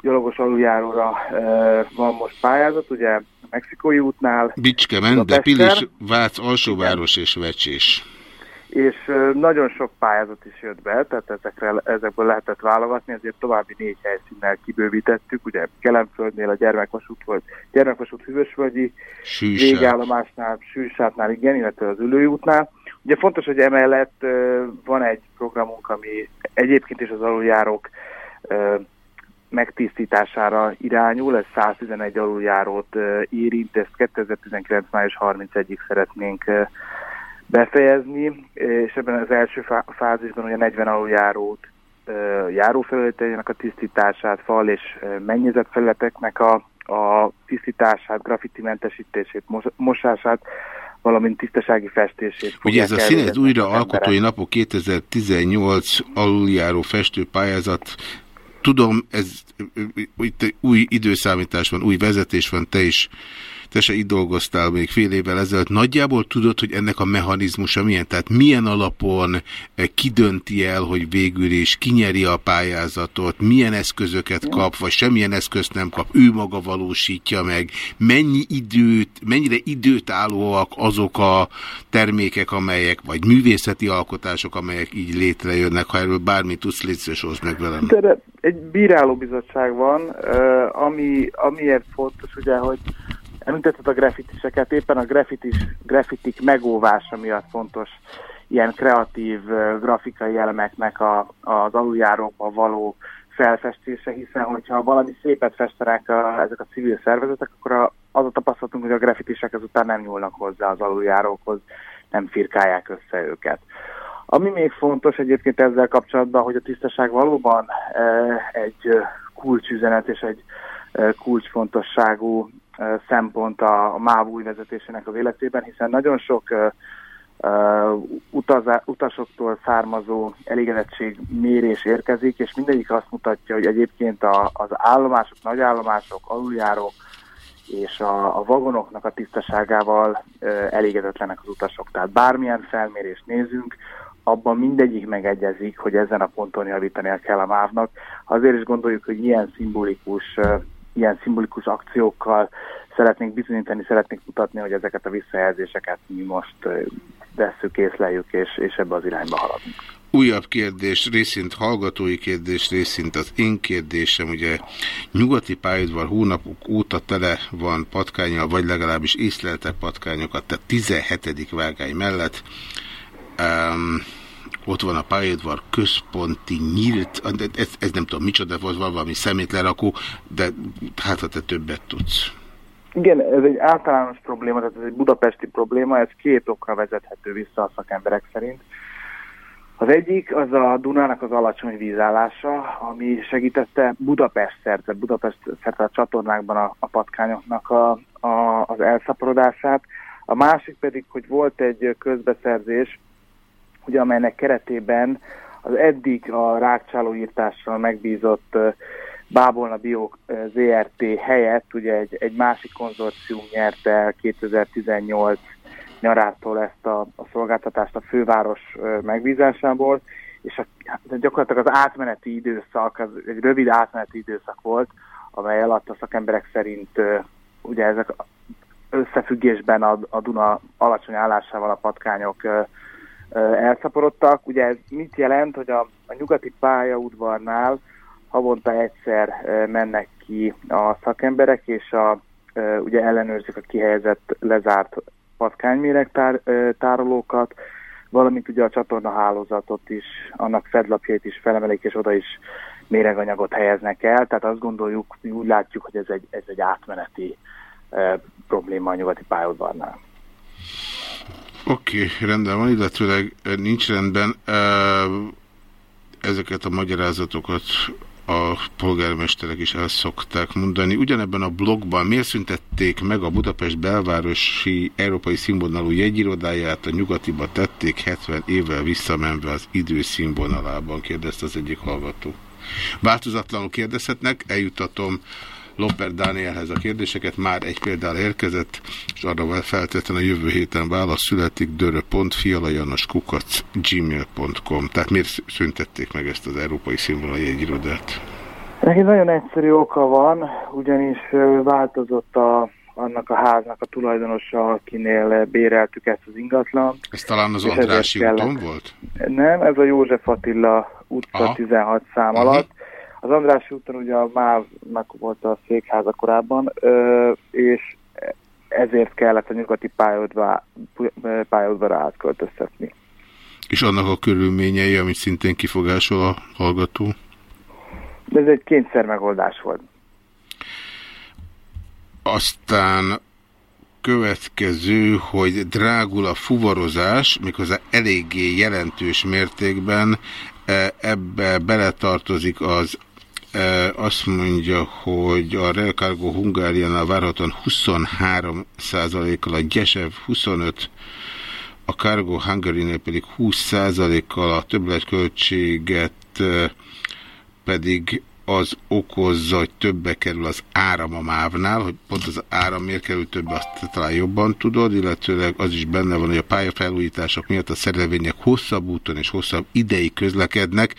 gyalogos aluljáróra e, van most pályázat, ugye a Mexikói útnál. Bicske, Mende, Pilis, Vác, Alsóváros és Vecsés és nagyon sok pályázat is jött be, tehát ezekre, ezekből lehetett válogatni, ezért további négy helyszínnel kibővítettük, ugye Kelemföldnél a gyermekvasút volt, gyermekvasút Hűvösvölgyi, végállomásnál, Sűsátnál, igen, illetve az Ülőjútnál. Ugye fontos, hogy emellett van egy programunk, ami egyébként is az aluljárók megtisztítására irányul, ez 111 aluljárót érint, ezt 2019. május 31-ig szeretnénk befejezni, és ebben az első fázisban ugye 40 aluljárót járófelületeinek a tisztítását, fal és mennyezetfelületeknek a, a tisztítását, mentesítését, mosását, valamint tisztasági festését. Ugye ez a színez újra alkotói napok 2018 aluljáró festőpályázat tudom, ez itt új időszámítás van, új vezetés van, te is te se itt dolgoztál még fél évvel ezelőtt. Nagyjából tudod, hogy ennek a mechanizmusa milyen? Tehát milyen alapon eh, kidönti el, hogy végül is kinyeri a pályázatot, milyen eszközöket kap, vagy semmilyen eszközt nem kap, ő maga valósítja meg, mennyi időt, mennyire időtállóak azok a termékek, amelyek, vagy művészeti alkotások, amelyek így létrejönnek, ha erről bármit tudsz, létszős meg velem. De egy bírálóbizottság van, eh, ami, amiért fontos, ugye, hogy Említetted a grafitiseket, éppen a grafitis, grafitik megóvása miatt fontos ilyen kreatív grafikai elemeknek a, az aluljárókban való felfestése, hiszen hogyha valami szépet festenek a, ezek a civil szervezetek, akkor a, az a tapasztalatunk, hogy a grafitisek ezután nem nyúlnak hozzá az aluljárókhoz, nem firkálják össze őket. Ami még fontos egyébként ezzel kapcsolatban, hogy a tisztaság valóban egy kulcsüzenet és egy kulcsfontosságú szempont a, a MÁV új vezetésének az életében, hiszen nagyon sok utazá, utasoktól származó elégedettség mérés érkezik, és mindegyik azt mutatja, hogy egyébként a, az állomások, nagy állomások, aluljárók és a, a vagonoknak a tisztaságával elégedetlenek az utasok. Tehát bármilyen felmérést nézünk, abban mindegyik megegyezik, hogy ezen a ponton javítania kell a mávnak. Azért is gondoljuk, hogy ilyen szimbolikus, ilyen szimbolikus akciókkal szeretnénk bizonyítani, szeretnénk mutatni, hogy ezeket a visszajelzéseket mi most vesszük, észleljük, és, és ebbe az irányba haladunk. Újabb kérdés, részint hallgatói kérdés, részint az én kérdésem, ugye nyugati pályadvar hónapok óta tele van patkányal, vagy legalábbis észleltek patkányokat, tehát 17. vágány mellett. Um, ott van a pályaudvar központi nyílt, ez, ez nem tudom micsoda, volt valami szemétlerakó, de hát ha te többet tudsz. Igen, ez egy általános probléma, tehát ez egy budapesti probléma, ez két okra vezethető vissza a szakemberek szerint. Az egyik az a Dunának az alacsony vízállása, ami segítette Budapest szerte, Budapest szerte a csatornákban a, a patkányoknak a, a, az elszaporodását. A másik pedig, hogy volt egy közbeszerzés, ugye, amelynek keretében az eddig a rákcsálóírtással megbízott Bábolna Bio ZRT helyett ugye egy, egy másik konzorcium nyerte 2018 nyarától ezt a, a szolgáltatást a főváros megbízásából, és a, gyakorlatilag az átmeneti időszak, az egy rövid átmeneti időszak volt, amely alatt a szakemberek szerint ugye ezek összefüggésben a, a Duna alacsony állásával a patkányok elszaporodtak. Ugye ez mit jelent, hogy a, a nyugati pályaudvarnál havonta egyszer mennek ki a szakemberek, és a, ugye ellenőrzik a kihelyezett lezárt patkányméregtárolókat, valamint ugye a csatorna hálózatot is, annak fedlapjait is felemelik, és oda is méreganyagot helyeznek el. Tehát azt gondoljuk, mi úgy látjuk, hogy ez egy, ez egy átmeneti probléma a nyugati pályaudvarnál. Oké, okay, rendben van, illetőleg nincs rendben. Ezeket a magyarázatokat a polgármesterek is el szokták mondani. Ugyanebben a blogban miért szüntették meg a Budapest belvárosi európai színvonalú jegyirodáját, a nyugatiba tették 70 évvel visszamenve az idő színvonalában, kérdezte az egyik hallgató. Változatlanul kérdezhetnek, eljutatom Loper Dánielhez a kérdéseket, már egy példál érkezett, és arra feltétlenül a jövő héten válasz születik, dörö.fialajanoskukac gmail.com. Tehát miért szüntették meg ezt az európai színvonali egyirodát? Neki nagyon egyszerű oka van, ugyanis változott a annak a háznak a tulajdonosa, akinél béreltük ezt az ingatlan. Ez talán az Andrási úton volt? Nem, ez a József Attila utca Aha. 16 szám -huh. alatt. Az András úton ugye a MÁV-nak volt a székháza korábban, és ezért kellett a nyugati pályaudvarra átköltöztetni. És annak a körülményei, amit szintén kifogásol a hallgató? De ez egy kényszer megoldás volt. Aztán következő, hogy drágul a fuvarozás, miközben eléggé jelentős mértékben ebbe beletartozik az azt mondja, hogy a Real Cargo Hungáriánál várhatóan 23 kal a Gyesev 25 a Cargo Hungary-nél pedig 20% kal a többletköltséget pedig az okozza, hogy többe kerül az áram a mávnál, hogy pont az áram miért kerül többe, azt talán jobban tudod, illetőleg az is benne van, hogy a pályafelújítások miatt a szerelvények hosszabb úton és hosszabb ideig közlekednek,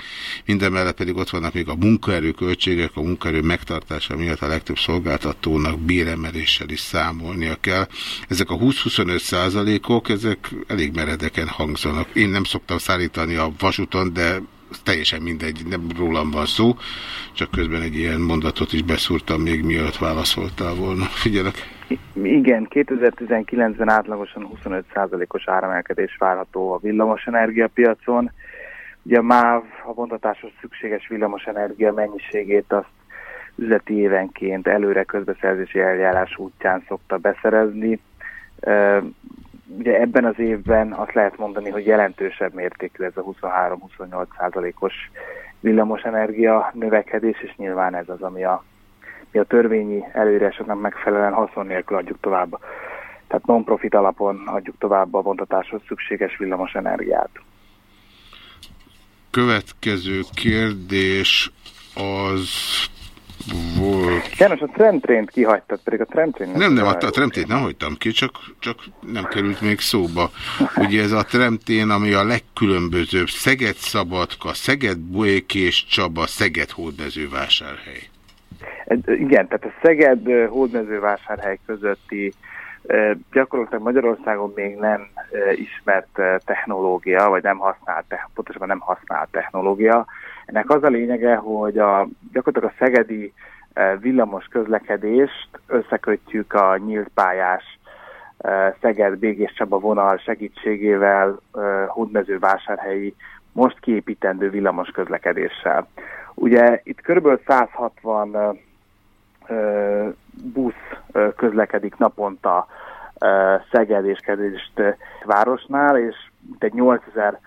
minden mellett pedig ott vannak még a munkaerőköltségek, a munkaerő megtartása miatt a legtöbb szolgáltatónak béremeléssel is számolnia kell. Ezek a 20-25 százalékok, ezek elég meredeken hangzanak. Én nem szoktam szállítani a vasúton, de teljesen mindegy, nem rólam van szó, csak közben egy ilyen mondatot is beszúrtam még mielőtt válaszoltál volna. Figyelek! Igen, 2019-ben átlagosan 25%-os áremelkedés várható a villamosenergiapiacon. Ugye a MÁV a vontatáshoz szükséges villamosenergia mennyiségét azt üzleti évenként előre közbeszerzési eljárás útján szokta beszerezni ugye ebben az évben azt lehet mondani, hogy jelentősebb mértékű ez a 23-28 százalékos villamosenergia növekedés, és nyilván ez az, ami a, mi a törvényi előírásoknak megfelelően haszon nélkül adjuk tovább tehát non-profit alapon adjuk tovább a vontatáshoz szükséges villamos energiát. Következő kérdés az volt. János, a trendtrént kihagytad, pedig a trendtrént... Nem, nem, a, a trendtrént nem hagytam ki, csak, csak nem került még szóba. Ugye ez a trendtén, ami a legkülönbözőbb, Szeged-Szabadka, Szeged-Békés Csaba, Szeged-Hódmezővásárhely. Igen, tehát a Szeged-Hódmezővásárhely közötti gyakorlatilag Magyarországon még nem ismert technológia, vagy nem használt, pontosabban nem használt technológia. Ennek az a lényege, hogy a, gyakorlatilag a szegedi villamos közlekedést összekötjük a nyílt pályás Szeged Bégés Csaba vonal segítségével hódmezővásárhelyi most kiépítendő villamos közlekedéssel. Ugye itt kb. 160 busz közlekedik naponta Szeged és Kedést városnál, és egy 8000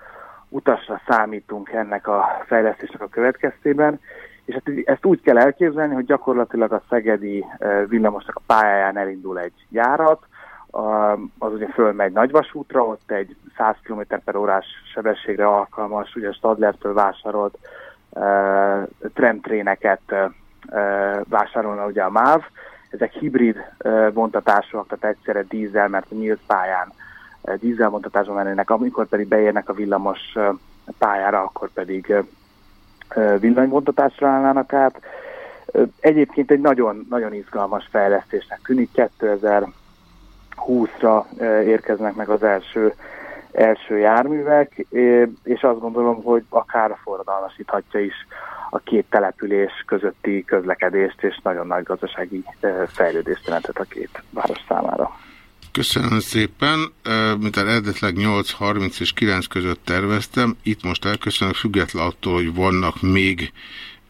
utasra számítunk ennek a fejlesztésnek a következtében, és hát ezt úgy kell elképzelni, hogy gyakorlatilag a szegedi villamosnak a pályáján elindul egy járat, az ugye fölmegy Nagyvasútra, ott egy 100 km per órás sebességre alkalmas, ugye Stadlertől vásárolt tramtréneket vásárolna ugye a MÁV. Ezek hibrid vontatások, tehát egyszerre dízel, mert a nyílt pályán dízel vontatásban mennének, amikor pedig beérnek a villamos pályára, akkor pedig villanyvontatásra állnának át. Egyébként egy nagyon, nagyon izgalmas fejlesztésnek tűnik. 2020-ra érkeznek meg az első, első járművek, és azt gondolom, hogy akár forradalmasíthatja is a két település közötti közlekedést, és nagyon nagy gazdasági fejlődést jelentett a két város számára. Köszönöm szépen, mint eredetleg 8.30 és 9 között terveztem, itt most elköszönök, független attól, hogy vannak még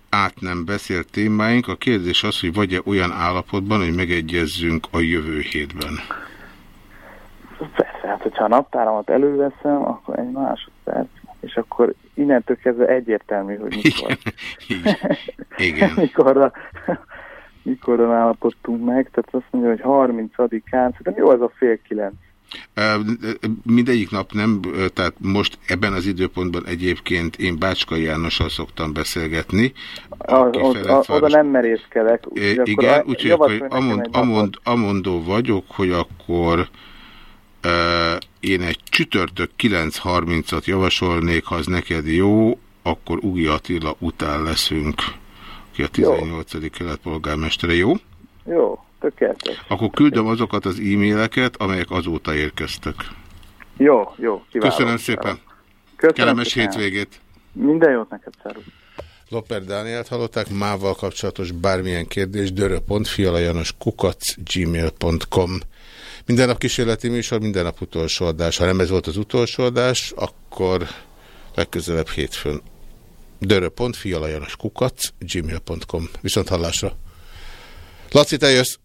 át nem beszélt témáink. A kérdés az, hogy vagy-e olyan állapotban, hogy megegyezzünk a jövő hétben? Persze, hát hogyha a naptáramat előveszem, akkor egy másodperc és akkor innentől kezdve egyértelmű, hogy mikor. Igen. Igen. mikorra, mikorra állapodtunk meg, tehát azt mondja, hogy 30-án, de jó az a fél kilenc. Mindegyik nap nem, tehát most ebben az időpontban egyébként én Bácska Jánossal szoktam beszélgetni. A, a, a, oda nem merészkedek. Úgy, igen, úgyhogy akkor amond, amond, amondó vagyok, hogy akkor én egy csütörtök 9.30-at javasolnék, ha az neked jó, akkor Ugi Attila után leszünk, ki a 18. keletpolgármestere, jó? Jó, tökéletes. Akkor küldöm azokat az e-maileket, amelyek azóta érkeztek. Jó, jó, kívánom. Köszönöm szépen. Köszönöm Kellemes szépen. hétvégét. Minden jót neked, szervusz. Loper Dánielt hallották, mával kapcsolatos bármilyen kérdés, dörö.fialajanos kukac gmail.com minden nap kísérleti műsor, minden nap utolsó adás. Ha nem ez volt az utolsó adás, akkor legközelebb hétfőn dörö.fi alajanos kukac gmail.com Viszont hallásra. Laci, te jössz?